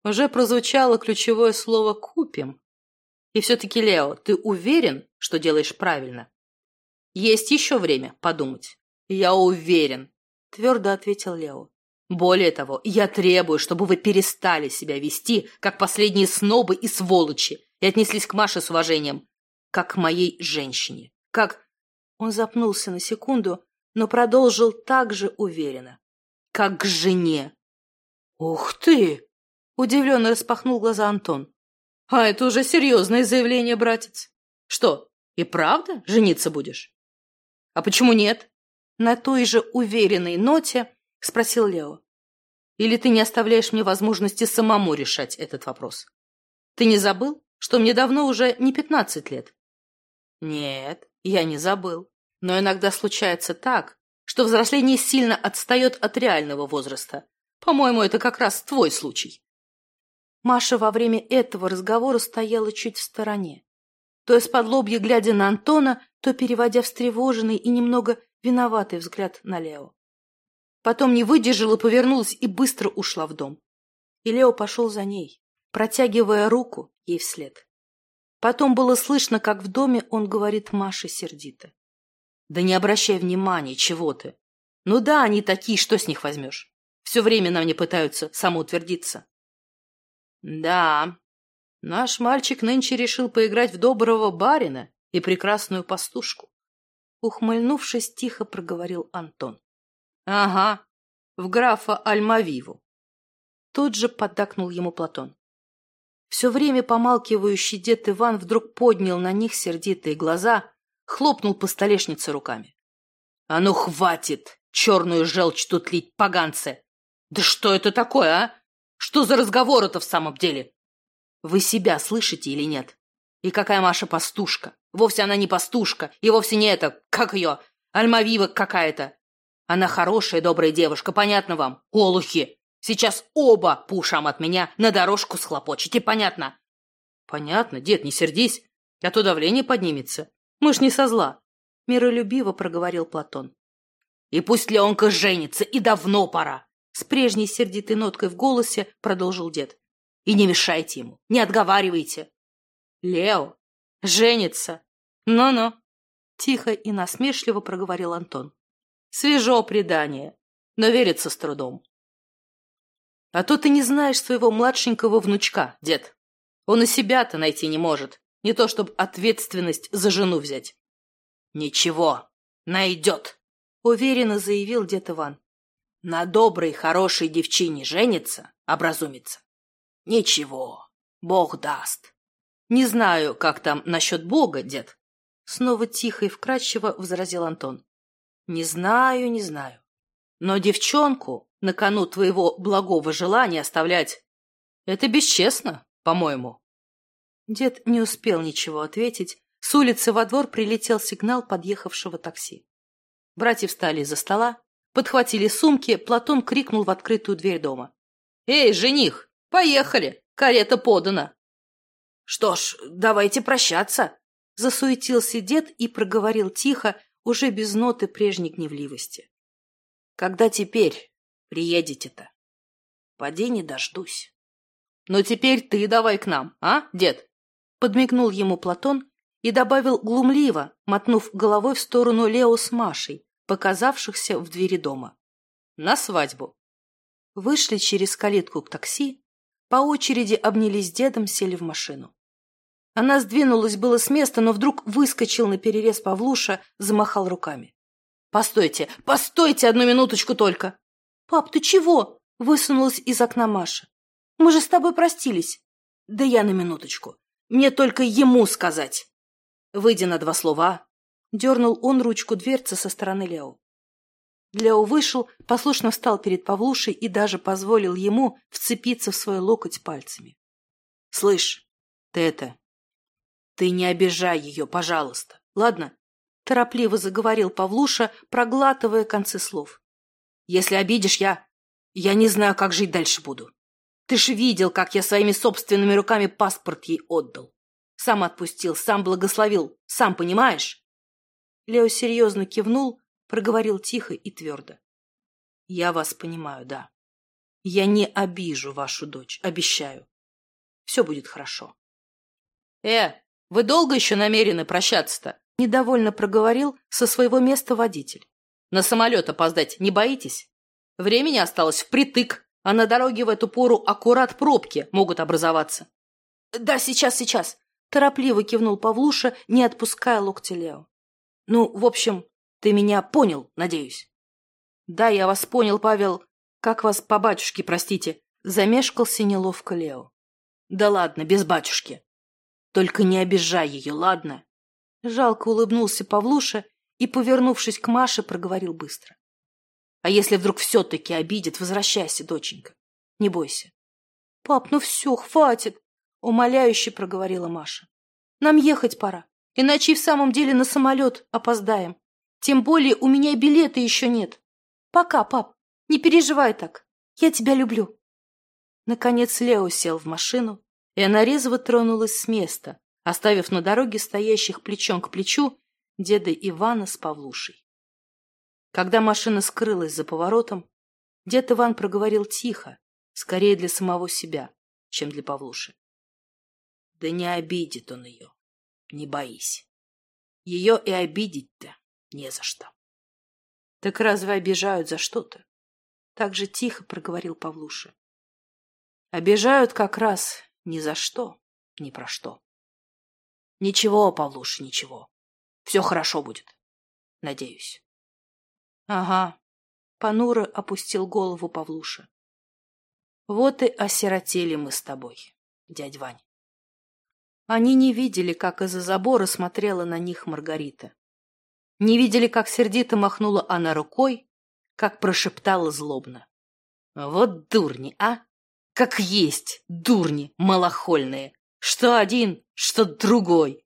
Уже прозвучало ключевое слово «купим», и все-таки, Лео, ты уверен, что делаешь правильно? Есть еще время подумать. Я уверен, твердо ответил Лео. Более того, я требую, чтобы вы перестали себя вести, как последние снобы и сволочи, и отнеслись к Маше с уважением, как к моей женщине, как... Он запнулся на секунду, но продолжил так же уверенно. Как к жене. «Ух ты!» — удивленно распахнул глаза Антон. А это уже серьезное заявление, братец. Что, и правда жениться будешь? А почему нет? На той же уверенной ноте спросил Лео. Или ты не оставляешь мне возможности самому решать этот вопрос? Ты не забыл, что мне давно уже не пятнадцать лет? Нет, я не забыл. Но иногда случается так, что взросление сильно отстает от реального возраста. По-моему, это как раз твой случай. Маша во время этого разговора стояла чуть в стороне, то из-под лобья глядя на Антона, то переводя встревоженный и немного виноватый взгляд на Лео. Потом не выдержала, повернулась и быстро ушла в дом. И Лео пошел за ней, протягивая руку ей вслед. Потом было слышно, как в доме он говорит Маше сердито. «Да не обращай внимания, чего ты. Ну да, они такие, что с них возьмешь? Все время на мне пытаются самоутвердиться. Да, наш мальчик нынче решил поиграть в доброго барина и прекрасную пастушку. Ухмыльнувшись, тихо проговорил Антон. Ага, в графа Альмавиву. Тут же поддакнул ему Платон. Все время помалкивающий дед Иван вдруг поднял на них сердитые глаза, хлопнул по столешнице руками. — А ну хватит черную желчь тут лить, поганцы! Да что это такое, а? Что за разговор это в самом деле? Вы себя слышите или нет? И какая Маша пастушка? Вовсе она не пастушка, и вовсе не это, как ее, Альмавива какая-то. Она хорошая, добрая девушка, понятно вам? Олухи! Сейчас оба по ушам от меня на дорожку схлопочете, понятно? Понятно, дед, не сердись, а то давление поднимется. Мы ж не со зла. Миролюбиво проговорил Платон. И пусть Леонка женится, и давно пора. С прежней сердитой ноткой в голосе продолжил дед. И не мешайте ему, не отговаривайте. Лео, женится. Ну-ну. Тихо и насмешливо проговорил Антон. Свежо предание, но верится с трудом. А то ты не знаешь своего младшенького внучка, дед. Он и себя-то найти не может. Не то, чтобы ответственность за жену взять. Ничего, найдет, уверенно заявил дед Иван. На доброй, хорошей девчине женится, образумится. Ничего, Бог даст. Не знаю, как там насчет Бога, дед. Снова тихо и вкрадчиво возразил Антон. Не знаю, не знаю. Но девчонку на кону твоего благого желания оставлять — это бесчестно, по-моему. Дед не успел ничего ответить. С улицы во двор прилетел сигнал подъехавшего такси. Братья встали из-за стола, подхватили сумки, Платон крикнул в открытую дверь дома. «Эй, жених, поехали! Карета подана!» «Что ж, давайте прощаться!» Засуетился дед и проговорил тихо, уже без ноты прежней гневливости. Когда теперь приедете-то? Поди не дождусь. Ну теперь ты давай к нам, а, дед? Подмигнул ему Платон и добавил глумливо, мотнув головой в сторону Лео с Машей, показавшихся в двери дома. На свадьбу. Вышли через калитку к такси, по очереди обнялись с дедом, сели в машину. Она сдвинулась было с места, но вдруг выскочил на перерез Павлуша, замахал руками. «Постойте, постойте одну минуточку только!» «Пап, ты чего?» — высунулась из окна Маша. «Мы же с тобой простились». «Да я на минуточку. Мне только ему сказать». Выйдя на два слова, дернул он ручку дверцы со стороны Лео. Лео вышел, послушно встал перед Павлушей и даже позволил ему вцепиться в свой локоть пальцами. «Слышь, ты это... Ты не обижай ее, пожалуйста, ладно? — торопливо заговорил Павлуша, проглатывая концы слов. «Если обидишь, я... я не знаю, как жить дальше буду. Ты ж видел, как я своими собственными руками паспорт ей отдал. Сам отпустил, сам благословил, сам понимаешь?» Лео серьезно кивнул, проговорил тихо и твердо. «Я вас понимаю, да. Я не обижу вашу дочь, обещаю. Все будет хорошо». «Э, вы долго еще намерены прощаться-то?» Недовольно проговорил со своего места водитель. На самолет опоздать не боитесь? Времени осталось впритык, а на дороге в эту пору аккурат пробки могут образоваться. Да, сейчас, сейчас. Торопливо кивнул Павлуша, не отпуская локти Лео. Ну, в общем, ты меня понял, надеюсь. Да, я вас понял, Павел. Как вас по батюшке, простите? Замешкался неловко Лео. Да ладно, без батюшки. Только не обижай ее, ладно? Жалко улыбнулся Павлуша и, повернувшись к Маше, проговорил быстро. — А если вдруг все-таки обидит, возвращайся, доченька. Не бойся. — Пап, ну все, хватит! — умоляюще проговорила Маша. — Нам ехать пора, иначе и в самом деле на самолет опоздаем. Тем более у меня билета еще нет. Пока, пап, не переживай так. Я тебя люблю. Наконец Лео сел в машину, и она резво тронулась с места, оставив на дороге стоящих плечом к плечу деда Ивана с Павлушей. Когда машина скрылась за поворотом, дед Иван проговорил тихо, скорее для самого себя, чем для Павлуши. Да не обидит он ее, не боись. Ее и обидеть-то не за что. Так разве обижают за что-то? Так же тихо проговорил Павлуша. Обижают как раз ни за что, ни про что. Ничего, Павлуша, ничего. Все хорошо будет. Надеюсь. Ага. Понуро опустил голову Павлуша. Вот и осиротели мы с тобой, дядь Вань. Они не видели, как из-за забора смотрела на них Маргарита. Не видели, как сердито махнула она рукой, как прошептала злобно. Вот дурни, а! Как есть дурни малохольные! Что один, что другой!